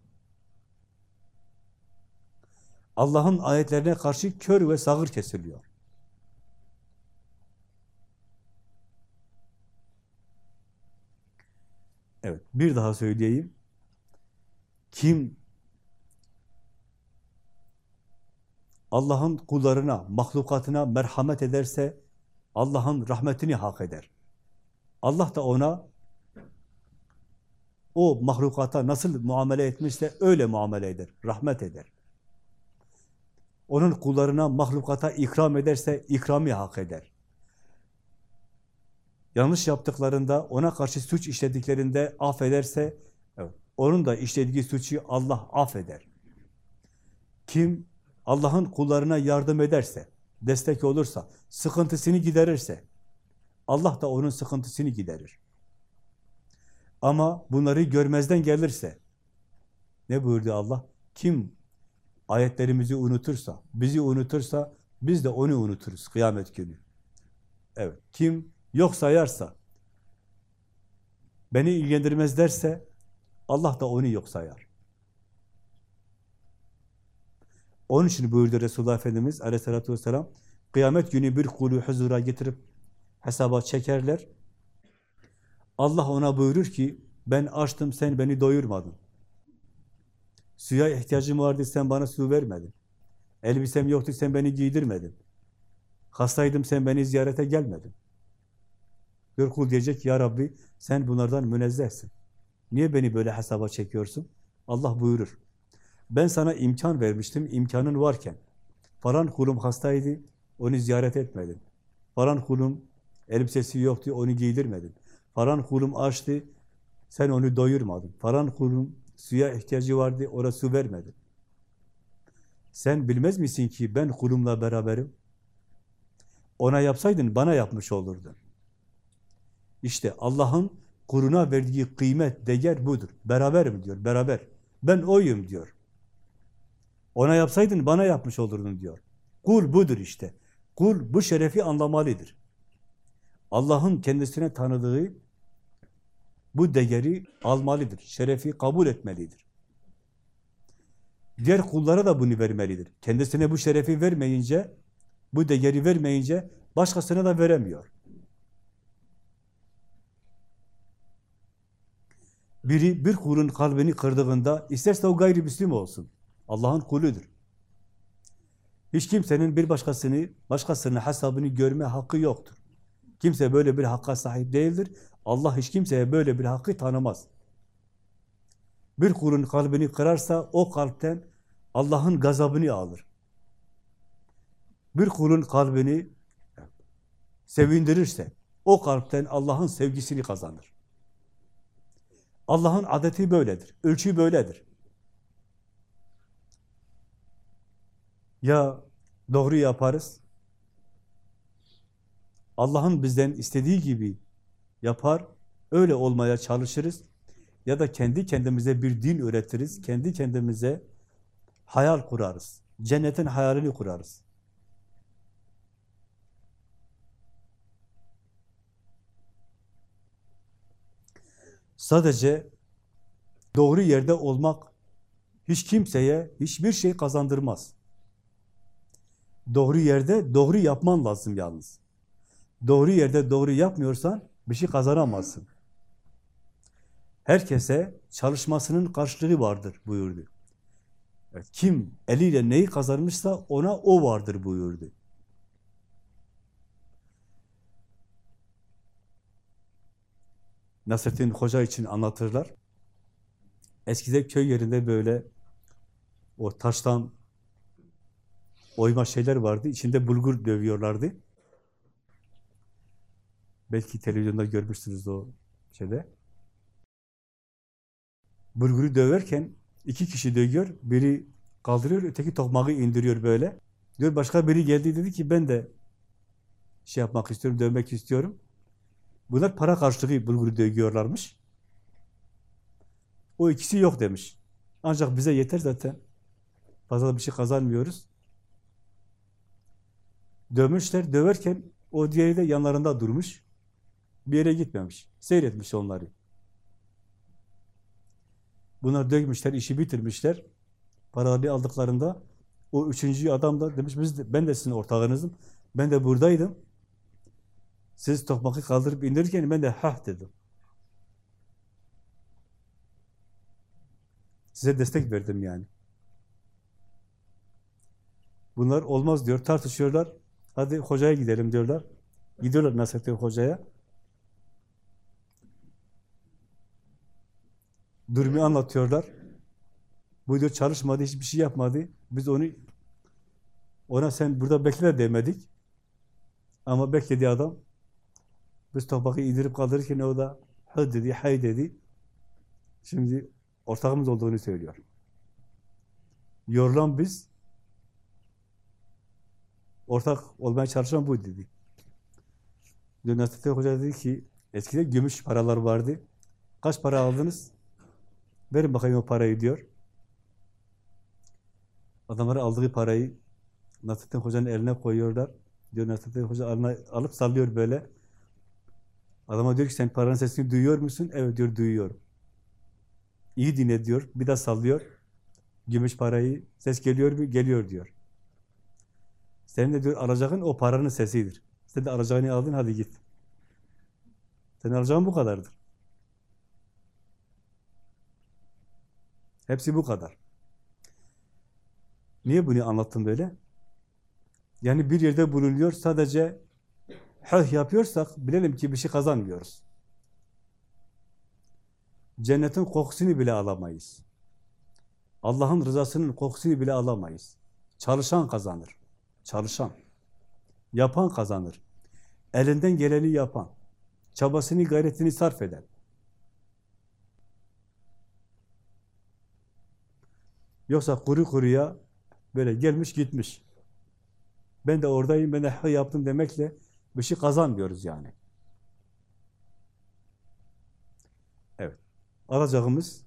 Allah'ın ayetlerine karşı kör ve sağır kesiliyor. Evet, bir daha söyleyeyim. Kim Allah'ın kullarına, mahlukatına merhamet ederse Allah'ın rahmetini hak eder. Allah da ona o mahlukata nasıl muamele etmişse öyle muamele eder, rahmet eder. Onun kullarına, mahlukata ikram ederse ikrami hak eder. Yanlış yaptıklarında, ona karşı suç işlediklerinde affederse, evet, onun da işlediği suçu Allah affeder. Kim Allah'ın kullarına yardım ederse, destek olursa, sıkıntısını giderirse, Allah da onun sıkıntısını giderir. Ama bunları görmezden gelirse, ne buyurdu Allah? Kim ayetlerimizi unutursa, bizi unutursa, biz de onu unuturuz kıyamet günü. Evet, kim yok sayarsa, beni ilgilendirmez derse, Allah da onu yok sayar. Onun için buyurdu Resulullah Efendimiz aleyhissalatü vesselam, kıyamet günü bir kulu huzura getirip hesaba çekerler. Allah ona buyurur ki, ben açtım, sen beni doyurmadın. Suya ihtiyacım vardı, sen bana su vermedin. Elbisem yoktu, sen beni giydirmedin. Hastaydım, sen beni ziyarete gelmedin. Bir kul diyecek, Ya Rabbi, sen bunlardan münezzehsin. Niye beni böyle hesaba çekiyorsun? Allah buyurur. Ben sana imkan vermiştim, imkanın varken. Falan kulum hastaydı, onu ziyaret etmedin. Falan kulum elbisesi yoktu, onu giydirmedin. Falan kulum açtı, sen onu doyurmadın. Falan kulum suya ihtiyacı vardı, ona su vermedin. Sen bilmez misin ki ben kulumla beraberim? Ona yapsaydın bana yapmış olurdun. İşte Allah'ın kuruna verdiği kıymet, değer budur. Beraberim diyor, beraber. Ben oyum diyor. Ona yapsaydın bana yapmış olurdun diyor. Kul budur işte. Kul bu şerefi anlamalıdır. Allah'ın kendisine tanıdığı bu değeri almalıdır. Şerefi kabul etmelidir. Diğer kullara da bunu vermelidir. Kendisine bu şerefi vermeyince, bu değeri vermeyince başkasına da veremiyor. Biri bir kulun kalbini kırdığında isterse o gayrimüslim olsun. Allah'ın kuludur. Hiç kimsenin bir başkasını, başkasının hesabını görme hakkı yoktur. Kimse böyle bir hakka sahip değildir. Allah hiç kimseye böyle bir hakkı tanımaz. Bir kulun kalbini kırarsa o kalpten Allah'ın gazabını alır. Bir kulun kalbini sevindirirse o kalpten Allah'ın sevgisini kazanır. Allah'ın adeti böyledir. Ölçü böyledir. Ya doğru yaparız, Allah'ın bizden istediği gibi yapar, öyle olmaya çalışırız ya da kendi kendimize bir din öğretiriz, kendi kendimize hayal kurarız. Cennetin hayalini kurarız. Sadece doğru yerde olmak hiç kimseye hiçbir şey kazandırmaz. Doğru yerde doğru yapman lazım yalnız. Doğru yerde doğru yapmıyorsan bir şey kazanamazsın. Herkese çalışmasının karşılığı vardır buyurdu. Kim eliyle neyi kazanmışsa ona o vardır buyurdu. Nasrettin Hoca için anlatırlar. Eskide köy yerinde böyle o taştan oyma şeyler vardı. İçinde bulgur dövüyorlardı. Belki televizyonda görmüşsünüz o şeyde. Bulguru döverken iki kişi dövüyor. Biri kaldırıyor, öteki tokmağı indiriyor böyle. Diyor başka biri geldi dedi ki ben de şey yapmak istiyorum, dövmek istiyorum. Bunlar para karşılığı bulguru dövüyorlarmış. O ikisi yok demiş. Ancak bize yeter zaten. Fazla bir şey kazanmıyoruz. Dövmüşler, döverken o diğeri de yanlarında durmuş. Bir yere gitmemiş. Seyretmiş onları. Bunlar dökmüşler, işi bitirmişler. Paraları aldıklarında o üçüncü adam da demiş, biz de, ben de sizin ortağınızım. Ben de buradaydım. Siz tokmakı kaldırıp indirirken ben de hah dedim. Size destek verdim yani. Bunlar olmaz diyor, tartışıyorlar. Hadi hocaya gidelim diyorlar. Gidiyorlar Nasrettin Hoca'ya. Durumu anlatıyorlar. Bu diyor çalışmadı, hiçbir şey yapmadı. Biz onu ona sen burada bekle demedik. Ama bekledi adam. Biz topağı indirip kaldırırken o da hı dedi, hay dedi. Şimdi ortağımız olduğunu söylüyor. Yorulan biz, ortak olmaya çalışan bu dedi. Dün Hoca dedi ki, eskiden gümüş paralar vardı. Kaç para aldınız? Verin bakayım o parayı diyor. Adamları aldığı parayı Nasrettin Hoca'nın eline koyuyorlar. Diyor Nasrettin Hoca eline alıp sallıyor böyle. Adama diyor ki sen paranın sesini duyuyor musun? Evet diyor duyuyorum. İyi dinle diyor. Bir de sallıyor. Gümüş parayı ses geliyor mu? Geliyor diyor. Senin de diyor alacağın o paranın sesidir. Sen de alacağını aldın hadi git. Senin alacağın bu kadardır. Hepsi bu kadar. Niye bunu anlattım böyle? Yani bir yerde bulunuyor, sadece höh yapıyorsak bilelim ki bir şey kazanmıyoruz. Cennetin kokusunu bile alamayız. Allah'ın rızasının kokusunu bile alamayız. Çalışan kazanır. Çalışan. Yapan kazanır. Elinden geleni yapan. Çabasını, gayretini sarf eden. Yoksa kuru kuruya böyle gelmiş gitmiş. Ben de oradayım, ben de yaptım demekle bir şey kazanmıyoruz yani. Evet. Alacağımız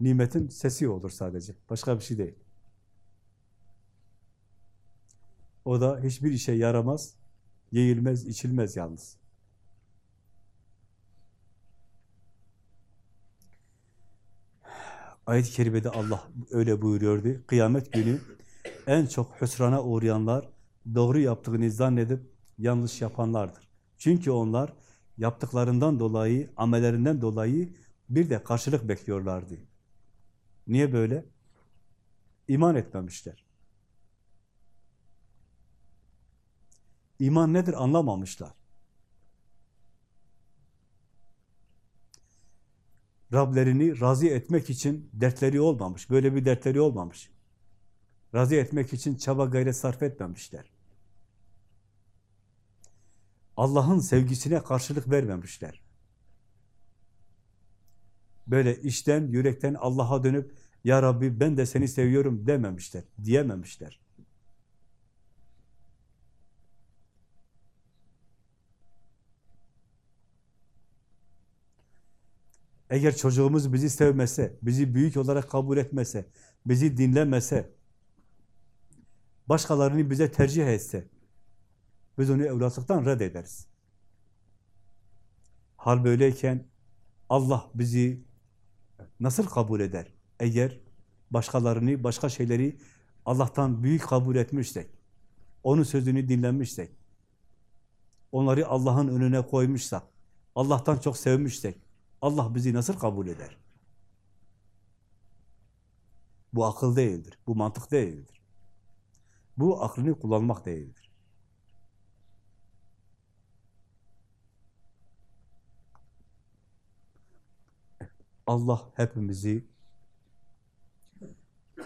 nimetin sesi olur sadece. Başka bir şey değil. O da hiçbir işe yaramaz, yiyilmez, içilmez yalnız. Ayet-i Kerime'de Allah öyle buyuruyordu. Kıyamet günü en çok hüsrana uğrayanlar doğru yaptığını zannedip yanlış yapanlardır. Çünkü onlar yaptıklarından dolayı, amellerinden dolayı bir de karşılık bekliyorlardı. Niye böyle? İman etmemişler. İman nedir anlamamışlar. Rablerini razı etmek için dertleri olmamış. Böyle bir dertleri olmamış. Razı etmek için çaba gayret sarf etmemişler. Allah'ın sevgisine karşılık vermemişler. Böyle içten, yürekten Allah'a dönüp Ya Rabbi ben de seni seviyorum dememişler, diyememişler. Eğer çocuğumuz bizi sevmese, bizi büyük olarak kabul etmese, bizi dinlemese, başkalarını bize tercih etse, biz onu evlatlıktan reddederiz. Hal böyleyken Allah bizi nasıl kabul eder? Eğer başkalarını, başka şeyleri Allah'tan büyük kabul etmişsek, onun sözünü dinlemişsek, onları Allah'ın önüne koymuşsak, Allah'tan çok sevmişsek, Allah bizi nasıl kabul eder? Bu akıl değildir, bu mantık değildir. Bu aklını kullanmak değildir. Allah hepimizi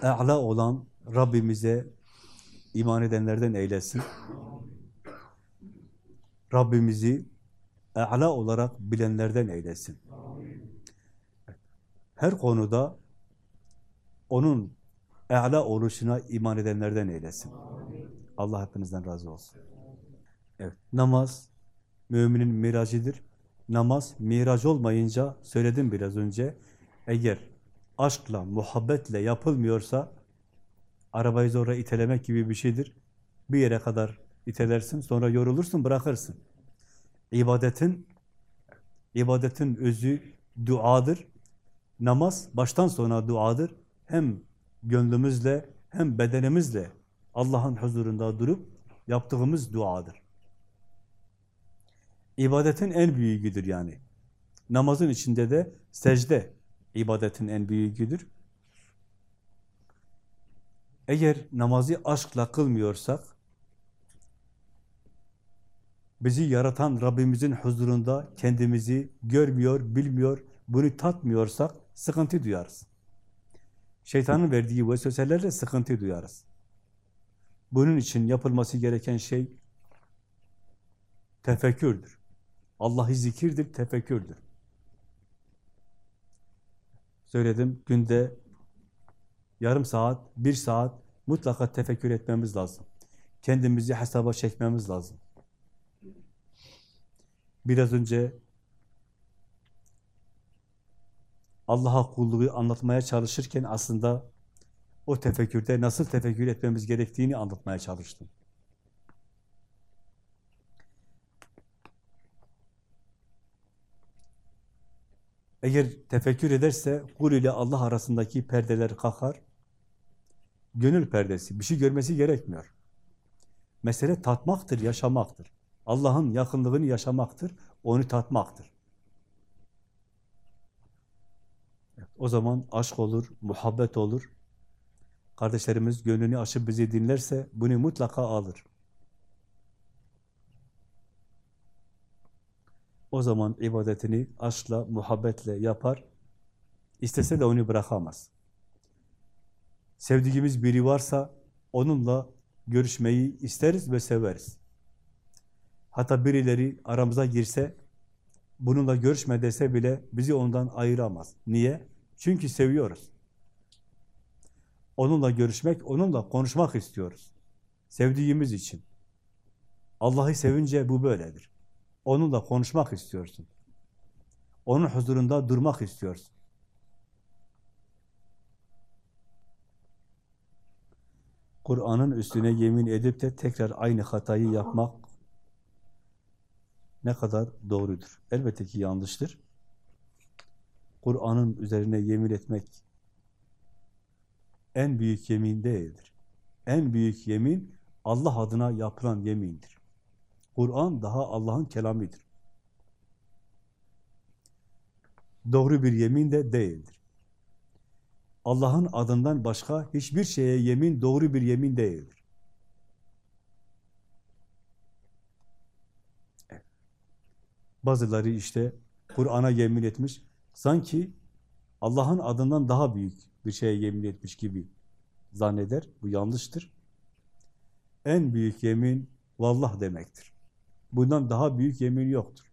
e'la olan Rabbimize iman edenlerden eylesin. Rabbimizi e'la olarak bilenlerden eylesin. Her konuda onun e'la oluşuna iman edenlerden eylesin. Allah hepinizden razı olsun. Evet, namaz müminin miracıdır. Namaz miraç olmayınca, söyledim biraz önce, eğer aşkla, muhabbetle yapılmıyorsa, arabayı zorla itelemek gibi bir şeydir. Bir yere kadar itelersin, sonra yorulursun, bırakırsın. İbadetin, ibadetin özü duadır. Namaz baştan sona duadır. Hem gönlümüzle, hem bedenimizle Allah'ın huzurunda durup yaptığımız duadır. İbadetin en büyüğüdür yani. Namazın içinde de secde ibadetin en büyüğüdür. Eğer namazı aşkla kılmıyorsak, bizi yaratan Rabbimizin huzurunda kendimizi görmüyor, bilmiyor, bunu tatmıyorsak sıkıntı duyarız. Şeytanın verdiği vesveselerle sıkıntı duyarız. Bunun için yapılması gereken şey tefekkürdür. Allah'ı zikirdir, tefekkürdür. Söyledim, günde yarım saat, bir saat mutlaka tefekkür etmemiz lazım. Kendimizi hesaba çekmemiz lazım. Biraz önce Allah'a kulluğu anlatmaya çalışırken aslında o tefekkürde nasıl tefekkür etmemiz gerektiğini anlatmaya çalıştım. Eğer tefekkür ederse kul ile Allah arasındaki perdeler kalkar. Gönül perdesi, bir şey görmesi gerekmiyor. Mesele tatmaktır, yaşamaktır. Allah'ın yakınlığını yaşamaktır, onu tatmaktır. O zaman aşk olur, muhabbet olur. Kardeşlerimiz gönlünü açıp bizi dinlerse bunu mutlaka alır. O zaman ibadetini aşkla, muhabbetle yapar. İstese de onu bırakamaz. Sevdiğimiz biri varsa onunla görüşmeyi isteriz ve severiz. Hatta birileri aramıza girse, bununla görüşme dese bile bizi ondan ayıramaz. Niye? Çünkü seviyoruz. Onunla görüşmek, onunla konuşmak istiyoruz. Sevdiğimiz için. Allah'ı sevince bu böyledir. Onunla konuşmak istiyorsun. Onun huzurunda durmak istiyorsun. Kur'an'ın üstüne yemin edip de tekrar aynı hatayı yapmak ne kadar doğrudur? Elbette ki yanlıştır. Kur'an'ın üzerine yemin etmek en büyük yemin değildir. En büyük yemin Allah adına yapılan yemindir. Kur'an daha Allah'ın kelamidir. Doğru bir yemin de değildir. Allah'ın adından başka hiçbir şeye yemin doğru bir yemin değildir. Bazıları işte Kur'an'a yemin etmiş, sanki Allah'ın adından daha büyük bir şeye yemin etmiş gibi zanneder. Bu yanlıştır. En büyük yemin vallah demektir. Bundan daha büyük yemin yoktur.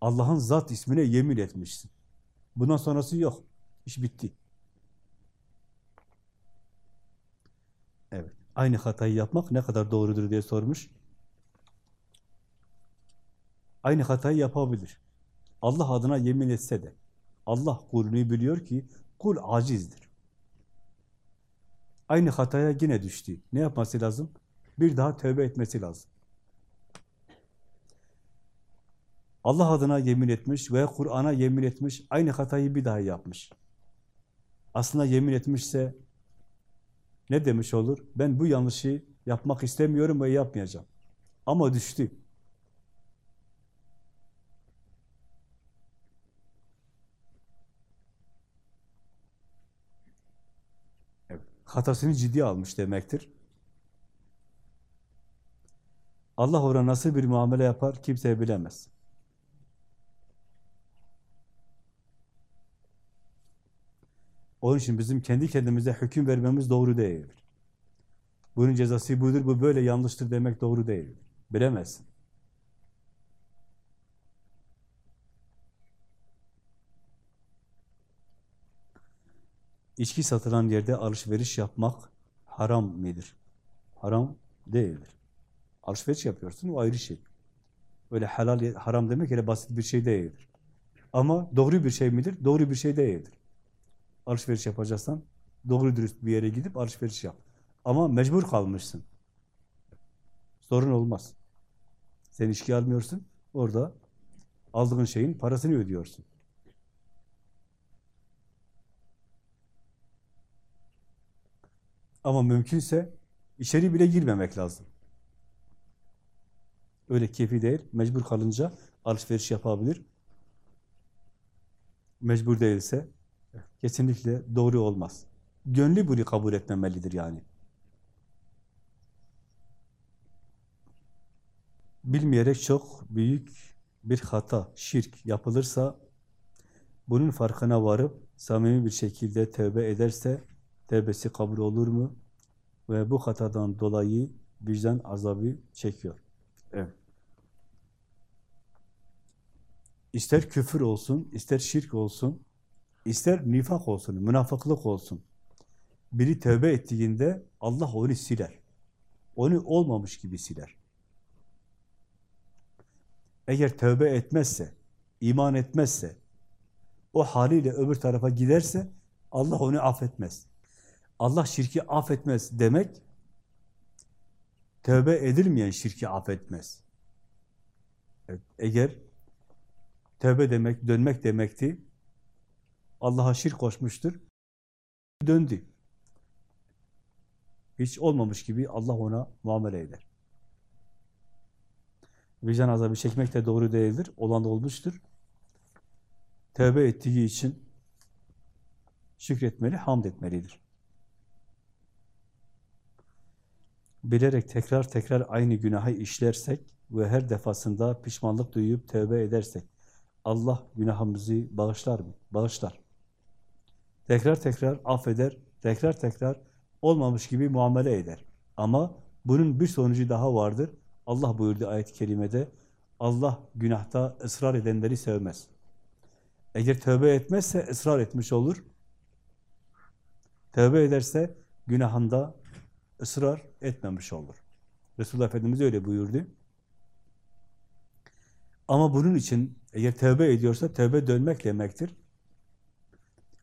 Allah'ın zat ismine yemin etmişsin. Bundan sonrası yok. İş bitti. Evet. Aynı hatayı yapmak ne kadar doğrudur diye sormuş. Aynı hatayı yapabilir. Allah adına yemin etse de. Allah kulünü biliyor ki kul acizdir. Aynı hataya yine düştü. Ne yapması lazım? Bir daha tövbe etmesi lazım. Allah adına yemin etmiş ve Kur'an'a yemin etmiş, aynı hatayı bir daha yapmış. Aslında yemin etmişse ne demiş olur? Ben bu yanlışı yapmak istemiyorum ve yapmayacağım. Ama düştü. hatasını ciddiye almış demektir. Allah ona nasıl bir muamele yapar kimse bilemez. Onun için bizim kendi kendimize hüküm vermemiz doğru değildir. Bunun cezası budur, bu böyle yanlıştır demek doğru değildir. Bilemezsin. İçki satılan yerde alışveriş yapmak haram mıdır? Haram değildir. Alışveriş yapıyorsun, o ayrı şey. Öyle helal, haram demek öyle basit bir şey değildir. Ama doğru bir şey midir? Doğru bir şey değildir. Alışveriş yapacaksan doğru dürüst bir yere gidip alışveriş yap. Ama mecbur kalmışsın. Sorun olmaz. Sen içki almıyorsun, orada aldığın şeyin parasını ödüyorsun. Ama mümkünse içeri bile girmemek lazım. Öyle keyfi değil. Mecbur kalınca alışveriş yapabilir. Mecbur değilse kesinlikle doğru olmaz. Gönlü bunu kabul etmemelidir yani. Bilmeyerek çok büyük bir hata, şirk yapılırsa bunun farkına varıp samimi bir şekilde tövbe ederse tövbesi kabul olur mu? Ve bu hatadan dolayı vicdan azabı çekiyor. Evet. İster küfür olsun, ister şirk olsun, ister nifak olsun, münafıklık olsun. Biri tövbe ettiğinde Allah onu siler. Onu olmamış gibi siler. Eğer tövbe etmezse, iman etmezse, o haliyle öbür tarafa giderse Allah onu affetmez. Allah şirki affetmez demek, tövbe edilmeyen şirki affetmez. Evet, eğer tövbe demek, dönmek demekti, Allah'a şirk koşmuştur, döndü. Hiç olmamış gibi Allah ona muamele eder. Vicdan azabı çekmek de doğru değildir. Olan da olmuştur. Tövbe ettiği için şükretmeli, hamd etmelidir. Bilerek tekrar tekrar aynı günahı işlersek ve her defasında pişmanlık duyup tövbe edersek Allah günahımızı bağışlar mı? Bağışlar. Tekrar tekrar affeder, tekrar tekrar olmamış gibi muamele eder. Ama bunun bir sonucu daha vardır. Allah buyurdu ayet-i kerimede, Allah günahta ısrar edenleri sevmez. Eğer tövbe etmezse ısrar etmiş olur. Tövbe ederse günahında ısrar etmemiş olur. Resulullah Efendimiz öyle buyurdu. Ama bunun için eğer tövbe ediyorsa tövbe dönmek demektir.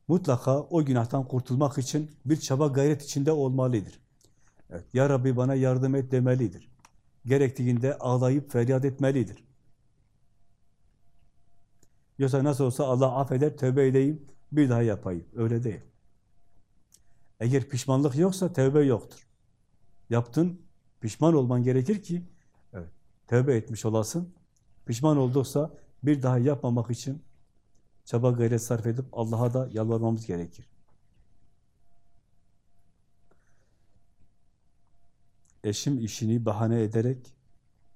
Mutlaka o günahtan kurtulmak için bir çaba gayret içinde olmalıdır. Evet, ya Rabbi bana yardım et demelidir. Gerektiğinde ağlayıp feryat etmelidir. Yoksa nasıl olsa Allah affeder, tövbe edeyim, bir daha yapayım. Öyle değil. Eğer pişmanlık yoksa tövbe yoktur. Yaptın, pişman olman gerekir ki evet, tövbe etmiş olasın. Pişman olduksa bir daha yapmamak için çaba gayret sarf edip Allah'a da yalvarmamız gerekir. Eşim işini bahane ederek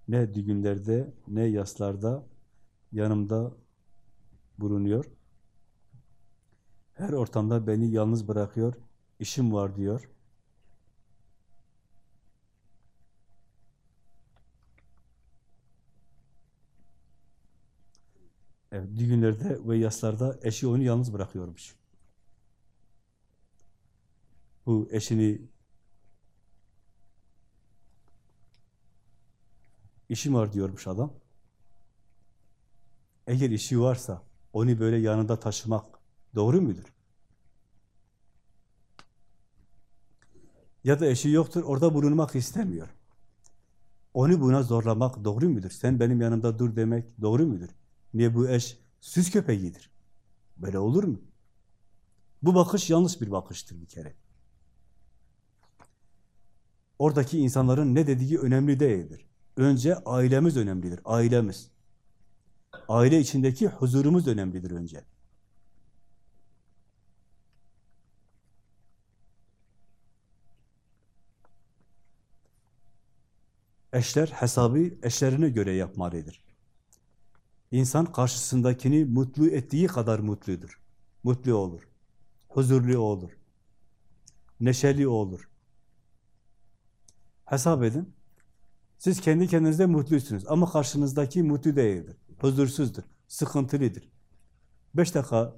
ne düğünlerde ne yaslarda yanımda bulunuyor. Her ortamda beni yalnız bırakıyor. İşim var diyor. Evet, düğünlerde ve yaslarda eşi onu yalnız bırakıyormuş. Bu eşini işim var diyormuş adam. Eğer işi varsa onu böyle yanında taşımak doğru mudur? Ya da eşi yoktur, orada bulunmak istemiyor. Onu buna zorlamak doğru mudur? Sen benim yanımda dur demek doğru mudur? Niye bu eş süs köpeğidir? Böyle olur mu? Bu bakış yanlış bir bakıştır bir kere. Oradaki insanların ne dediği önemli değildir. Önce ailemiz önemlidir, ailemiz. Aile içindeki huzurumuz önemlidir önce. Eşler hesabı eşlerine göre yapmalıdır. İnsan karşısındakini mutlu ettiği kadar mutludur. Mutlu olur. Huzurlu olur. Neşeli olur. Hesap edin. Siz kendi kendinize mutlusunuz ama karşınızdaki mutlu değildir. Huzursuzdur, sıkıntılıdır. Beş dakika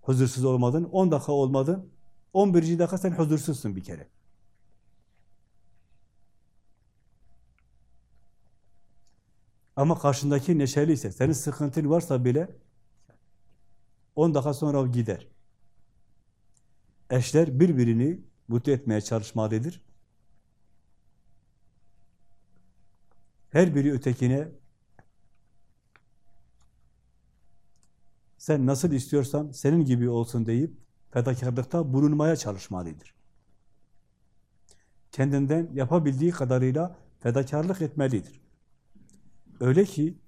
huzursuz olmadın, on dakika olmadın, on birinci dakika sen huzursuzsun bir kere. Ama karşındaki neşeliyse, senin sıkıntın varsa bile 10 dakika sonra gider. Eşler birbirini mutlu etmeye çalışmalıdır. Her biri ötekine sen nasıl istiyorsan senin gibi olsun deyip fedakarlıkta bulunmaya çalışmalıdır. Kendinden yapabildiği kadarıyla fedakarlık etmelidir. Öyle ki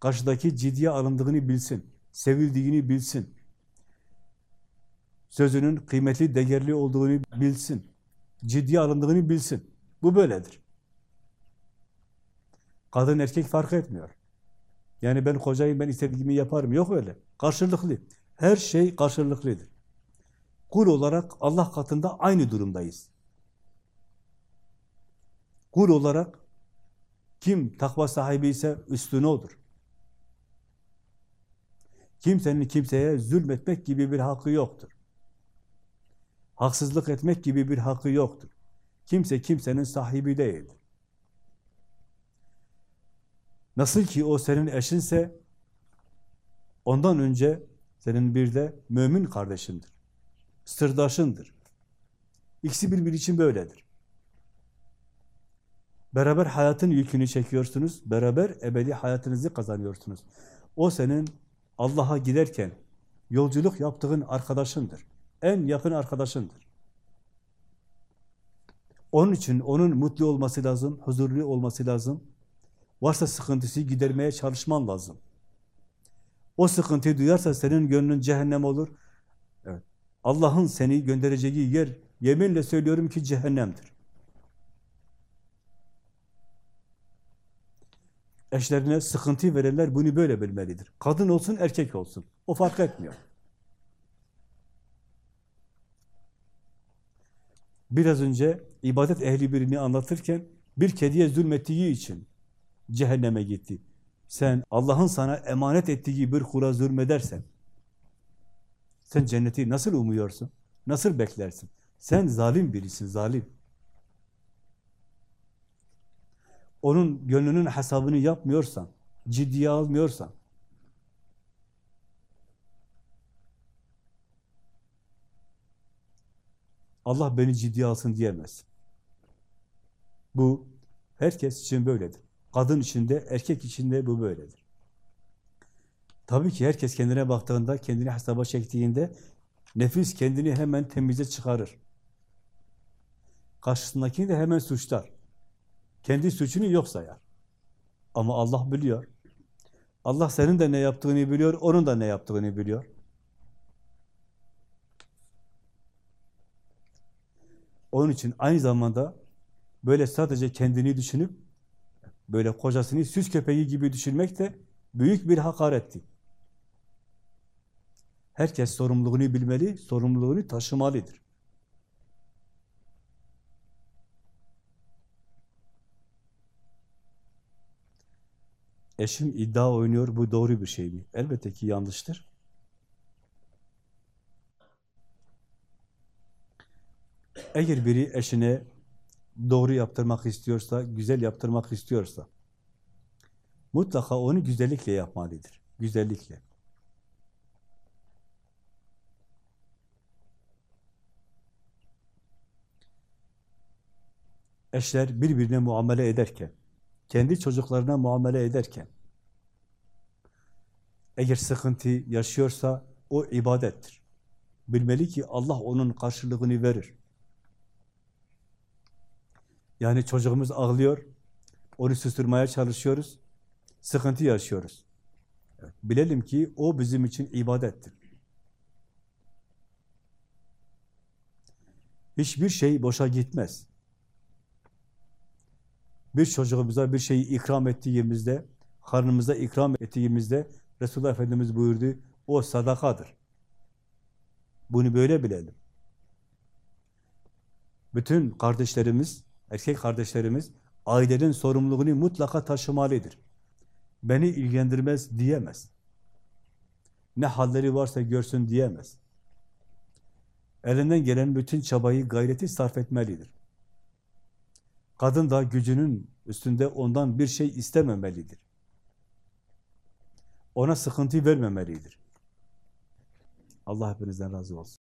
karşıdaki ciddiye alındığını bilsin, sevildiğini bilsin. Sözünün kıymetli, değerli olduğunu bilsin. Ciddiye alındığını bilsin. Bu böyledir. Kadın erkek fark etmiyor. Yani ben kocayım, ben istediğimi yaparım. Yok öyle. Karşılıklı. Her şey karşılıklıdır. Kul olarak Allah katında aynı durumdayız. Kul olarak kim takva sahibi ise üstüne odur. Kimsenin kimseye zulmetmek gibi bir hakkı yoktur. Haksızlık etmek gibi bir hakkı yoktur. Kimse kimsenin sahibi değildir. Nasıl ki o senin eşinse ondan önce senin bir de mümin kardeşindir. Sırdaşındır. İkisi birbiri için böyledir. Beraber hayatın yükünü çekiyorsunuz. Beraber ebedi hayatınızı kazanıyorsunuz. O senin Allah'a giderken yolculuk yaptığın arkadaşındır. En yakın arkadaşındır. Onun için onun mutlu olması lazım, huzurlu olması lazım. Varsa sıkıntısı gidermeye çalışman lazım. O sıkıntıyı duyarsa senin gönlün cehennem olur. Evet. Allah'ın seni göndereceği yer yeminle söylüyorum ki cehennemdir. Eşlerine sıkıntı verenler bunu böyle bilmelidir. Kadın olsun, erkek olsun. O fark etmiyor. Biraz önce ibadet ehli birini anlatırken bir kediye zulmettiği için cehenneme gitti. Sen Allah'ın sana emanet ettiği bir kula zulmedersen sen cenneti nasıl umuyorsun? Nasıl beklersin? Sen zalim birisin, zalim. Onun gönlünün hesabını yapmıyorsan, ciddiye almıyorsan, Allah beni ciddiye alsın diyemez. Bu herkes için böyledir. Kadın içinde, erkek içinde bu böyledir. Tabii ki herkes kendine baktığında, kendini hesaba çektiğinde nefis kendini hemen temize çıkarır. Karşısındakini de hemen suçlar. Kendi suçunu yok sayar. Ama Allah biliyor. Allah senin de ne yaptığını biliyor, onun da ne yaptığını biliyor. Onun için aynı zamanda böyle sadece kendini düşünüp böyle kocasını süs köpeği gibi düşünmek de büyük bir hakaretti. Herkes sorumluluğunu bilmeli, sorumluluğunu taşımalıdır. Eşim iddia oynuyor, bu doğru bir şey mi? Elbette ki yanlıştır. Eğer biri eşine doğru yaptırmak istiyorsa, güzel yaptırmak istiyorsa, mutlaka onu güzellikle yapmalıdır. Güzellikle. Eşler birbirine muamele ederken, kendi çocuklarına muamele ederken, eğer sıkıntı yaşıyorsa o ibadettir. Bilmeli ki Allah onun karşılığını verir. Yani çocuğumuz ağlıyor, onu susturmaya çalışıyoruz, sıkıntı yaşıyoruz. Bilelim ki o bizim için ibadettir. Hiçbir şey boşa gitmez. Bir çocuğumuza bir şeyi ikram ettiğimizde, karnımıza ikram ettiğimizde Resulullah Efendimiz buyurdu, o sadakadır. Bunu böyle bilelim. Bütün kardeşlerimiz, erkek kardeşlerimiz ailenin sorumluluğunu mutlaka taşımalıdır. Beni ilgilendirmez diyemez. Ne halleri varsa görsün diyemez. Elinden gelen bütün çabayı, gayreti sarf etmelidir. Kadın da gücünün üstünde ondan bir şey istememelidir. Ona sıkıntı vermemelidir. Allah hepinizden razı olsun.